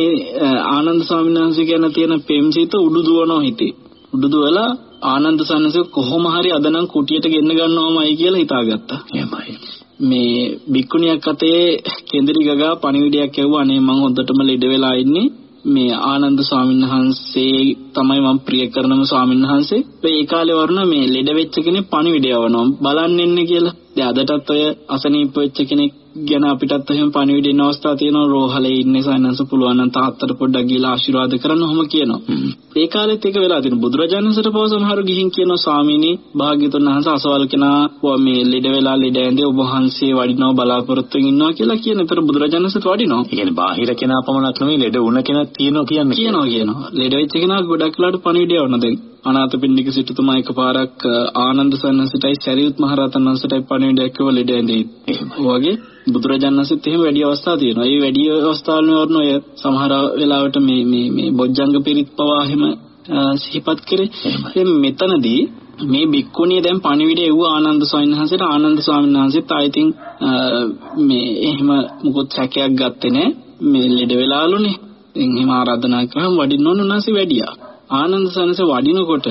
ආනන්ද ස්වාමීන් වහන්සේ ගැන තියෙන ප්‍රේමසිත උඩු දුවනවා හිතේ. උඩු දුවලා ආනන්ද සන්නසේ කොහොම හරි අද නම් කුටියට ගෙන්න ගන්නවමයි කියලා හිතාගත්තා. එහෙමයි. මේ බික්කුණියක් අතේ කෙන්දිරි ගගා පණිවිඩයක් ඇහුවා අනේ මං හොඳටම ලෙඩ වෙලා ඉන්නේ. මේ ආනන්ද ස්වාමීන් වහන්සේ තමයි මම ප්‍රිය කරනම ස්වාමීන් වහන්සේ. ඒ කාලේ වරුණ මේ ලෙඩ වෙච්ච කෙනෙක් පණිවිඩය යවනවා. බලන්න එන්න කියලා. දැන් අදටත් ඔය අසනීප වෙච්ච කෙනෙක් ගැන අපිටත් එහෙම පණිවිඩ ඉන්න අවස්ථා තියෙනවා රෝහලේ ඉන්නේ සයන්ස පුළුවන් නම් තාත්තට පොඩ්ඩක් ගිහලා ආශිර්වාද කරන්න ඔහොම කියනවා. ඒ කාලෙත් ඒක වෙලා තියෙන බුදුරජාණන්සට පව සමහරු ගිහින් කියනවා ස්වාමීනි භාග්‍යතුන් වහන්සේ අසවල් කෙනා මේ ලෙඩ වෙලා ලෙඩ ඇඳේ ඔබ වහන්සේ වඩිනව බලාපොරොත්තුෙන් ඉන්නවා කියලා කියන. ඒතර බුදුරජාණන්සට වඩිනවා. ඒ කියන්නේ බාහිර කෙනා පමණක් නෙවෙයි ලෙඩ වුණ කෙනා තියෙනවා කියන්නේ. කියනවා කියනවා. ලෙඩ වෙච්ච කෙනා ගොඩක් වෙලාට පණිවිඩය වුණ දැන් අනාථපිණ්ඩික සිටුතුමා එකපාරක් ආනන්ද සන්නසිටයි සරියුත් මහරහතන් වහන්සේටයි පණිවිඩයක් කිව්ව ලෙඩ ඇඳේ. වගේ බුදුරජාණන් වහන්සේත් එහෙම වැඩි අවස්ථා තියෙනවා. ඒ වැඩි අවස්ථාවල වරන ඔය සමහර වෙලාවට මේ මේ මේ බොජ්ජංග පිරිත් පවා එහෙම සිහිපත් කරේ. දැන් මෙතනදී මේ බික්කුණිය දැන් පණිවිඩය එව්ව ආනන්ද ස්වාමීන් වහන්සේට ආනන්ද ස්වාමීන් වහන්සේත් ආයිතින් මේ එහෙම මොකොත් සැකයක් ගත්තේ නැහැ. මේ ලෙඩ වෙලාලුනේ. ඉතින් එහෙම ආරාධනා කරාම වඩින්න ඕන උන්වහන්සේ වැඩියා. ආනන්ද සනස වඩිනකොට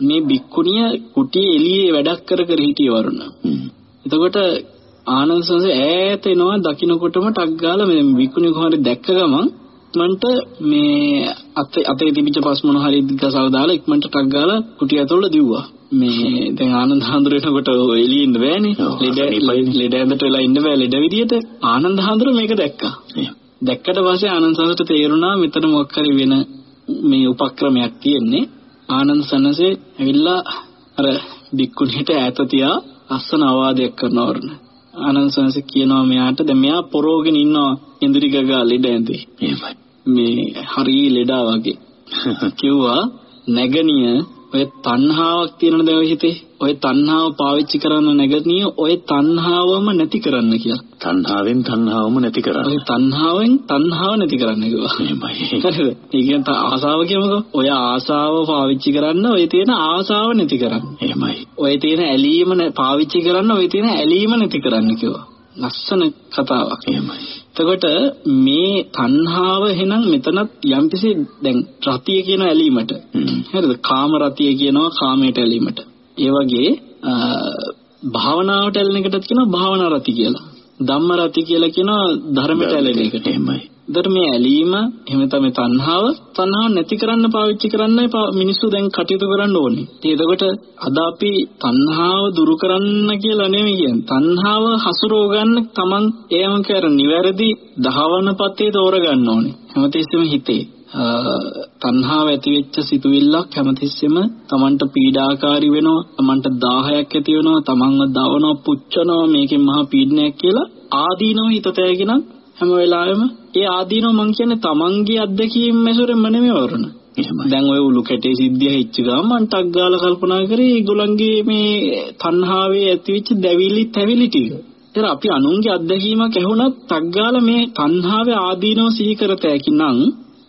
මේ බික්කුණිය කුටියේ එළියේ වැඩක් කර කර හිටිය වරුණ. එතකොට ආනන්ද සනස ඈත එනවා දකින්නකොටම ටක් ගාලා මේ බික්කුණිය කොහොමද දැක්ක ගමන් ඉක්මනට මේ අතේ අතේ තිබිච්ච පස් මොන හරි ගසව දාලා ඉක්මනට ටක් ගාලා කුටිය ඇතුළට දිව්වා. මේ දැන් ආනන්ද හඳුරනකොට එළියේ ඉන්න බෑනේ. ලෙඩ ලෙඩ ඇඳට වෙලා ඉන්න බෑ ලෙඩ විදියට. ආනන්ද හඳුර මේක දැක්කා. දැක්කට පස්සේ ආනන්ද සනසට තේරුණා මෙතන මොකක් හරි වෙන මේ උපක්‍රමයක් තියෙන්නේ. ආනන්ද සනසේ ඇවිල්ලා අර බික්කුණියට ඈත තියා අස්සන අවවාදයක් කරනවා වරන ආනන්ද සනසේ කියනවා මෙයාට දැන් මෙයා පොරෝගෙන ඉන්නවා ඉන්ද්‍රි ගගා ලෙඩ ඇඳේ. මේ හරි ලෙඩා වගේ. කිව්වා නැගණිය ඔය තණ්හාවක් තියෙනවද ඔය හිතේ? ඔය තණ්හාව පාවිච්චි කරන්න නැගණිය ඔය තණ්හාවම නැති කරන්න කියලා. තණ්හාවෙන් තණ්හාවම නැති කරන්න ඔය තණ්හාවෙන් තණ්හාව නැති කරන්න කිව්වා. එහෙමයි. හරිද? ඒ කියන්නේ ආසාව කියමුකෝ. ඔය ආසාව පාවිච්චි කරන්න ඔය තියෙන ආසාව නැති කරන්න. එහෙමයි. ඔය තියෙන ඇලීම පාවිච්චි කරන්න ඔය තියෙන ඇලීම නැති කරන්න කිව්වා. ලස්සන කතාවක්. එහෙමයි. එතකොට මේ තණ්හාව එහෙනම් මෙතනත් යම්කිසි දැන් රතිය කියන ඇලීමට හරිද? කාම රතිය කියනවා කාමයට ඇලීමට. ඒ වගේ භාවනාවට ඇලෙන එකටත් කියනවා භාවනා රති කියලා. ධම්ම රති කියලා කියනවා ධර්මයට ඇලෙන එකට. එහෙමයි ඒතර මේ ඇලීම එහෙම තමයි තණ්හාව තණ්හාව නැති කරන්න පාවිච්චි කරන්නයි මිනිස්සු දැන් කටයුතු කරන්න ඕනේ. ඉතින් එතකොට අද අපි තණ්හාව දුරු කරන්න කියලා නෙමෙයි කියන්නේ. තණ්හාව හසුරව ගන්න තමන් ඒම කර නිවැරදි දහවන පතේ තෝරගන්න ඕනේ. හැමතිස්සෙම හිතේ තණ්හාව ඇති වෙච්ච සිතුවිල්ලක් හැමතිස්සෙම තමන්ට පීඩාකාරී වෙනවා තමන්ට දාහයක් ඇති වෙනවා තමන්ව දවනවා පුච්චනවා මේකෙන් මහා පීඩනයක් කියලා ආදීනව හිතතෑගෙන හැම වෙලාවෙම ඒ ආදීනව මං කියන්නේ තමන්ගේ අත්දැකීම් මැසුරෙන්ම නෙමෙයි වරුණ. දැන් ඔය උළු කැටේ සිද්ධිය හිච්ච ගමන් මං ටක් ගාලා කල්පනා කරේ ඒගොල්ලන්ගේ මේ තණ්හාවේ ඇතිවෙච්ච දැවිලි තැවිලි ටික. ඒතර අපි අනුන්ගේ අත්දැකීමක් ඇහුණත් ටක් ගාලා මේ තණ්හාවේ ආදීනව සිහි කරත හැකි නම්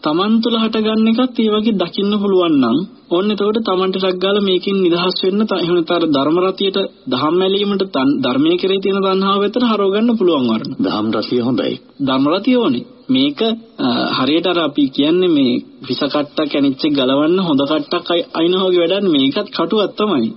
තමන් තුළ හටගන්න එකත් ඒ වගේ දකින්න පුළුවන් නම් ඕන්න එතකොට තමන්ට ටග්ගාලා මේකෙන් නිදහස් වෙන්න එහෙම නැත්නම් ධර්ම රතියට දහම් ඇලීමට ධර්මයේ කෙරේ තියෙන තණ්හාව වෙතට හරව ගන්න පුළුවන් වරණ. දහම් රතිය හොඳයි. ධර්ම රතිය ඕනේ. මේක හරියට අර අපි කියන්නේ මේ විස කට්ටක් කැනිච්ච ගලවන්න හොඳ කට්ටක් අයින හොගේ වැඩන්නේ මේකත් කටුවක් තමයි.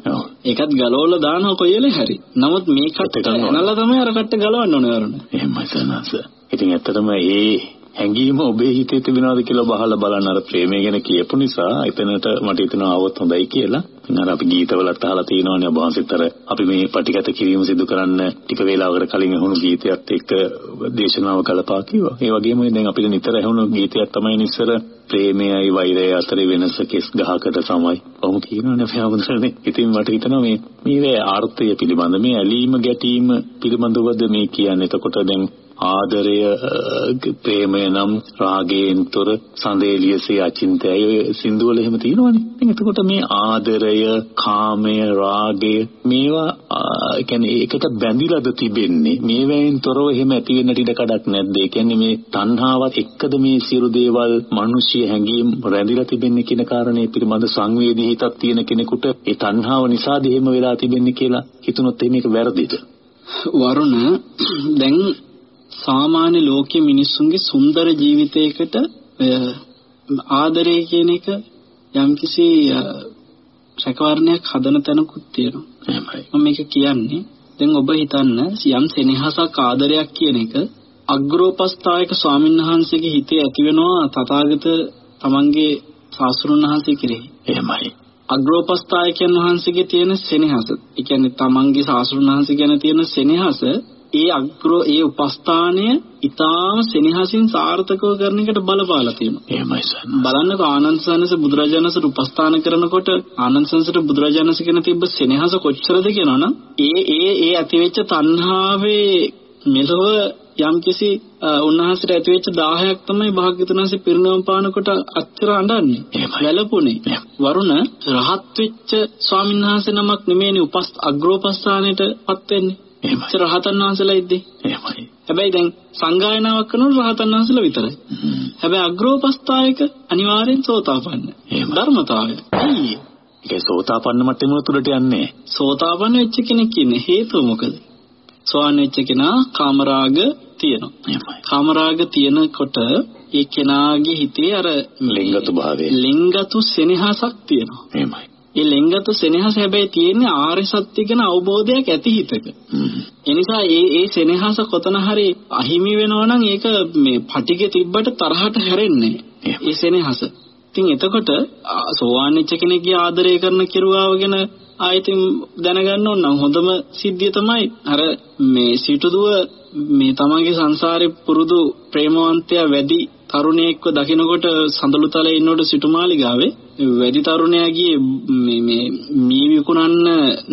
ඒකත් ගලවලා දානවා කොයිලේ හරි. නමුත් මේ කට්ට ඇනලා තමයි අර කට්ට ගලවන්න ඕනේ වරණ. එහෙමයි සනස. ඉතින් ඇත්තටම ඒ හැඟීම ඔබේ හිතේ තිබෙනවද කියලා බහලා බලන්න අර ප්‍රේමය ගැන කියපු නිසා එතනට මට හිතෙනවා આવොත් හොඳයි කියලා. ඉතින් අර අපි ගීතවලත් අහලා තියෙනවානේ ඔබ වහන්සේතර අපි මේ පටිගත කිරීම සිදු කරන්න ටික වේලාවකට කලින් අහුණු ගීතයත් එක්ක දේශනාව කළපා කිව්වා. ඒ වගේම දැන් අපිට නිතර අහුණු ගීතයක් තමයි නිස්සර ප්‍රේමයයි වෛරයයි අතරේ වෙනස කෙස් ගහකට සමයි. ඔහොම කියනවනේ අපේ ඉතින් මට හිතෙනවා මේ මේ ආර්ථය පිළිබඳ මේ ඇලීම ගැටීම පිළිබඳවද මේ කියන්නේ. එතකොට දැන් ආදරය ප්‍රේමය නම් රාගයෙන් තොර සඳේලියසේ අචින්තයයි ඔය සින්දු වල එහෙම තියෙනවනේ. ඉතින් එතකොට මේ ආදරය, කාමය, රාගය මේවා කියන්නේ ඒකට බැඳිලාද තිබෙන්නේ. මේවෙන් තොරව එහෙම ඇති වෙන්නට ඉඩ කඩක් නැද්ද? ඒ කියන්නේ මේ තණ්හාවත් එක්කද මේ සියලු දේවල් මිනිස්සු හැඟීම් රැඳිලා තිබෙන්නේ කියන කාරණේ පිළිබඳ සංවේදී හිතක් තියෙන කෙනෙකුට ඒ තණ්හාව නිසාද එහෙම වෙලා තිබෙන්නේ කියලා හිතුනොත් මේක වැරදිද? වරුණ දැන් සාමාන්‍ය ලෝකයේ මිනිස්සුන්ගේ සුන්දර ජීවිතයකට ආදරය කියන එක යම්කිසි රැකවරණයක් හදන තැනකුත් තියෙනවා. එහෙමයි. මම මේක කියන්නේ දැන් ඔබ හිතන්න යම් සෙනෙහසක් ආදරයක් කියන එක අග්‍රෝපස්ථායක ස්වාමීන් වහන්සේගේ හිතේ ඇති වෙනවා තථාගත තමන්ගේ ශාස්ත්‍රුන් වහන්සේ කෙරෙහි. එහෙමයි. අග්‍රෝපස්ථායකයන් වහන්සේගේ තියෙන සෙනෙහස. ඒ කියන්නේ තමන්ගේ ශාස්ත්‍රුන් වහන්සේ ගැන තියෙන සෙනෙහස ඒ අග්‍රෝ ඒ උපස්ථානය ඊටාම සෙනෙහසින් සාර්ථකව කරන එකට බලපාලා තියෙනවා. එහෙමයි සර්. බලන්නකෝ ආනන්ද සනස බුදුරජාණන්සට උපස්ථාන කරනකොට ආනන්ද සනසට බුදුරජාණන්ස කියන තිබ්බ සෙනෙහස කොච්චරද කියනවනම් ඒ ඒ ඒ ඇතිවෙච්ච තණ්හාවේ මෙලොව යම්කිසි උන්වහන්සේට ඇතිවෙච්ච 10ක් තමයි භාග්‍යතුන් වහන්සේ පිරිනවම් පානකොට අච්චර අඬන්නේ. වැළපුණේ. වරුණ රහත් වෙච්ච ස්වාමීන් වහන්සේ නමක් නෙමෙයිනේ උපස් අග්‍රෝපස්ථානෙටපත් වෙන්නේ. එහෙමයි. රහතන් වහන්සේලා ඉද්දී. එහෙමයි. හැබැයි දැන් සංගායනාවක් කරනකොට රහතන් වහන්සේලා විතරයි. හැබැයි අග්‍රෝපස්ථායක අනිවාර්යෙන් සෝතාපන්න. ධර්මතාවය. අයියේ. ඒක සෝතාපන්න මට්ටම තුලට යන්නේ. සෝතාපන්න වෙච්ච කෙනෙක් ඉන්නේ හේතුව මොකද? සෝවන් වෙච්ච කෙනා කාමරාග තියෙනවා. එහෙමයි. කාමරාග තියෙනකොට ඒ කෙනාගේ හිතේ අර ලිංගතු භාවය ලිංගතු සෙනෙහසක් තියෙනවා. එහෙමයි. ඒ ලිංගතු සෙනෙහස හැබැයි තියෙන්නේ ආර්ය සත්‍ය ගැන අවබෝධයක් ඇති හිතක. ඒ නිසා ඒ ඒ සෙනෙහස කොතන හරි අහිමි වෙනවා නම් ඒක මේ පටිගේ තිබ්බට තරහට හැරෙන්නේ. ඒ සෙනෙහස. ඉතින් එතකොට සෝවාන් වෙච්ච කෙනෙක්ගේ ආදරය කරන කිරුවාව ගැන ආයතින් දැනගන්න ඕන නම් හොඳම සිද්ධිය තමයි අර මේ සිටුදුව මේ තමන්ගේ සංසාරේ පුරුදු ප්‍රේමවන්තයා වැඩි තරුණයෙක්ව දකිනකොට සඳලුතලේ ඉන්නකොට සිටුමාලිගාවේ වැඩි තරුණයා ගියේ මේ මේ මී විකුණන්න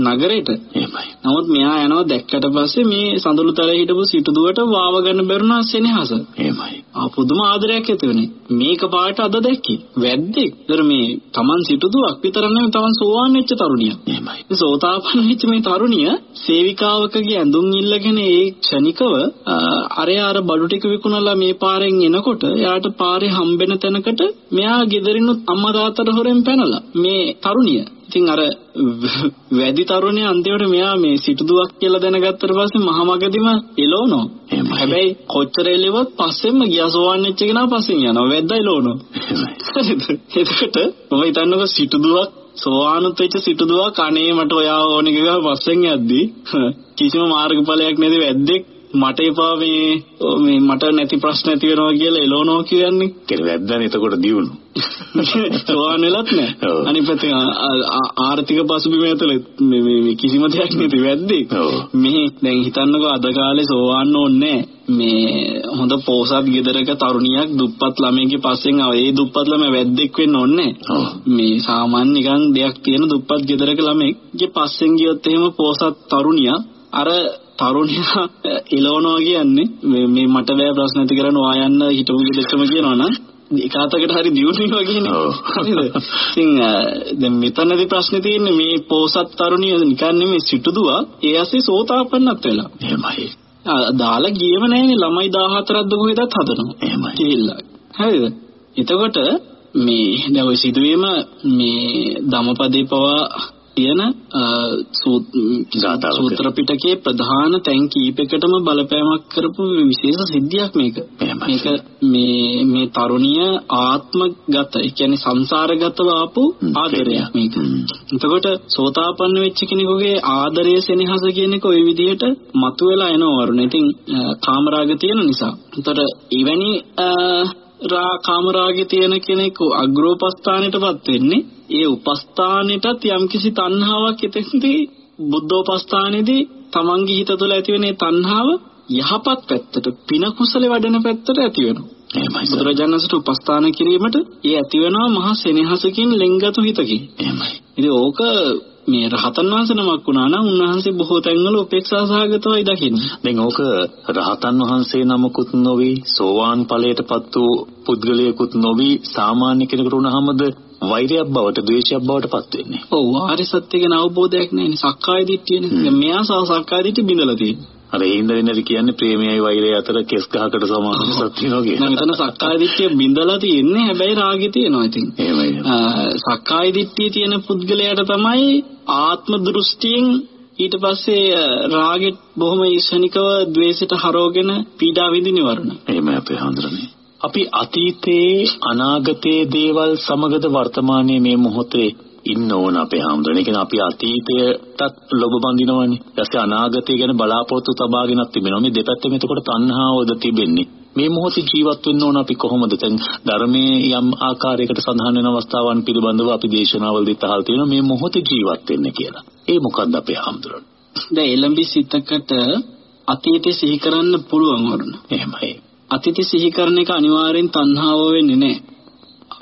නගරෙට. එහෙමයි. නමුත් මෙයා යනවා දැක්කට පස්සේ මේ සඳලුතලේ හිටපු සිටුදුවට වාව ගන්න බැරුණා සෙනෙහස. එහෙමයි. ආ පුදුම ආදරයක් ඇති වුණේ. මේක පාට අද දැක්කේ. වැද්දෙක්. ඒතර මේ Taman සිටුදුවක් විතර නෙමෙයි Taman සෝවාන් වෙච්ච තරුණියක්. එහෙමයි. මේ සෝතාපන්න වෙච්ච මේ තරුණිය සේවිකාවකගේ ඇඳුම් ඉල්ලගෙන ඒ ක්ෂණිකව අරය අර බඩු ටික විකුණලා මේ පාරෙන් එනකොට එයාට පාරේ හම්බෙන තැනකට මෙයා ගෙදරිනුත් අම්මා තාත්තට හොරෙන් පැනලා මේ තරුණිය ඉතින් අර වැඩි තරුණයා අන්තිමට මෙයා මේ සිටුදුවක් කියලා දැනගත්තට පස්සේ මහමගදීම. එහෙමයි. හැබැයි කොච්චර එළෙවත් පස්සෙන්ම ගියා සෝවන් වෙච්ච කෙනා පස්සෙන් යනවා. වැද්දා එළවනවා. හරිද? එතකොට මම හිතන්නකෝ සිටුදුවක් සෝවානුත් වෙච්ච සිටුදුවක් අනේ මට ඔයා ඕන ගහ පස්සෙන් යද්දි කිසිම මාර්ගඵලයක් නැති වැද්දෙක් මට එපා මේ මේ මට නැති ප්‍රශ්න ඇති වෙනවා කියලා එළවනවා කියන්නේ ඒක වැද්දානේ එතකොට දියුණු. සෝවාන් වෙලත් නෑ. අනිත් පැත්තෙන් ආර්ථික පසුබිම ඇතුළේ මේ මේ කිසිම දෙයක් නැති වැද්දෙක් ඔව්. මේ දැන් හිතන්නකෝ අද කාලේ සෝවාන් ඕනේ මේ හොඳ පෝසත් ගෙදරක තරුණියක් දුප්පත් ළමයෙක්ගේ පස්සෙන් ආව ඒ දුප්පත් ළමයා වැද්දෙක් වෙන්න ඕනේ. මේ සාමාන්‍ය නිකන් දෙයක් තියෙන දුප්පත් ගෙදරක ළමෙක්ගේ පස්සෙන් ගියොත් එහෙම පෝසත් තරුණියා අර තරුණියා එළවනවා කියන්නේ මේ- මට බෑ ප්‍රශ්න ඇති කරන්න ඔයා යන්න හිටපු ගෙදරටම කියනවනම් ඒකාතකට හරි දියුණු වෙනවා කියන්නේ ඉතින් දැන් මෙතනදී ප්‍රශ්නේ තියෙන්නේ මේ පෝසත් තරුණිය නිකන් නෙමෙයි සිටුදුවා ඒ ඇස්සේ සෝතාපන්නත් වෙලා එහෙමයි. දාලා ගියම නැහැනේ ළමයි 14ක්ද කොහෙදත් හදනවා එහෙමයි. කියලා. හරිද? එතකොට මේ දැන් ওই සිදුවීම මේ ධම්මපදේ පවා ගාථාවක. සූත්‍ර පිටකයේ ප්‍රධාන තැන් කීපයකටම බලපෑමක් කරපු විශේෂ සිද්ධියක් මේක. මේක මේ මේ තරුණිය ආත්මගත, ඒ කියන්නේ සංසාරගතව ආපු ආදරයක් මේක. එතකොට සෝතාපන්න වෙච්ච කෙනෙකුගේ ආදරය සෙනෙහස කියන එක ওই විදිහට මතුවලා එනවා වරුණ. ඉතින් කාමරාග තියෙන නිසා. එතකොට එවැනි රා කාමරාගේ තියෙන කෙනෙකු අග්‍රෝපස්ථානෙටපත් වෙන්නේ ඒ උපස්ථානෙටත් යම්කිසි තණ්හාවක් එතෙන්දී බුද්ධෝපස්ථානයේදී තමන්ගේ හිත තුළ ඇතිවෙන තණ්හාව යහපත් පැත්තට පින කුසල වඩන පැත්තට ඇති වෙනවා. එහෙමයි. බුදුරජාණන්සට උපස්ථාන කිරීමට ඒ ඇති වෙනවා මහා සෙනෙහසකින් ලෙන්ගතු හිතකින්. එහෙමයි. ඉතින් ඕක මේ රහතන් වහන්සේ නමක් වුණා නම් උන්වහන්සේ බොහෝ තැන්වල උපේක්ෂා සහගතවයි දකින්නේ. දැන් ඕක රහතන් වහන්සේ නමකුත් නොවි සෝවාන් ඵලයටපත් වූ පුද්ගලයෙකුත් නොවි සාමාන්‍ය කෙනෙකුට වුණාමද වෛරයක් බවට ද්වේෂයක් බවට පත් වෙන්නේ. ඔව් ආර්ය සත්‍ය ගැන අවබෝධයක් නැහැනේ. සක්කාය දිට්ඨියනේ. මෙයා සහ සක්කාය දිට්ඨිය බිඳලා තියෙනවා. අර හිඳ වෙනදි කියන්නේ ප්‍රේමයයි වෛරය අතර කෙස් ගහකට සමාන වෙනසක් තියෙනවා දැන් කියන. මෙතන සක්කාය දිට්ඨිය බිඳලා තියෙන්නේ හැබැයි රාගය තියෙනවා ඉතින්. එහෙමයි. සක්කාය දිට්ඨිය තියෙන පුද්ගලයාට තමයි ආත්ම දෘෂ්ටියෙන් ඊට පස්සේ රාගෙත් බොහොම ඊශනිකව ද්වේෂයට හරවගෙන පීඩා විඳින වරණ. එහෙමයි අපේ හඳුරන්නේ. අපි අතීතයේ අනාගතයේ දේවල් සමගද වර්තමානයේ මේ මොහොතේ ඉන්න ඕන අපේ හාමුදුරනේ. ඒ කියන්නේ අපි අතීතයටත් ලොබ බඳිනවනේ. ඊපස්සේ අනාගතය ගැන බලාපොරොත්තු තබාගෙනත් තිබෙනවා. මේ දෙපැත්තෙම එතකොට තණ්හාවද තිබෙන්නේ. මේ මොහොතේ ජීවත් වෙන්න ඕන අපි කොහොමද? දැන් ධර්මයේ යම් ආකාරයකට සඳහන් වෙන අවස්ථාවන් පිළිබඳව අපි දේශනාවලදීත් අහලා තියෙනවා මේ මොහොතේ ජීවත් වෙන්න කියලා. ඒ මොකක්ද අපේ හාමුදුරනේ? දැන් එළඹි සිතකට අතීතය සිහි කරන්න පුළුවන් වරුණ. එහෙමයි. අතීතය සිහි කරන එක අනිවාර්යෙන් තණ්හාව වෙන්නේ නැහැ.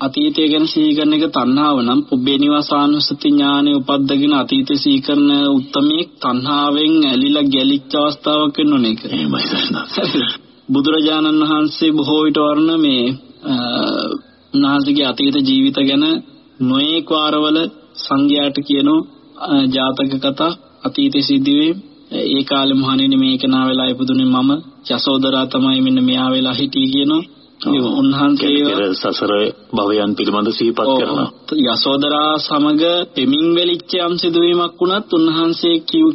අතීතය ගැන සිහි කරන එක තණ්හාව නම් පුබ්බේ නිවාසානුස්සති ඥානෙ උපද්දගෙන අතීතය සිහි කරන උත්මයේ තණ්හාවෙන් ඇලිලා ගැලිච්ච අවස්ථාවක් වෙන්න ඕනේ ඒක. එහෙමයි සරණා. බුදුරජාණන් වහන්සේ බොහෝ විට වර්ණ මේ උන්වහන්සේගේ අතීත ජීවිත ගැන නොඑක් වාරවල සංඝයාට කියනෝ ජාතක කතා අතීතයේ සිදුවේ ඒ කාලේ මහණෙනි මේක නා වෙලා ඉපදුනේ මම යසෝදරා තමයි මෙන්න මෙයා වෙලා හිටියේ කියනෝ ඒ උන්වහන්සේ සසර භවයන් පිළිබඳ සිහිපත් කරනවා. යසෝදරා සමග එමින් වෙලිච්ච යම් සිදුවීමක් වුණත් උන්වහන්සේ කිව්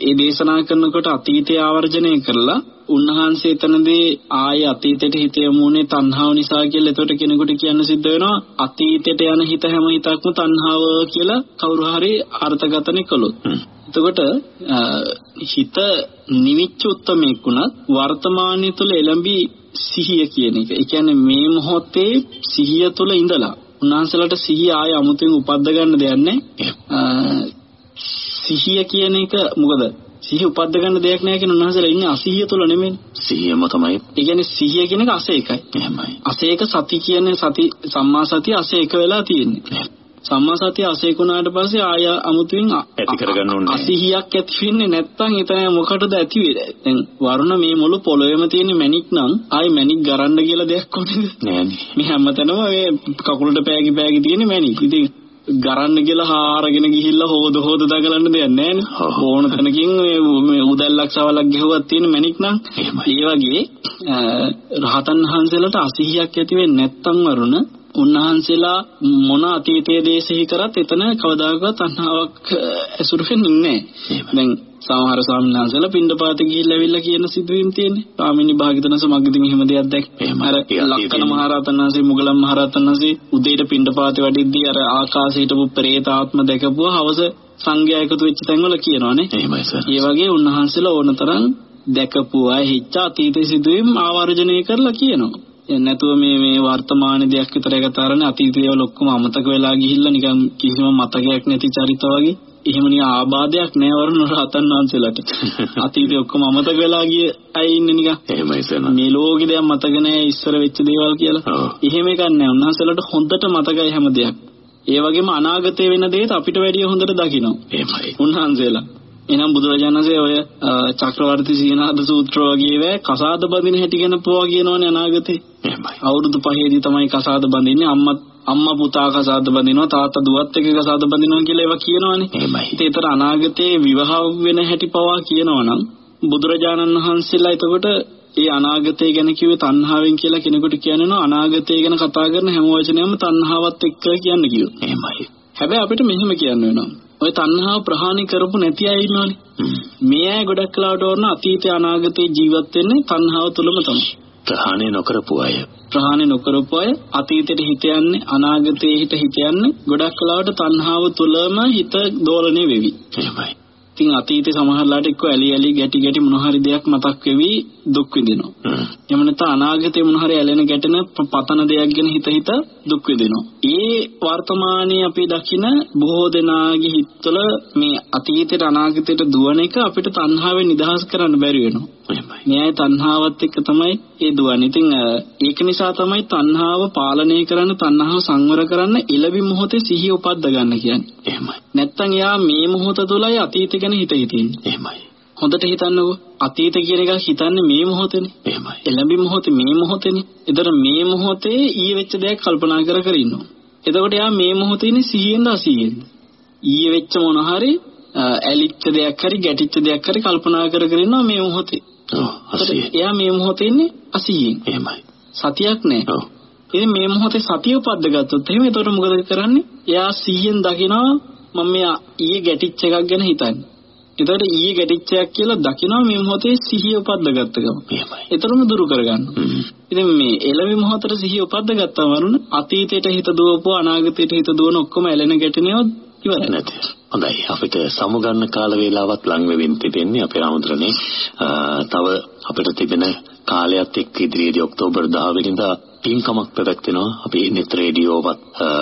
ඒ දේශනා කරනකොට අතීතය ආවර්ජනය කරලා උන්වහන්සේ එතනදී ආයේ අතීතයට හිත යමුනේ තණ්හාව නිසා කියලා එතකොට කෙනෙකුට කියන්න සිද්ධ වෙනවා අතීතයට යන හිත හැම හිතක්ම තණ්හාව කියලා කවුරු හරි අර්ථගතනය කළොත්. එතකොට හිත නිවිච්ච උත්මයක් වුණත් වර්තමානයේ තුල එළඹි සිහිය කියන එක. ඒ කියන්නේ මේ මොහොතේ සිහිය තුල ඉඳලා උන්වහන්සේලාට සිහිය ආය අමුතුවෙන් උපද්ද ගන්න දෙයක් නැහැ. සිහිය කියන එක මොකද? සිහිය උපද්ද ගන්න දෙයක් නැහැ කියන උන්වහන්සේලා ඉන්නේ අසිහිය තුල නෙමෙයි. සිහියම තමයි ඒ කියන්නේ සිහිය කියන එක අසේකයි. එහෙමයි. අසේක සති කියන්නේ සති සම්මා සතිය අසේක වෙලා තියෙන්නේ. සම්මා සතිය අසේක වුණාට පස්සේ ආය අමුතුවෙන් ඇති කරගන්න ඕනේ. අසිහියක් ඇති වෙන්නේ නැත්තම් එතන මොකටද ඇති වෙන්නේ? දැන් වරුණ මේ මුළු පොළොවේම තියෙන මැණික් නම් ආයි මැණික් ගරන්න කියලා දෙයක් ඕනේද? නෑනේ. මේ හැමතැනම මේ කකුලට පෑගි පෑගි තියෙන මැණික්. ඉතින් ගරන්න කියලා හාරගෙන ගිහිල්ලා හොද හොද දගලන්න දෙයක්. ඔව්. ඕන තැනකින් මේ උදැල්ලක් සවලක් ගෙහුවක් තියෙන මැණික් නම්. ඒ වගේ රහතන් වහන්සේලාට අසිහියක් ඇති වෙන්නේ නැත්තම් වරුණ උන්වහන්සේලා මොන අතීතයේ දේශෙහි කරත් එතන කවදාකවත් තණ්හාවක් ඇසුරු වෙන්නේ නැහැ. දැන් සමහර ස්වාමීන් වහන්සේලා පින්ඩපාත ගිහිල්ලා ඇවිල්ලා කියන සිදුවීම් තියෙන්නේ. ස්වාමීනි භාග්‍යවතුන් සමගදී මෙහෙම දෙයක් දැක්ක. අර ලක්කන මහරහතන් වහන්සේ මුගලන් මහරහතන් වහන්සේ උදේට පින්ඩපාතේ වඩිද්දී අර ආකාශයට ප්‍රේතාත්ම දැකපුවා හවස සංඝයා එකතු වෙච්ච තැන්වල කියනවානේ. එහෙමයි සර්. ඒ වගේ උන්වහන්සේලා ඕනතරම් දැකපු අය හිච්ච අතීත සිදුවීම් ආවර්ජනය කරලා කියනවා. නැතුව මේ මේ වර්තමාන දෙයක් විතර කතා කරන්නේ. අතීතය වල ඔක්කොම අමතක වෙලා ගිහිල්ලා නිකන් කිසිම මතකයක් නැති චරිත වගේ එහෙම නිකන් ආබාධයක් නෑ වරුණ රහතන් වහන්සේලාට. අතීතය ඔක්කොම අමතක වෙලා ගිය අය ඉන්නේ නිකන්. එහෙමයි සර් මේ ලෝකෙ දෙයක් මතක නෑ ඉස්සර වෙච්ච දේවල් කියලා. එහෙම එකක් නෑ. උන්වහන්සේලාට හොඳට මතකයි හැම දෙයක්. ඒ වගේම අනාගතේ වෙන දේත් අපිට වැඩිය හොඳට දකිනවා. එහෙමයි. උන්වහන්සේලා. එනම් බුදුරජාණන් වහන්සේ ඔය චක්‍රවර්ති සීනාද සූත්‍ර වගේ වේ කසාද බඳින හැටි ගැන පොවා කියනවනේ අනාගතේ. අවුරුදු පහේදී තමයි කසාද බඳින්නේ අම්මා අම්මා පුතා කසාද බඳිනවා තාත්තා දුවත් එක්ක කසාද බඳිනවා කියලා ඒවා කියනවනේ. එහෙමයි. ඒතර අනාගතේ විවාහ වෙන හැටි පවා කියනවනම් බුදුරජාණන් වහන්සේලා එතකොට ඒ අනාගතය ගැන කිව්වේ තණ්හාවෙන් කියලා කෙනෙකුට කියනවා අනාගතය ගැන කතා කරන හැම වචනයක්ම තණ්හාවත් එක්ක කියන්න කිව්වා. එහෙමයි. හැබැයි අපිට මෙහෙම කියන්න වෙනවා. ඔය තණ්හාව ප්‍රහාණය කරපු නැති අය ඉන්නවනේ. මේ අය ගොඩක් කලාවට වරන අතීතේ අනාගතේ ජීවත් වෙන්නේ තණ්හාව තුලම තමයි. ප්‍රහාණය නොකරපු අය. ප්‍රහාණය නොකරපු අය අතීතයට හිත යන්නේ අනාගතයේ හිත හිත යන්නේ ගොඩක් කලාවට තණ්හාව තුලම හිත දෝලණය වෙවි. එහෙමයි. ඉතින් අතීතේ සමහරලාට එක්ක ඇලි ඇලි ගැටි ගැටි මොන හරි දෙයක් මතක් වෙවි දුක් විඳිනවා. එහෙම නැත්නම් අනාගතේ මොන හරි ඇලෙන ගැටෙන පතන දෙයක් ගැන හිත හිත දුක් විඳිනවා. ඒ වර්තමානයේ අපි දකින බොහෝ දෙනාගේ හිතවල මේ අතීතයට අනාගතයට දුවන එක අපිට තණ්හාවෙන් නිදහස් කරන්න බැරි වෙනවා. අය තණ්හාවත් එක්ක තමයි ඒ දුවන්නේ. ඉතින් ඒක නිසා තමයි තණ්හාව පාලනය කරන්න, තණ්හාව සංවර කරන්න ඉලවි මොහොතේ සිහිය උපද්ද ගන්න කියන්නේ. එහෙමයි. නැත්තම් එයා මේ මොහොත තුලයි අතීත ගැන හිත හිතින්නේ. එහෙමයි. හොඳට හිතන්නකෝ. අතීත කියන එක හිතන්නේ මේ මොහොතේනේ. එහෙමයි. එළඹි මොහොතේ මේ මොහොතේනේ. ඒතර මේ මොහොතේ ඊයේ වෙච්ච දෙයක් කල්පනා කර කර ඉන්නවා. එතකොට එයා මේ මොහොතේ ඉන්නේ සිහියෙන්ද අසිහියෙන්ද? ඊයේ වෙච්ච මොන හරි ඇලිච්ච දෙයක් හරි ගැටිච්ච දෙයක් හරි කල්පනා කර කර ඉන්නවා මේ මොහොතේ. එයා මේ මොහොතේ ඉන්නේ අසිහියෙන්. එහෙමයි. සතියක් නැහැ. ඉතින් මේ මොහොතේ සතිය උපද්ද ගත්තොත් එහෙම එතකොට මොකද කරන්නේ? එයා සිහියෙන් දකිනවා මම මේ ඊයේ ගැටිච්ච එකක් ගැන හිතන්නේ. එතකොට ඊයේ ගැටිච්චයක් කියලා දකිනවා මේ මොහොතේ සිහිය උපද්ද ගත්ත ගම. එහෙමයි. එතරම් දුරු කරගන්නවා. ඉතින් මේ එළවි මොහොතට සිහිය උපද්ද ගත්තා වරුණ අතීතයට හිත දුවපුවා අනාගතයට හිත දුවන ඔක්කොම ඇලෙන ගැටෙනේවත් ඉවරයි. නැති. හොඳයි. අපිට සමුගන්න කාල වේලාවක් ලඟ වෙමින් තිබෙන්නේ අපේ ආමන්ත්‍රණේ. තව අපිට තිබෙන කාලයත් එක්ක ඉදිරියේදී ඔක්තෝබර් 10 වෙනිදා පින්කමක් පැවැත්වෙනවා. අපි නෙත් රේඩියෝවත්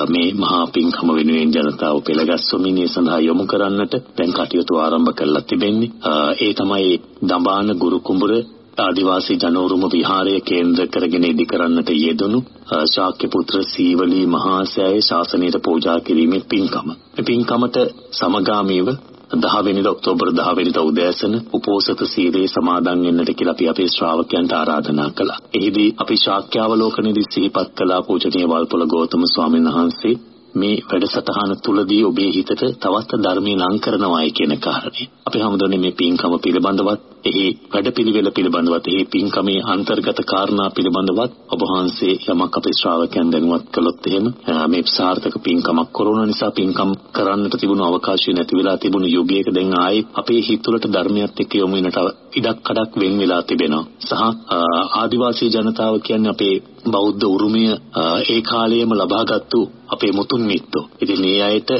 මේ මහා පින්කම වෙනුවෙන් ජනතාව පෙළගස්වමින් ඒ සඳහා යොමු කරන්නට දැන් කටයුතු ආරම්භ කරලා තිබෙන්නේ. ඒ තමයි දඹාන ගුරු කුඹුර ආදිවාසී ජනෝරුම විහාරය කේන්ද්‍ර කරගෙන ඉදි කරන්නට යෙදුණු ශාක්‍ය පුත්‍ර සීවලී මහා සෑයේ ශාසනයට පූජා කිරීමේ පින්කම. මේ පින්කමට සමගාමීව 10 වෙනිදා ඔක්තෝබර් 10 වෙනිදා උදෑසන උපෝසත සීලේ සමාදන් වෙන්නට කියලා අපි අපේ ශ්‍රාවකයන්ට ආරාධනා කළා. එහිදී අපි ශාක්‍යාවලෝකනයේදී සිහිපත් කළා පූජනීය වල්පොල ගෞතම ස්වාමීන් වහන්සේ මේ වැඩසටහන තුලදී ඔබේ හිතට තවත් ධර්මයේ ලං කරනවායි කියන කාරණේ. අපි හැමදෙන්නේ මේ පින්කම පිළිබඳවත්, එහි වැඩපිළිවෙල පිළිබඳවත්, එහි පින්කමේ අන්තර්ගත කාරණා පිළිබඳවත් ඔබ වහන්සේ යමක් අපේ ශ්‍රාවකයන් දැනුවත් කළොත් එහෙම මේ සාර්ථක පින්කමක් කොරෝනා නිසා පින්කම් කරන්නට තිබුණු අවකාශය නැති වෙලා තිබුණු යුගයක දැන් ආයේ අපේ හිත තුළට ධර්මයත් එක්ක යොමු වෙනට ඉඩක් කඩක් වෙන් වෙලා තිබෙනවා. සහ ආදිවාසී ජනතාව කියන්නේ අපේ බෞද්ධ උරුමය ඒ කාලයේම ලබාගත්තු අපේ මුතුන් මිත්තෝ. ඉතින් මේ අයට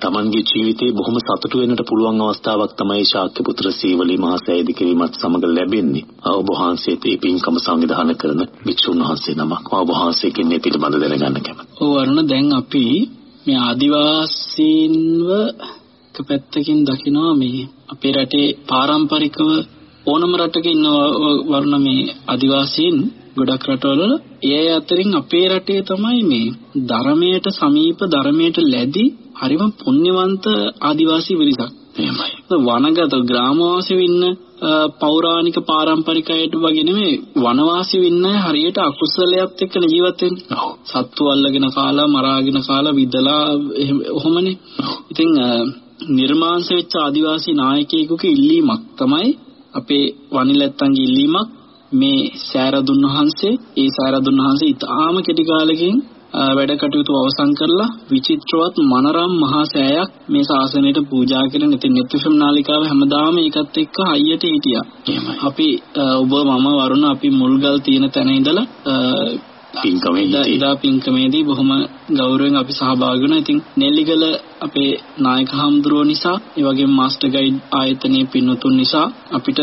තමන්ගේ ජීවිතේ බොහොම සතුටු වෙන්නට පුළුවන් අවස්ථාවක් තමයි ශාක්‍ය පුත්‍ර සීවලී මහසෑයේදී කිරීමත් සමග ලැබෙන්නේ. ඔබ වහන්සේට මේ පින්කම සංවිධානය කරන භික්ෂුන් වහන්සේ නමක්. ඔබ වහන්සේගෙන් මේ පිළිබඳ දැනගන්න කැමතියි. ඔව් අරුණ දැන් අපි මේ ආදිවාසීන්ව එක පැත්තකින් දකිනවා මේ අපේ රටේ පාරම්පරිකව ඕනම රටක ඉන්න වරුණ මේ ආදිවාසීන් ගොඩක් රටවල ඒ අතරින් අපේ රටේ තමයි මේ ධර්මයට සමීප ධර්මයට ලැබි හරිම පුණ්‍යවන්ත ආදිවාසී පිරිසක්. එහෙමයි. වනගත ග්‍රාමවාසීව ඉන්න පෞරාණික පාරම්පරික අයට වගේ නෙමෙයි වනවාසීව ඉන්න හරියට අකුසලයක් එක්ක ජීවත් වෙන්නේ. ඔව්. සත්තු අල්ලගෙන කාලා මරාගෙන කාලා විදලා එහෙම ඔහොමනේ. ඉතින් නිර්මාංශ වෙච්ච ආදිවාසී නායකයෙකුගේ ඉල්ලීමක් තමයි අපේ වනිලැත්තන්ගේ ඉල්ලීමක් මේ සෑරදුන් වහන්සේ ඒ සෑරදුන් වහන්සේ ඉතාම කෙටි කාලෙකින් වැඩ කටයුතු අවසන් කරලා විචිත්‍රවත් මනරම් මහා සෑයක් මේ ශාසනයට පූජා කරන ඉතින් නෙත්ෆම් නාලිකාව හැමදාම ඒකත් එක්ක හයියට හිටියා. අපි ඔබ මම වරුණ අපි මුල්ගල් තියෙන තැන ඉඳලා පින්කමේ ඉදා පින්කමේදී බොහොම ගෞරවයෙන් අපි සහභාගී වුණා. ඉතින් නෙල්ලිගල අපේ නායක හම්දුරුව නිසා, ඒ වගේම මාස්ටර් ගයිඩ් ආයතනයේ පින්වතුන් නිසා අපිට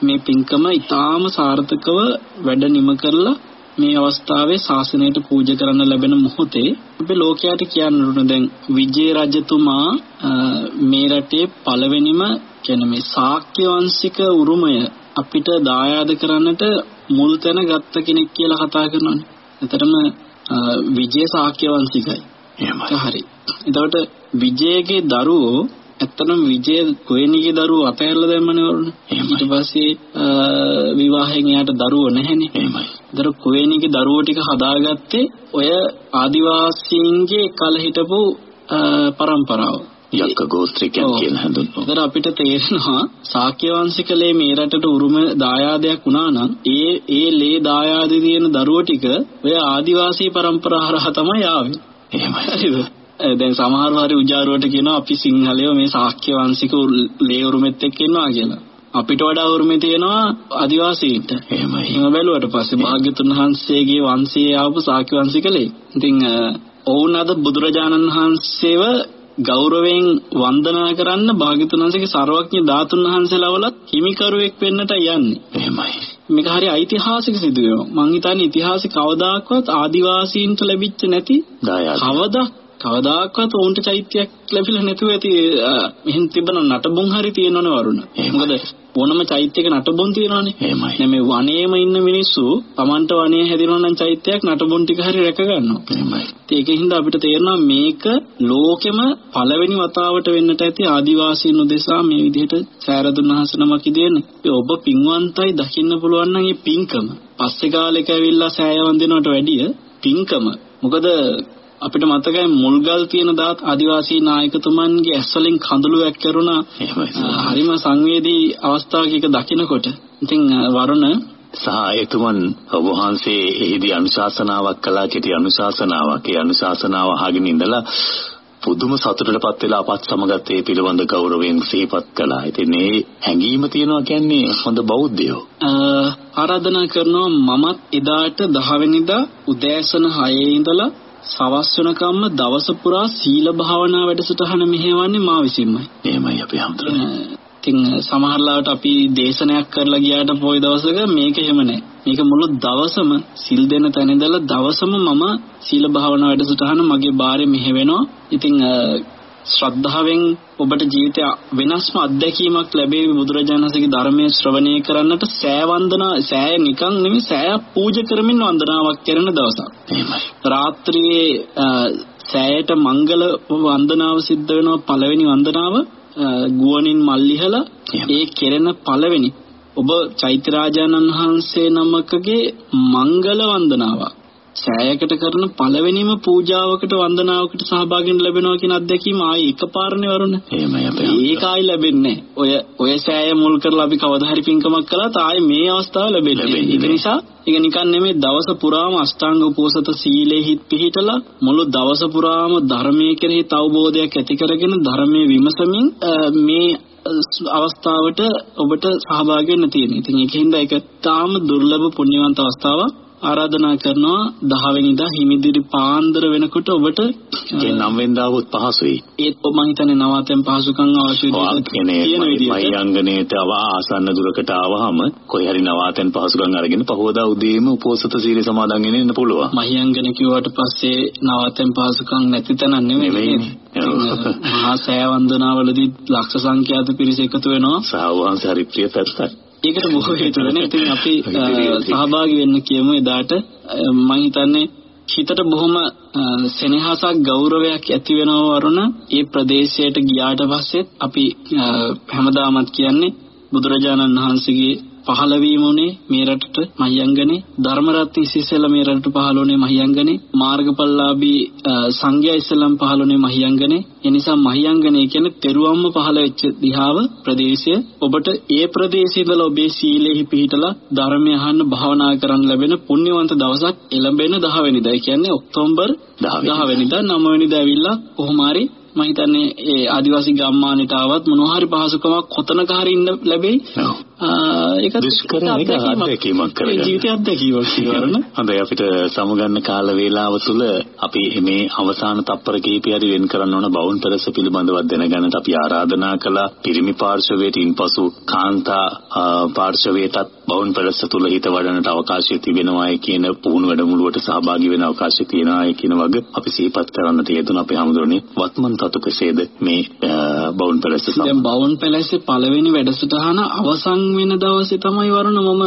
මේ පින්කම ඊටාම සාර්ථකව වැඩ නිම කරලා මේ අවස්ථාවේ ශාසනයට පූජා කරන්න ලැබෙන මොහොතේ අපි ලෝකයට කියන්න ඕන දැන් විජේ රජතුමා මේ රටේ පළවෙනිම කියන්නේ මේ ශාක්‍ය වංශික උරුමය අපිට දායාද කරන්නට මුල් තැන ගත්ත කෙනෙක් කියලා කතා කරනවානේ. එතරම් විජේ ශාක්‍ය වංශිකයි. එහෙමයි. හරි. එතකොට විජේගේ දරුවෝ ඇත්තනම් විජය ගෝයනීගේ දරුවෝ අතහැරලා දැම්මනේ වරුණ. ඊට පස්සේ විවාහයෙන් එයාට දරුවෝ නැහැනේ. එහෙමයි. දර ගෝයනීගේ දරුවෝ ටික හදාගත්තේ ඔය ආදිවාසීන්ගේ කල හිටපු පරම්පරාව. යක්ක ගෝත්‍රිකයන් කියලා හඳුන්වනවා. ඒතර අපිට තේරෙනවා ශාක්‍ය වංශිකලේ මේ රටට උරුම දායාදයක් වුණා නම් ඒ ඒ ලේ දායාදේ තියෙන දරුවෝ ටික ඔය ආදිවාසී පරම්පරාව හරහා තමයි ආවේ. එහෙමයි. දැන් සමහර හරි උජාරුවට කියනවා අපි සිංහලයෝ මේ ශාක්‍ය වංශික ලේ උරුමෙත් එක්ක ඉන්නවා කියලා. අපිට වඩා උරුමේ තියෙනවා ආදිවාසීන්ට. එහෙමයි. එහෙම බැලුවට පස්සේ භාග්‍යතුන් වහන්සේගේ වංශයේ ආපු ශාක්‍ය වංශිකලේ. ඉතින් ඔවුන් අද බුදුරජාණන් වහන්සේව ගෞරවයෙන් වන්දනා කරන්න භාග්‍යතුන් වහන්සේගේ ਸਰවඥ ධාතුන් වහන්සේලාවලත් හිමිකරුවෙක් වෙන්නට යන්නේ. එහෙමයි. මේක හරි ඓතිහාසික සිදුවීමක්. මං හිතන්නේ ඉතිහාසෙ කවදාකවත් ආදිවාසීන්ට ලැබිච්ච නැති දායාද. කවදා කවදාකවත් උන්ට චෛත්‍යයක් ලැබිලා නැතුව ඇති මෙහෙන් තිබෙන නටබුන් හරි තියෙනවනේ වරුණ. මොකද ඕනම චෛත්‍යයක නටබුන් තියෙනවනේ. එහෙමයි. දැන් මේ වනයේම ඉන්න මිනිස්සු Tamanට වනයේ හැදිනවා නම් චෛත්‍යයක් නටබුන් ටික හරි රැක ගන්නවා. එහෙමයි. ඒකින්ද අපිට තේරෙනවා මේක ලෝකෙම පළවෙනි වතාවට වෙන්නට ඇති ආදිවාසීන් උදෙසා මේ විදිහට සෑරදුන් වහන්සේනමක් ඉදෙන්නේ. ඔබ පින්වන්තයි දකින්න පුළුවන් නම් මේ පින්කම. පස්සේ කාලෙක ඇවිල්ලා සෑය වන්දිනවට වැඩිය පින්කම. මොකද අපිට මතකයි මුල්ගල් තියෙන දාත් ආදිවාසී නායකතුමන්ගේ ඇස්වලින් කඳුළුවක් කරුණා. හරිම සංවේදී අවස්ථාවක එක දකිනකොට ඉතින් වරුණ සහ එතුමන් ඔබ වහන්සේ එහිදී අනුශාසනාවක් කළා කෙටි අනුශාසනාවක්. ඒ අනුශාසනාව අහගෙන ඉඳලා පුදුම සතුටටපත් වෙලා අපත් සමගත් ඒ පිළිබඳ ගෞරවයෙන් සිහිපත් කළා. ඉතින් මේ හැඟීම තියනවා කියන්නේ හොඳ බෞද්ධයෝ. ආරාධනා කරනවා මමත් එදාට 10 වෙනිදා උදෑසන 6 ඉඳලා සවස් වෙනකම්ම දවස පුරා සීල භාවනා වැඩසටහන මෙහෙවන්නේ මා විසින්මයි. එහෙමයි අපි හඳුනන්නේ. ඉතින් සමහරලාවට අපි දේශනයක් කරලා ගියාට පොයි දවසක මේක එහෙම නැහැ. මේක මුළු දවසම සිල් දෙන තැන ඉඳලා දවසම මම සීල භාවනා වැඩසටහන මගේ බාරේ මෙහෙවෙනවා. ඉතින් ශ්‍රද්ධාවෙන් ඔබට ජීවිතය වෙනස්ම අත්දැකීමක් ලැබෙවි බුදුරජාණන්සේගේ ධර්මයේ ශ්‍රවණය කරන්නට. සෑ වන්දනා සෑ නිකන් නෙමෙයි සෑ පූජා කරමින් වන්දනාවක් කරන දවසක්. එහෙමයි. රාත්‍රියේ සෑයට මංගල වන්දනාව සිද්ධ වෙනවා. පළවෙනි වන්දනාව ගුවනින් මල්ලිහලා ඒ කෙරෙන පළවෙනි ඔබ චෛත්‍ය රාජානන් වහන්සේ නමකගේ මංගල වන්දනාවක් සෑයකට කරන පළවෙනිම පූජාවකට වන්දනාවකට සහභාගී වෙනවා කියන අත්දැකීම ආයේ එකපාරනේ වරුණ. එහෙමයි අපේ. ඒක ආයි ලැබෙන්නේ ඔය ඔය සෑය මුල් කරලා අපි කවදා හරි පින්කමක් කළාත් ආයේ මේ අවස්ථාව ලැබෙන්නේ. ඒක නිසා ඒක නිකන් නෙමෙයි දවස පුරාම අෂ්ටාංග උපෝසත සීලෙහි පිහිටලා මුළු දවස පුරාම ධර්මයේ කෙරෙහි අවබෝධයක් ඇති කරගෙන ධර්මයේ විමසමින් මේ අවස්ථාවට ඔබට සහභාගී වෙන්න තියෙනවා. ඉතින් ඒකින්ද ඒක තාම දුර්ලභ පුණ්‍යවන්ත අවස්ථාවක්. ආරාධනා කරනවා 10 වෙනිදා හිමිදිරි පාන්දර වෙනකොට ඔබට ඒ නම් වෙන්දාවොත් පහසුයි. ඒත් මම හිතන්නේ නවාතැන් පහසුකම් අවශ්‍ය විදිහට මයංගනේට ආසන්න දුරකට ආවහම කොයි හරි නවාතැන් පහසුකම් අරගෙන පහවදා උදේම උපෝසත සීල සමාදන් වෙන්න එන්න පුළුවන්. මයංගන කිව්වට පස්සේ නවාතැන් පහසුකම් නැති තැන නෙමෙයි. මහා සෑ වන්දනාවලදී ලක්ෂ සංඛ්‍යාත පිරිස එකතු වෙනවා. සාවහන්ස හරි ප්‍රිය පැත්තක්. ඒකට බොහෝ හේතුවනේ. ඉතින් අපි සහභාගී වෙන්න කියමු එදාට මම හිතන්නේ හිතට බොහොම සෙනෙහසක් ගෞරවයක් ඇති වෙනව වරුණ ඒ ප්‍රදේශයට ගියාට පස්සේ අපි හැමදාමත් කියන්නේ බුදුරජාණන් වහන්සේගේ පහළ වීම උනේ මේ රටට මහියංගනේ ධර්මරත්න ඉස්සෙල්ලා මේ රටට පහළ වුණේ මහියංගනේ මාර්ගඵලලාභී සංඝයා ඉස්සෙල්ලාම පහළ වුණේ මහියංගනේ ඒ නිසා මහියංගනේ කියන්නේ තෙරුවම්ම පහළ වෙච්ච දිහාව ප්‍රදේශය ඔබට ඒ ප්‍රදේශයේ ඉඳලා ඔබේ සීලෙහි පිහිටලා ධර්මය අහන්න භාවනා කරන්න ලැබෙන පුණ්‍යවන්ත දවසක් එළඹෙන 10 වෙනිදා. ඒ කියන්නේ ඔක්තෝබර් 10 වෙනිදා 9 වෙනිදා ඇවිල්ලා කොහොම හරි මම හිතන්නේ ඒ ආදිවාසී ගම්මානට ආවත් මොනවා හරි පහසුකමක් කොතනක හරි ඉන්න ලැබෙයි. දුෂ්කර එක අත්දැකීමක් කරගන්න. ජීවිතය අත්දැකීමක් කියවරන. හොඳයි අපිට සමුගන්න කාල වේලාව තුල අපි මේ අවසාන තප්පර කිහිපය හරි වෙන් කරන්න ඕන බවුන් පෙරස පිළිබඳව දැනගන්නට අපි ආරාධනා කළා. පිරිමි පාර්ශවයට ඉන්පසු කාන්තා පාර්ශවයටත් බවුන් පෙරස තුල හිත වඩන්නට අවකාශය තිබෙනවායි කියන පුහුණු වැඩමුළුවට සහභාගී වෙන අවකාශය තියෙනවායි කියන වග අපි සිහිපත් කරන්නට යෙදුන අපේ හැමදෙරෝනේ වත්මන් තතු කෙසේද මේ බවුන් සමග දැන් බවුන් පැලැස්සේ පළවෙනි වැඩසටහන අවසන් වෙන දවසේ තමයි වරුණ මම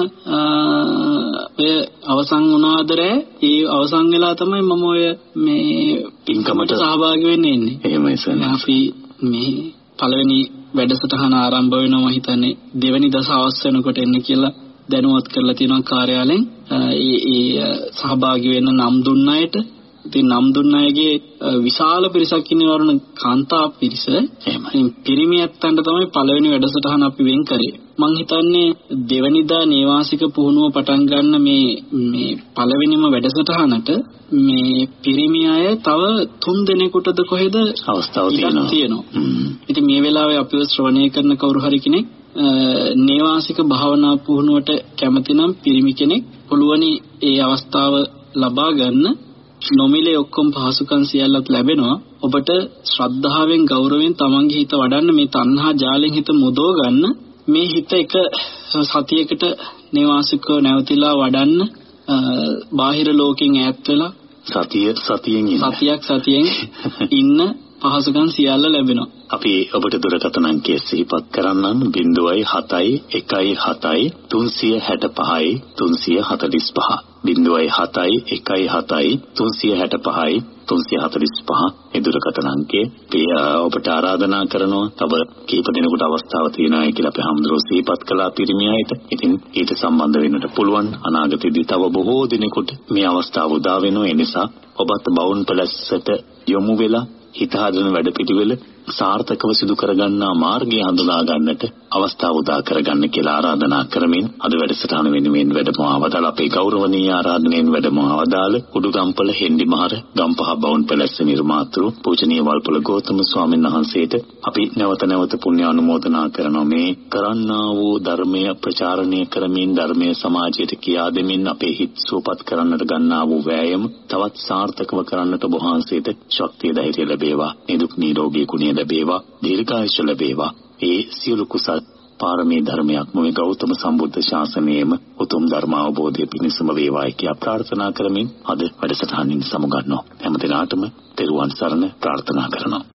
ඔය අවසන් වුණාදරේ ඒ අවසන් වෙලා තමයි මම ඔය මේ පින්කමට සහභාගී වෙන්න ඉන්නේ එහෙමයි සර් අපි මේ පළවෙනි වැඩසටහන ආරම්භ වෙනවා හිතන්නේ දෙවෙනි දවස් වෙනකොට එන්න කියලා දැනුවත් කරලා තියෙනවා කාර්යාලයෙන් ඒ ඒ සහභාගී වෙන්න නම් දුන්න අයට ඉතින් නම් දුන්න අයගේ විශාල පිරිසක් ඉන්නේ වරුණ කාන්තා පිරිස. එහෙමයි. පිරිමි ඇත්තන්ට තමයි පළවෙනි වැඩසටහන අපි වෙන් කරේ. මං හිතන්නේ දෙවනිදා නේවාසික පුහුණුව පටන් ගන්න මේ මේ පළවෙනිම වැඩසටහනට මේ පිරිමි අය තව තුන් දෙනෙකුටද කොහෙද අවස්ථාව තියෙනවා. ඉතින් මේ වෙලාවේ අපිව ශ්‍රවණය කරන කවුරු හරි කෙනෙක් නේවාසික භාවනා පුහුණුවට කැමති නම් පිරිමි කෙනෙක් පුළුවනි ඒ අවස්ථාව ලබා ගන්න. නොමිලේ ඔක්කොම පහසුකම් සියල්ලත් ලැබෙනවා. ඔබට ශ්‍රද්ධාවෙන් ගෞරවයෙන් තමන්ගේ හිත වඩන්න මේ තණ්හා ජාලෙන් හිත මුදව ගන්න මේ හිත එක සතියකට නිවාසිකව නැවතිලා වඩන්න බාහිර ලෝකෙන් ඈත් වෙලා සතිය සතියෙන් ඉන්න. සතියක් සතියෙන් ඉන්න පහසුකම් සියල්ල ලැබෙනවා. අපි ඔබට දුරකථන අංකය සිහිපත් කරන්නම්. 0.7යි 1යි 7යි 365යි 345 0.7යි 1යි 7යි 365යි 345 ඒ දුරකථන අංකය අපි ඔබට ආරාධනා කරනවා තව කීප දිනකට අවස්ථාව තියෙනවා කියලා අපි හම්දුරෝ සිහිපත් කළා පිරිමියයිට. ඉතින් ඊට සම්බන්ධ වෙන්නට පුළුවන් අනාගතයේදී තව බොහෝ දිනෙකට මේ අවස්ථාව උදා වෙනවා. ඒ නිසා ඔබත් බවුන් පැලැස්සට යොමු වෙලා හිත හදන වැඩපිළිවෙල සාර්ථකව සිදු කරගන්නා මාර්ගය හඳුනා ගන්නට අවස්ථාව උදා කරගන්න කියලා ආරාධනා කරමින් අද වැඩසටහන වෙනුවෙන් වැඩම ආවදාල අපේ ගෞරවනීය ආරාධනෙන් වැඩම ආවදාල උඩුගම්පල හෙන්ඩිමහර ගම්පහ බවුන් පැලැස්ස නිර්මාතෘ පූජනීය වල්පොල ගෞතම ස්වාමීන් වහන්සේට අපි නැවත නැවත පුණ්‍ය අනුමෝදනා කරනවා. මේ කරන්නා වූ ධර්මය ප්‍රචාරණය කරමින් ධර්මයේ සමාජයට කියා දෙමින් අපේ හිත් සුවපත් කරන්නට ගන්නා වූ වෑයම තවත් සාර්ථකව කරන්නට වහන්සේට ශක්තිය ධෛර්යය ලැබේවා. නිදුක් නිරෝගී ගුණය ලැබේවා දීර්ඝායුෂ ලැබේවා. ඒ සියලු කුසල් පාරමී ධර්මයක් මේ ගෞතම සම්බුද්ධ ශාසනයේම උතුම් ධර්ම අවබෝධය පිණිසම වේවායි කියා ප්‍රාර්ථනා කරමින් අද වැඩසටහනින් සමුගන්නවා. හැම දිනාටම තෙරුවන් සරණ ප්‍රාර්ථනා කරනවා.